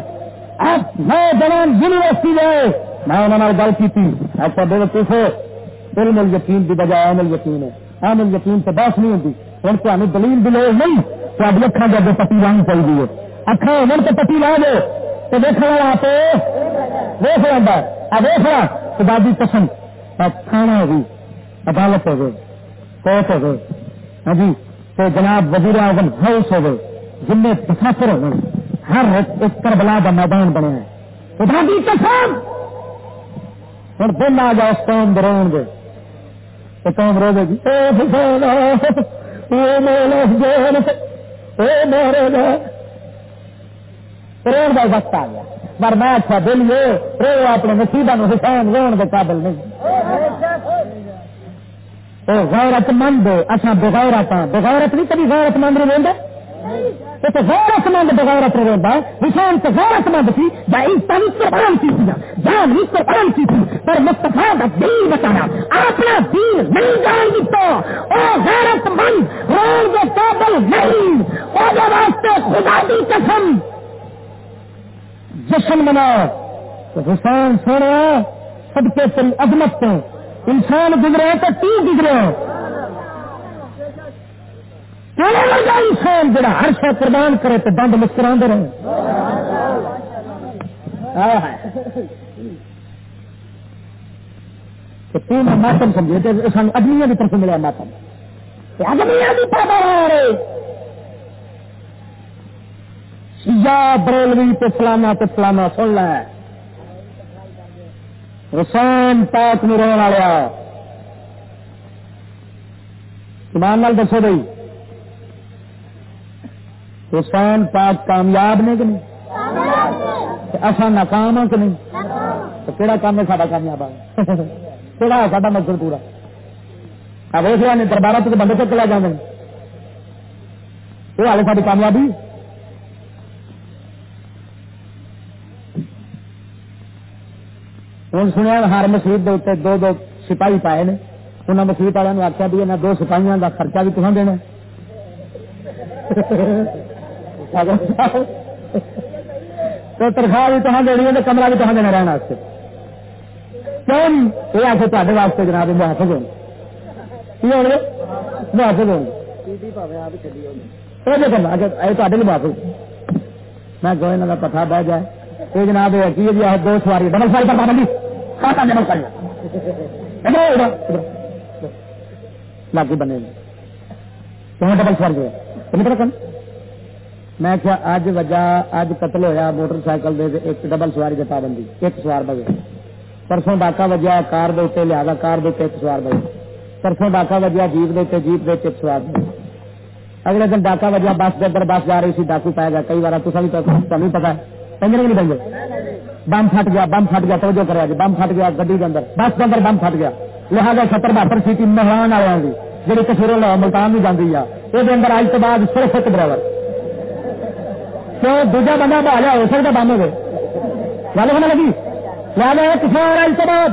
Speaker 1: نوجوان یونیورسٹی گئے میں انہوں گل کی ایسا بے وقوف علم یقین کی بجائے عمل یقین ہے۔ عمل یقین تو بحث نہیں ہوتی ہوں تمہیں دلیل بھی لوگ نہیں تو اب لکھا جائے پتی لانی چاہیے اکھا ہو تو پتی لا دو تو دیکھ والا آپ ویخ لینا آ ویخ لا تو دادی پسند کھانا بھی عدالت ہو گئے کوٹ ہو گئے ہاں جی تو جناب وزیر اعظم ہاؤس ہو گئے جن میں مسافر ہو گئے ہر ایک کربلا کا میدان بنے خدا کی قسم ہوں دن آ جاؤ اس قوم درو گے تو قوم رو گے جی رو کا وقت آ گیا۔ پر میں اچھا دل یہ رو اپنے نصیبہ حسین رو کے قابل نہیں۔ وہ غیرت مند اچھا بغیرت ہاں۔ بغیرت نہیں، کبھی غیرت مند رہے یہ تو غیرت مند بغیرت نہیں رہا حسین تو غیرت مند تھی قرآن کی تھی۔ جان بھی قرآن کی تھی۔ پر مستفا کا دین بتانا، اپنا دین نہیں جان دیتا۔ وہ غیرت مند رول کے قابل نہیں۔ وہ واسطے خدا کی قسم۔ جشن مناؤ۔ تو حسین سونے سب کے تیری عظمت سے انسان گزرے تو تی گزرے۔ انسان جڑا ہر شا قربان کرے تو دند مسکرا رہے؟ تو میں ماتم سمجھے، تو سان اگنیا کی طرف ملیا ماتم۔ اگنیا کی سیا بریلوی تو فلانا تو فلانا سن لے۔ حسین پاک نو رونے والے ایمان نال دسو بھائی۔ حسین پاک کامیاب نے کہ نہیں؟ اصا ناکام ہوں کہ نہیں؟ تو کہڑا کام ہے سارا کامیاب آ کہڑا ہے سا مقصد پورا؟ اب اس نے دربار تو بندے چک لے جانے یہ ہال ساری کامیابی۔ ہوں سنیا ہر مسیح دو دو سپاہی پائے نے انہیں مسیح والوں نے آخیا بھی دو سپاہیوں کا خرچہ بھی تمہیں دینا تو تنخواہ بھی تمہیں دینی ہے کمرہ بھی تمہیں دینا رہنا کیوں یہ آخر تے واسطے جناب محافظ ہو محافظ ہو میں گوئے کا پتہ بہ جائے یہ جناب یہ دو سواری ڈبل سواری بنے ڈبل سوار گیا میں کیا اج وجہ اج قتل ہویا موٹر سائیکل دے ایک ڈبل سواری کی پابندی ایک سوار بجے پرسوں ڈاکا وجہ کار دے لہٰذا کار دے ایک سوار بجے پرسوں ڈاکا وجہ جیپ دے جیپ دے ایک سوار بجے اگلے دن ڈاکا وجہ بس کے اندر بس جا رہی سی ڈاکو پایا گیا کئی بار تمہیں پتا ہے پنجے نہیں بنگے بم پھٹ گیا، بم پھٹ گیا، توجہ کرا جی بم پھٹ گیا گڈی کے اندر۔ بس کے اندر بم پھٹ گیا۔ لہٰذا ستر بہتر سیٹی مہمان والوں کی جی کثیر ملتان بھی جاتی ہے یہ اندر آج تو بعد صرف ایک ڈرائیور۔ کیوں؟ دوجا بندہ بہالا ہو سکتا بم ہو گل ہونے لگی؟ لہٰذا ایک سوار آج تو بعد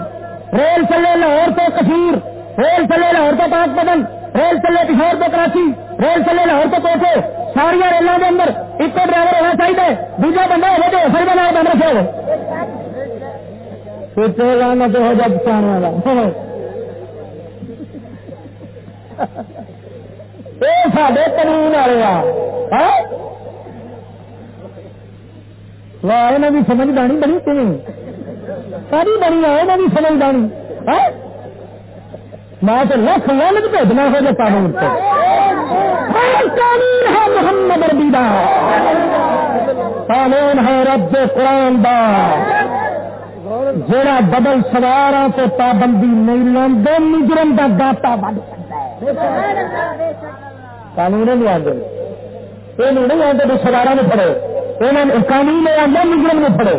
Speaker 1: ریل چلے لاہور تو کثیر ریل چلے لاہور تو پاک بدن، ریل چلے پشور تو کراچی، ریل چلے لاہور تو کوٹے ساریا ریلوں کے اندر ایک ڈرائیور ہونا چاہیے، دوجا بندہ ہو تو سر بنا بن رکھے ہو تو ہو جب چان والا۔ سارے قانون والے ہاں؟ واہ بھی سمجھ دانی بڑی تھی ساری بڑی ہے بھی سمجھ دانی ہاں؟ میں تو لکھ لانت بھیجنا ہو جائے قانون کو۔ قانون ہے محمد ربی دا۔ قانون ہے رب قرآن دا۔ جڑا ڈبل سوار تو پابندی نہیں لے مجرم کا داتا بن قانون نہیں آتے یہ نہیں آتے تو سوارا نے پڑے قانون آتا مجرم نے پڑے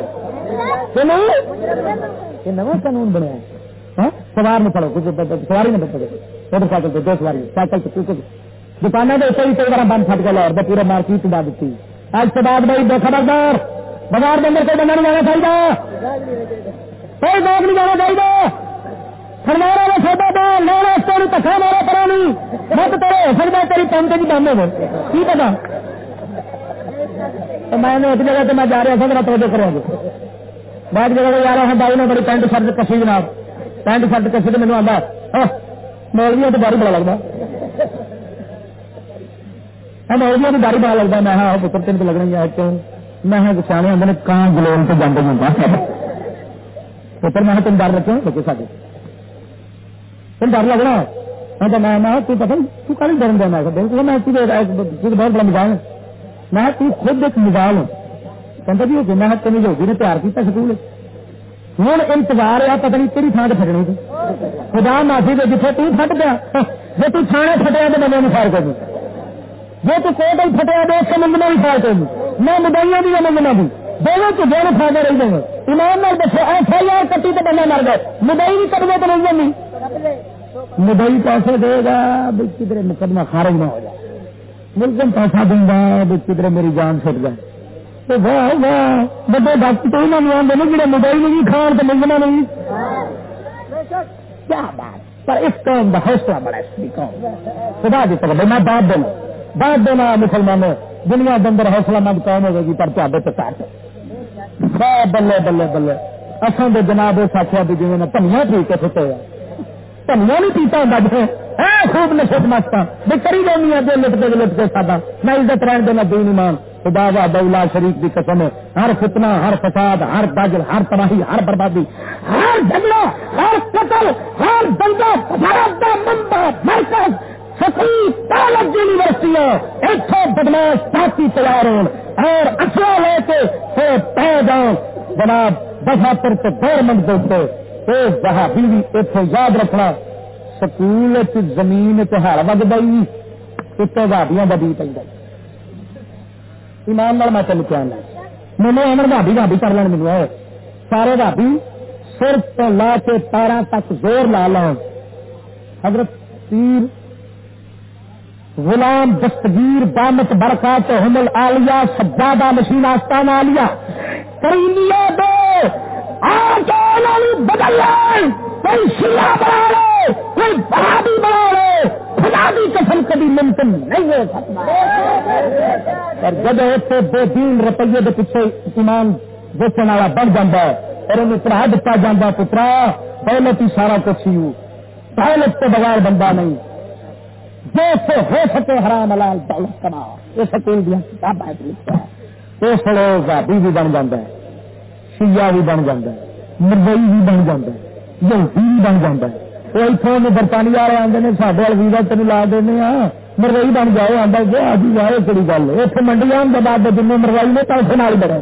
Speaker 1: یہ نو قانون بنیا ہاں؟ سوار نہیں پڑو کچھ سواری نہیں پڑے موٹر سائیکل سے دو سواری سائیکل سے دکانوں کے اتنے بھی کئی بار بند پٹ گیا اور پورے مارکیٹ ڈال دیتی۔ آج کے بعد بھائی، بے خبردار۔ بازار کے اندر کوئی بندہ نہیں جانا چاہیے کوئی لوگ نہیں جانا چاہیے سرمارا نے سودا دو لو راستے میں تکا مارا پرانی مت کرو ہو سکتا تیری پمپ کی بند ہو کی پتا؟ تو میں نے ایک جگہ سے میں جا رہا تھا میرا توجہ کروں گا بعد جگہ جا رہا ہوں، بھائی نے بڑی پینٹ شرٹ کسی جناب۔ پینٹ شرٹ کسی تو مینو آتا ہاں، مولوی تو باری بڑا لگتا ہاں، مولوی تو باری بڑا لگتا میں ہاں پتر تین کو لگنا ہے کیوں؟ میں سیانے آدھے نے کان گلون سے جانے ہوں پتر میں تین ڈر رکھے بچے سارے تم ڈر لگنا میں میں میں تو پتا تو کل ڈرن دینا بالکل میں بہت بڑا مزاج میں تو خود ایک مزاج ہوں۔ کہتا جی میں تین یوگی نے پیار کیا سکول ہوں انتظار ہے، پتہ نہیں تیری تھان سے پھٹنی تھی خدا معافی دے جیسے تو پھٹ پیا جی تو تھانے پھٹیا تو بندے فائر کر دوں جی تو کوٹ پھٹیا تو اس منگنا بھی فائر کر میں مدائیاں بھی منگنا بھی۔ دونوں چیزوں میں فائدہ رہی دیں گے ایمان نال دسو ایف آئی آر کٹی تو بندہ مر گئے مدئی بھی کٹنے تو نہیں جانی مدئی پیسے دے گا بھی کدھر مقدمہ خارج نہ ہو جائے۔ ملکم پیسہ دوں گا بھی کدھر میری جان چھٹ گئے بڑے ڈاکٹر تو نہیں آتے نا جڑے موبائل نہیں کھان تو ملنا نہیں۔ کیا بات۔ پر اس قوم کا حوصلہ بڑا اس قوم۔ خدا دی طرف میں بات دینا بات دینا مسلمانوں، دنیا کے اندر حوصلہ مند قوم ہوگی جی پر چاہے تو کاٹ بلے بلے بلے۔ اصل کے جناب اس آخیا بھی جی دھنیا ٹھیک ہے ستے دھنیا نہیں پیتا ہوں جی خوب نشت مستا بھی کری جانی جو لٹ کے لٹ کے سادا میں عزت رہن دینا دین ایمان۔ خدا وا دولا شریف کی قسم ہے۔ ہر فتنہ، ہر فساد، ہر باجل ہر تباہی، ہر بربادی، ہر جھگڑا، ہر قتل، ہر دنگا فساد کا بندہ مرکز۔ سکی طالب یونیورسٹیاں اتو بدماش ساتھی تیار ہو اور اچھا لے کے پھر پہ جاؤ جناب دفاع پر تو گورنمنٹ دوستو جہاں بیوی اتو یاد رکھنا۔ سکول زمین تہار وگ گئی اتنے وادیاں بدی پی گئی ایمان میں تین کیا مینو امر بھابی بھابی کر لین مجھے سارے بھابی، سر تو لا کے پیروں تک زور لا لو حضرت پیر غلام دستگیر بامت برکات حمل آلیا سجادہ مشین آستان آلیا۔ کریمیا دو بدل کوئی شیعہ بنا لو کوئی بہادی بنا لو خدا بھی قسم کبھی ممکن نہیں ہو سکتا۔ اور جب اتنے دو تین روپیے کے پیچھے ایمان بیچنے والا بن جا اور انہیں پڑھا دتا جا پترا دولت ہی سارا کچھ ہی دولت کے بغیر بندہ نہیں۔ جیسے ہو سکے حرام حلال دولت کما۔ یہ سکول دیا کتاب لکھتا ہے۔ اس لوگ بھی بھی بن جاتا ہے شیعہ بھی بن جاتا ہے مربئی بھی بن جاتا ہے یہودی بھی بن جاتا ہے وہ اتوں برطانیہ والے آتے ہیں سڈے وال ویزا تین لا دینا ہاں، مروائی بن جاؤ آتا جی آج جائے کہڑی گل اتنے منڈی آن کے بعد جن مروائی نے پیسے نال بڑے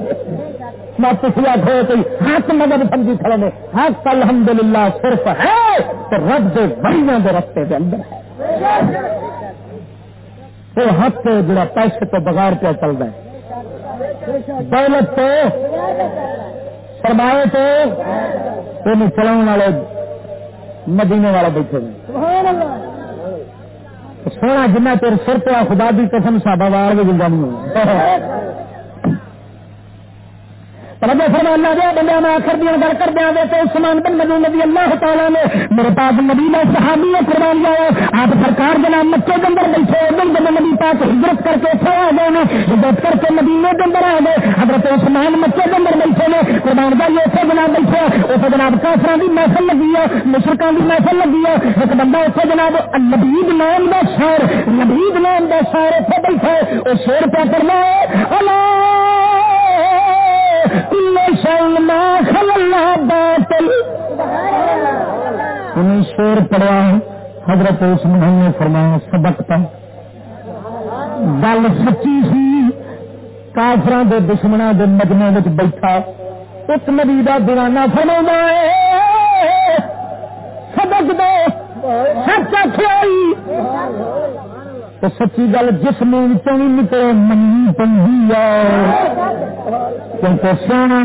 Speaker 1: میں پچھلے آخو کوئی ہاتھ مدد سمجھی کھڑے نے، ہاتھ الحمد للہ صرف ہے تو رب کے بڑیاں کے رستے کے اندر ہے۔ وہ ہاتھ جڑا پیسے تو بغیر پہ چل رہا ہے۔ دولت تو سرمایہ تو چلاؤ والے مدینے والا بیٹھے سونا جنہ تیر سر پہ خدا کی قسم سابا وال بھی زندہ نہیں ہو رب فرمانا دیا بندہ میں آخر دیا گل کر دیا گے تو عثمان بن نبی نبی اللہ تعالیٰ نے میرے پاس نبی میں صحابی ہے قربان جاؤ آپ سرکار کے نام مکے کے اندر بیٹھے دن جب نبی پاک ہجرت کر کے اتنے آ گئے ہجرت کر کے مدینے کے اندر آ گئے، حضرت عثمان مکے کے اندر بیٹھے نے قربان بھائی اتنے جناب بیٹھے اتنے جناب کافر کی محفل لگی ہے مشرقوں کی محفل لگی ہے، ایک بندہ اتنے جناب نبید نام کا شہر نبید نام کا شہر اتنے بیٹھا ہے، وہ شیر پہ کرنا ہے، اللہ! انہیں پڑا حضرت عثمان نے فرمایا سبق تھا گل سچی سی کافر کے دشمنوں کے مجمے میں بیٹھا۔ اس نبی کا دیوانہ فرما سبق دو سچ آئی تو سچی گل جس میں بھی نکلے، منی پی کیونکہ سونا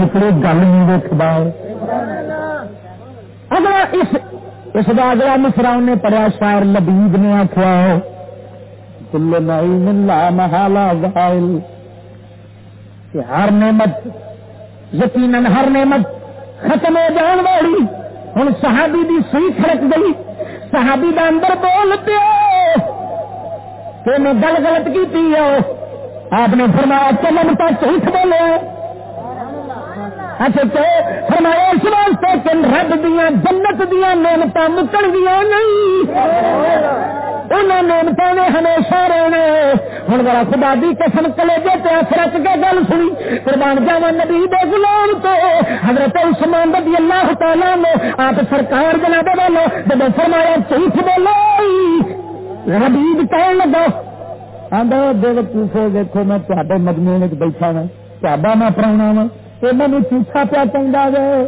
Speaker 1: نکلے، گل نہیں دیکھتا اگر اس اس کا اگلا مشرا نے پڑھیا، شاعر لبید نے آخیا کل نئی ملا محالا غائل کہ ہر نعمت، یقیناً ہر نعمت ختم ہو جان والی۔ ہوں صحابی دی سوئی کھڑک گئی۔ صحابی دا اندر بول پیو کہ میں گل غلط کی پی آپ نے فرمایا چلن تو جھوٹ بولے۔ اچھا تو فرمایا اس واسطے کہ رب دیا جنت دیا نعمت مکن دیا نہیں۔ انہوں نعمتوں نے ہمیشہ رہنا ہوں ذرا خدا دی قسم کلے دے پہ رکھ کے گل سنی۔ قربان جاوا نبی دے غلام تو حضرت عثمان رضی اللہ تعالیٰ نے آپ سرکار جناب بولو جب فرمایا چیخ بولو حبیب کہنے لگا آدھا دل پوچھو دیکھو میں تے مجموعے میں بیٹھا وا تا میں پراؤنا وا یہ مجھے چوچا پیا چاہیے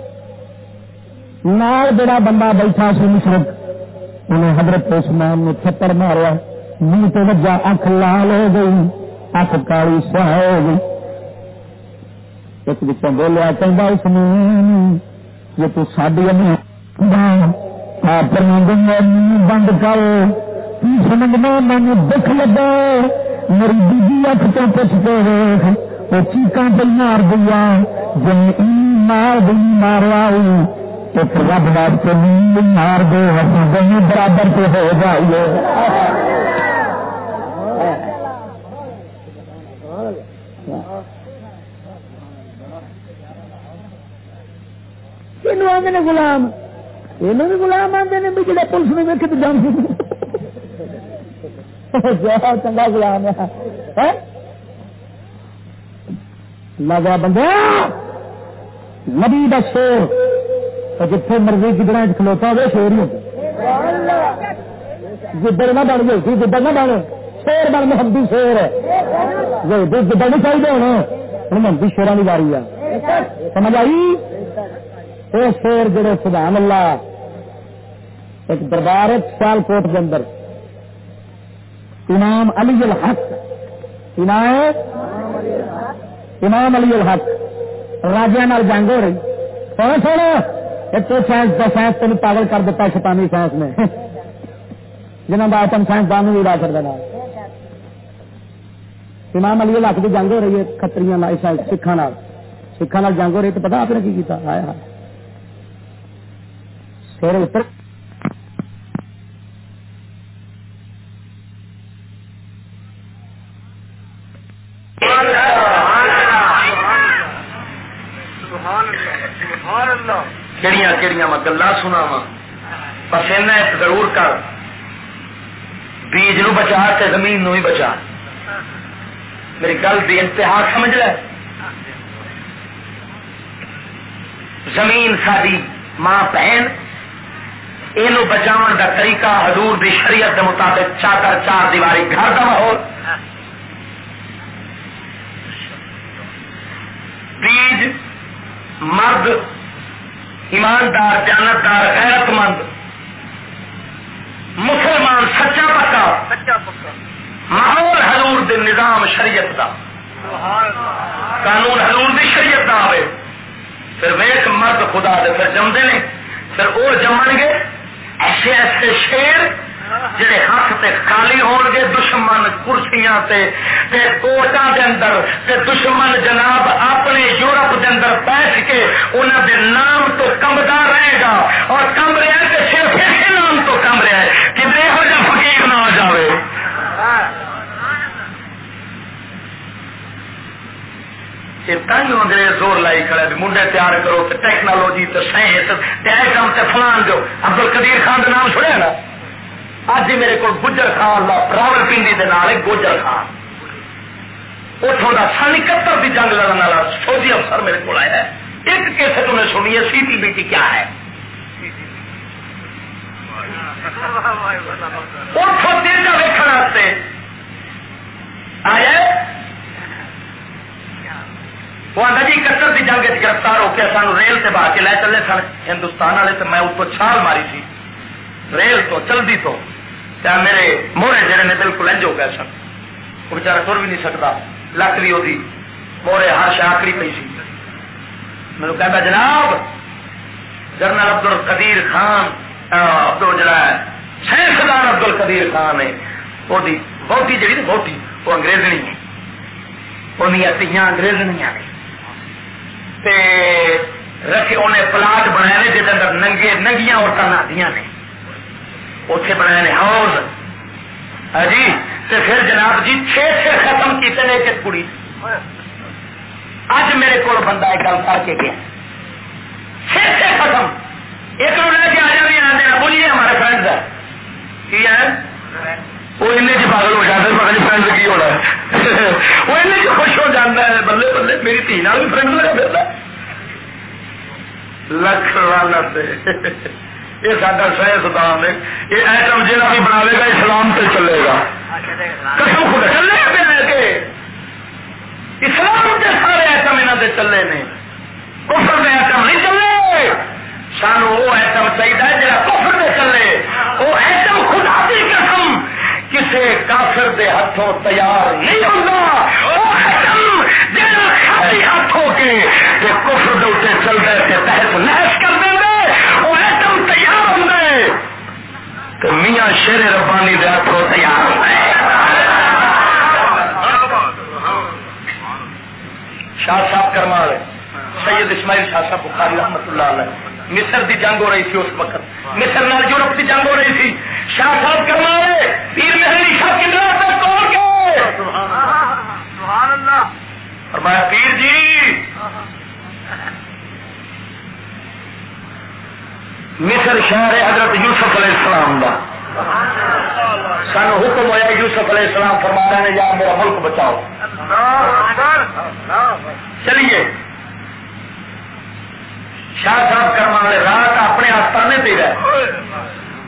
Speaker 1: نال بڑا بندہ بیٹھا سی مشرق انہیں حضرت عثمان نے چھتر مارا منہ تو وجہ اک لال ہو گئی اک کالی سہ ہو گئی۔ ایک بچوں بولیا چاہتا اس نے یہ تو ساری بند کر۔ سمجھنا مجھے دکھ لگا۔ میری بیبی اک تو پوچھ کے ویخ وہ چیقاں پہ مار دیا جی مار دی ماروا ایک رب رب کے مار دو دونوں برابر سے ہو جائیے۔ آدھے گلام یہ بھی گلام آتے ہیں بھی جڑے پولیس میں ویک جان چنگا گلام ہے۔ ہاں؟ لگا بندہ نبی کا شور۔ جتنے مرضی گدڑا کھلوتا ہوئے شور ہی ہوگا گدڑ نہ بن گئی گدڑ نہ بن شیر بن، محمدی شیر گدڑ نہیں چاہیے ہونا۔ ہوں محمدی شیران کی باری ہے۔ سمجھ آئی؟ وہ شیر جڑے، سبحان اللہ، ایک دربار سیال کوٹ کے اندر۔ امام علی الحق۔ عنایت امام علی الحق۔ راجا جنگ ہو رہی۔ سونا سونا؟ تو سائنس کا سائنس تین پاگل کر دیتا شیطانی سائنس نے۔ جنہوں کا آتم سائنس دان بھی لا کر دینا امام علی الحق کی جنگ ہو رہی ہے کتری سکھان سکھان جنگ ہو رہی تو پتا آپ نے کی کیا آیا پھر اتر
Speaker 2: کہڑی میں گلا سنا وا بس ایک ضرور کر۔ بیج نو بچا تے زمین نو ہی بچا۔ میری گل بھی انتہا سمجھ لے۔ زمین ساری ماں بہن یہ بچاؤ کا طریقہ حضور دی شریعت کے مطابق چادر چار دیواری گھر کا ماحول بیج مرد ایماندار جانتدار غیرت مند مسلمان سچا پکا ماحول حضور دے نظام شریعت کا قانون حضور دی شریعت کا آئے پھر ویک مرد خدا دے پھر جمدے نے پھر وہ جمن گے۔ ایسے ایسے شیر جڑے ہاتھ تے خالی ہون گے، دشمن کرسیاں تے تے کوٹا دے اندر، تے دشمن جناب اپنے یورپ دے اندر بیٹھ کے انہوں دے نام تو کمدا رہے گا۔ اور کم رہا ہے صرف اسی نام تو کم رہا ہے ہو جا فقیر نہ ہو جاوے۔ انگریز زور لائی کھڑے منڈے تیار کرو ٹیکنالوجی سائنس کام سے فلان جو۔ ابدل کدیر خان کا نام سنیا نا؟ اج میرے کو گجر خان کا راول پنڈی کے نال گوجر خان۔ اتوں کا سن اکہتر کی جنگ لڑنے والا فوجی افسر میرے کو آیا ہے۔ ایک کیسے تمہیں سنی ہے، سی ٹی بی ٹی کیا ہے؟ اتوں دل کا ویکن آیا وہ آتا جی اکہتر کی جنگ گرفتار ہو کے سانو ریل سے باہر کے لے چلے سن، ہندوستان والے تو میں اتو چھال ماری تھی ریل تو چلتی تو۔ کیا میرے موہرے جڑے نے بالکل انج ہو گئے سن وہ بچارا تر بھی نہیں سکتا۔ لک بھی وہی موہرے ہر شاکری پی سی۔ میرے کہتا، جناب، جنرل عبد القدیر خان عبد جڑا ہے سائنسدان عبد القدیر خان ہے وہ بہتی جڑی بہتی، وہ انگریزنی ہے وہ تیاں انگریزنیاں نے رکھے انہیں پلاٹ بنائے جہد اندر ننگے، ننگیاں عورتیں نہدیاں نے۔ اتے بنائے نے ہاؤس ہاں جی پھر جناب جی چھ چھ ختم کیتے نے ایک کڑی۔ اج میرے کو بندہ ایک گل کر کے گیا۔ چھ چھ ختم۔ ایک لے کے آ جائے آتے ہیں بولیے ہمارے فرینڈ ہے۔ کی ہے؟
Speaker 1: وہ این چ جی پاگل ہو جاتا ہے پتا نہیں فرنڈ کی ہونا ہے۔ وہ این چ خوش ہو جاتا ہے، بلے بلے، میری تھی بھی فرنڈ لگا پھر لکھ لانت یہ سارا سائنسدان ہے۔ یہ ایٹم جہاں بھی بنا لے گا، اسلام سے چلے گا۔ قسم خدا، چلے پہ کے۔ اسلام کے سارے ایٹم یہاں سے چلے نے۔ کفر کے ایٹم نہیں چلے۔ سانو وہ ایٹم چاہیے جا کفر میں چلے۔ وہ ایٹم خدا کی قسم۔ کسی کافر دے ہاتھوں تیار نہیں ہوگا وہ ایٹم جہاں خالی ہاتھوں کے۔ کفر دے چل رہے تحت نحس کر تو میاں شیر ربانی دے ہاتھوں تیار ہوں گے شاہ صاحب کرما رہے سید اسماعیل شاہ صاحب بخاری رحمت اللہ علیہ۔ مصر دی جنگ ہو رہی تھی اس وقت۔ مصر نال یورپ کی جنگ ہو رہی تھی۔ شاہ صاحب کرما رہے پیر مہنگی شاہ کی تک توڑ کے۔ فرمایا پیر جی مصر شہر حضرت یوسف علیہ السلام کا سن حکم ہوا یوسف علیہ السلام فرما رہے ہیں یا میرا ملک بچاؤ۔ چلیے۔ شاہ صاحب کرم والے، رات اپنے آستانے پہ رہے۔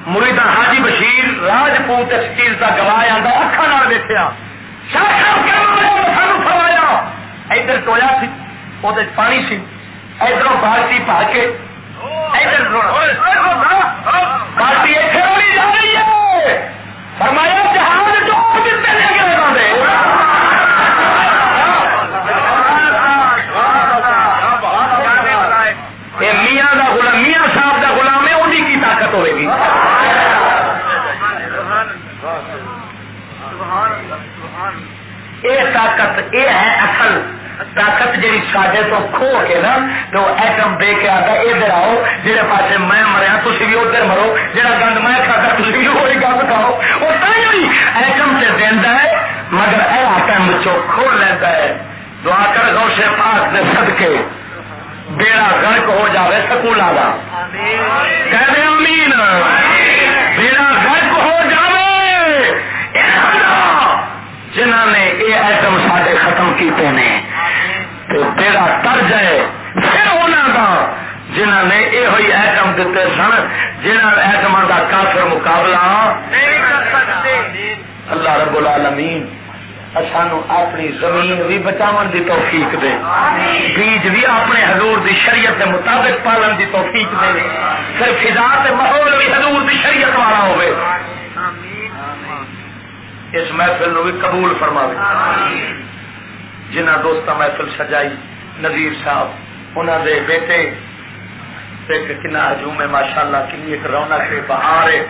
Speaker 1: مریدا حاجی بشیر راجپوت اس چیز کا گواہ آتا اکھا دیکھا شاہ صاحب کرم سانو فرمایا، ادھر ٹویا سی وہ پانی سی۔ ادھر بالٹی پا کے اتنے جا رہی ہے۔ فرمایا جہاز جو ہوئے گی۔ یہ طاقت یہ ہے طاقت جی سڈے تو کھو کے نا، تو ایٹم دے کے آتا ادھر آؤ جہاں پاس میں مریا تھی بھی ادھر مرو جہاں گند میں کھاتا تھی بھی وہی گند کھاؤ۔ وہ ایٹم سے دینا ہے، مگر اے ایٹم چو کھول لیتا ہے۔ دعا کر گو سے پاس دے سد کے بیڑا گرک ہو جائے سکولا کا امین بیڑا گرک ہو جائے جنہ نے یہ ایٹم سارے ختم کیتے ہیں تو بیڑا تر جائے پھر انہوں کا جنہ نے یہ ہوئی ایٹم دیتے سن جنہ ایٹم کا کافر مقابلہ۔ اللہ رب العالمین سانو اپنی زمین بھی بچاؤ دی توفیق دے۔ بیج بھی اپنے حضور دی شریعت کے مطابق پالن دی توفیق دے۔ پھر فضا تے ماحول بھی حضور دی شریعت والا ہوئے۔ اس محفل نو بھی قبول فرما جنہ دوست محفل سجائی نظیر صاحب انہوں دے بیٹے کنا ہجوم ہے ماشاء اللہ کنی ایک رونق ہے، بہار ہے۔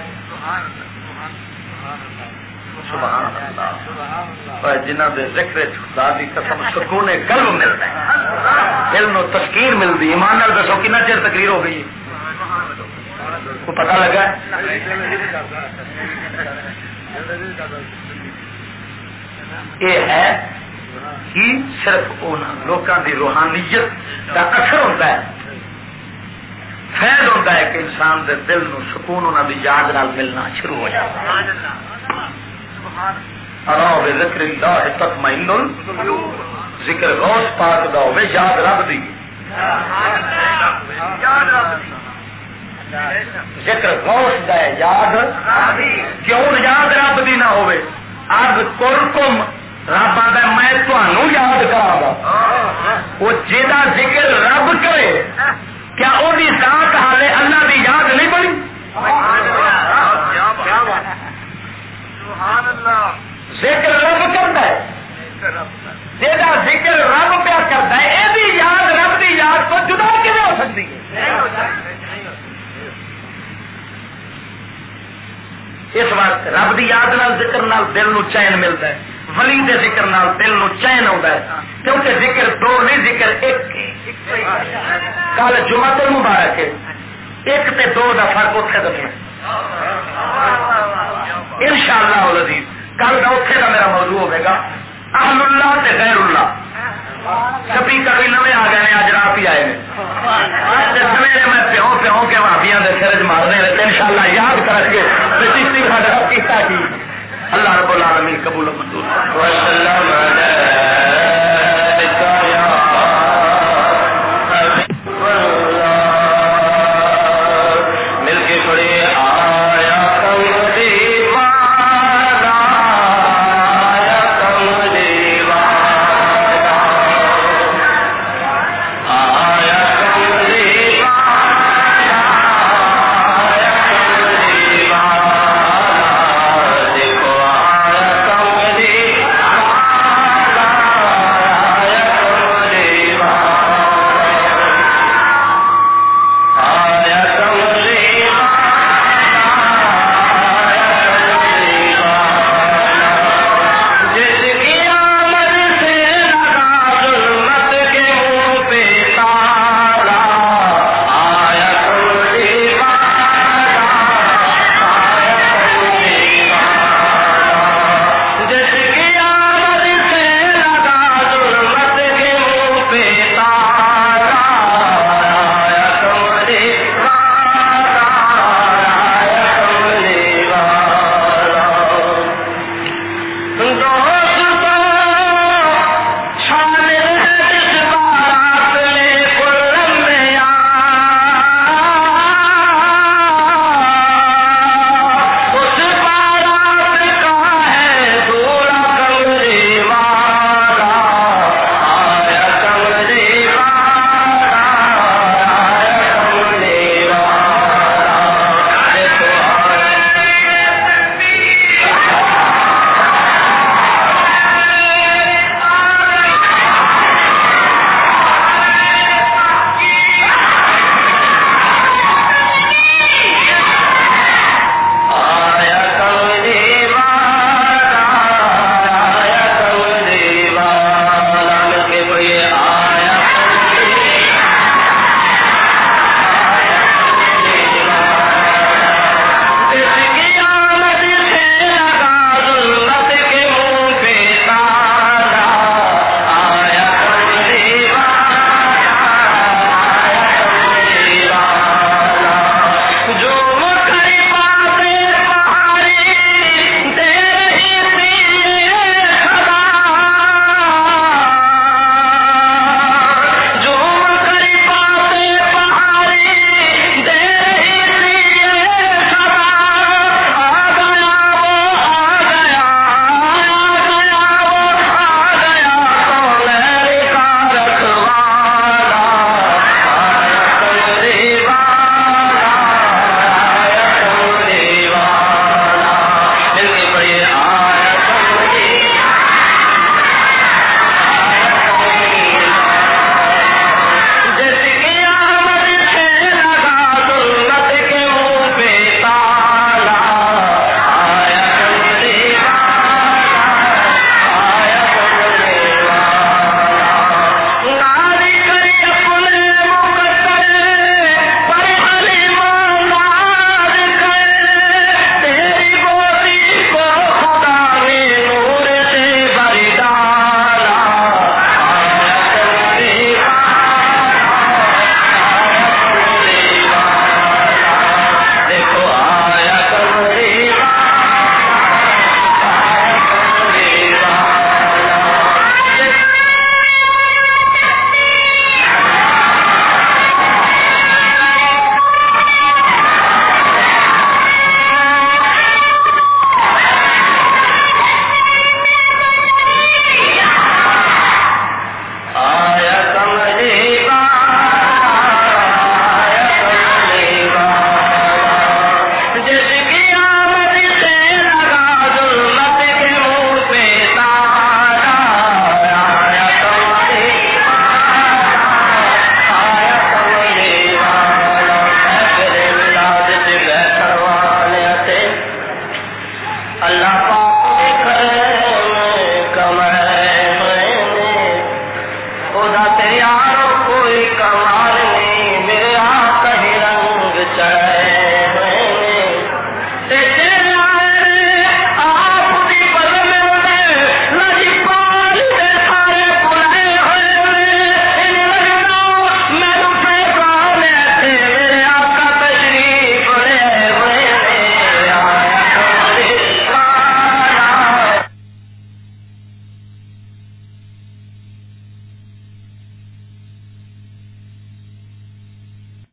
Speaker 1: جنہ دے ذکر خدا دی قسم سکون قلب ملتا ہے۔ دل نو تشکیر ملتی ایمان نال دسو کنا چیر تقریر ہو گئی کو پتہ لگا؟ یہ ہے صرف لوگوں کی روحانیت کا اثر ہوتا ہے۔ فیض ہوتا ہے کہ انسان دے دل نو سکون انہوں کی یاد نال ملنا شروع ہو جاتا ذکر اللہ تطمئن ذکر غوث پاک دا ہوے یاد رب دی۔ ذکر غوث دا یاد۔ کیوں یاد رب دی نہ ہوے اب رب آتا میں تمہوں یاد کرا گا۔ وہ جا ذکر رب کرے۔ کیا وہ ذات حالے اللہ دی یاد نہیں بنی؟ ذکر رب کرتا ہے۔ جا ذکر رب پیا کرتا ہے یہ یاد، رب کی یاد کو جدا کیون ہو سکتی ہے؟ اس وقت رب کی یاد نال، ذکر نال دل نو چین ملتا ہے۔ ولی دے ذکر نال دل نو چین آتا ہے، کیونکہ ذکر دو نہیں، ذکر ایک کل جمع تل مبارک ہے۔ ایک تے دو کا فرق اتنے دسنا ان شاء اللہ عزیز، کل کا اتنے کا میرا موضوع ہوگا۔ اہل اللہ تے غیر اللہ۔ سپیکر بھی نئے آ گئے اج رات ہی آئے سویرے میں پیو پیو کے بھابیا کے سر مارنے ان شاء اللہ یاد کر کے چیشتی کیا کی؟
Speaker 2: اللہ رب العالمین قبول و منظور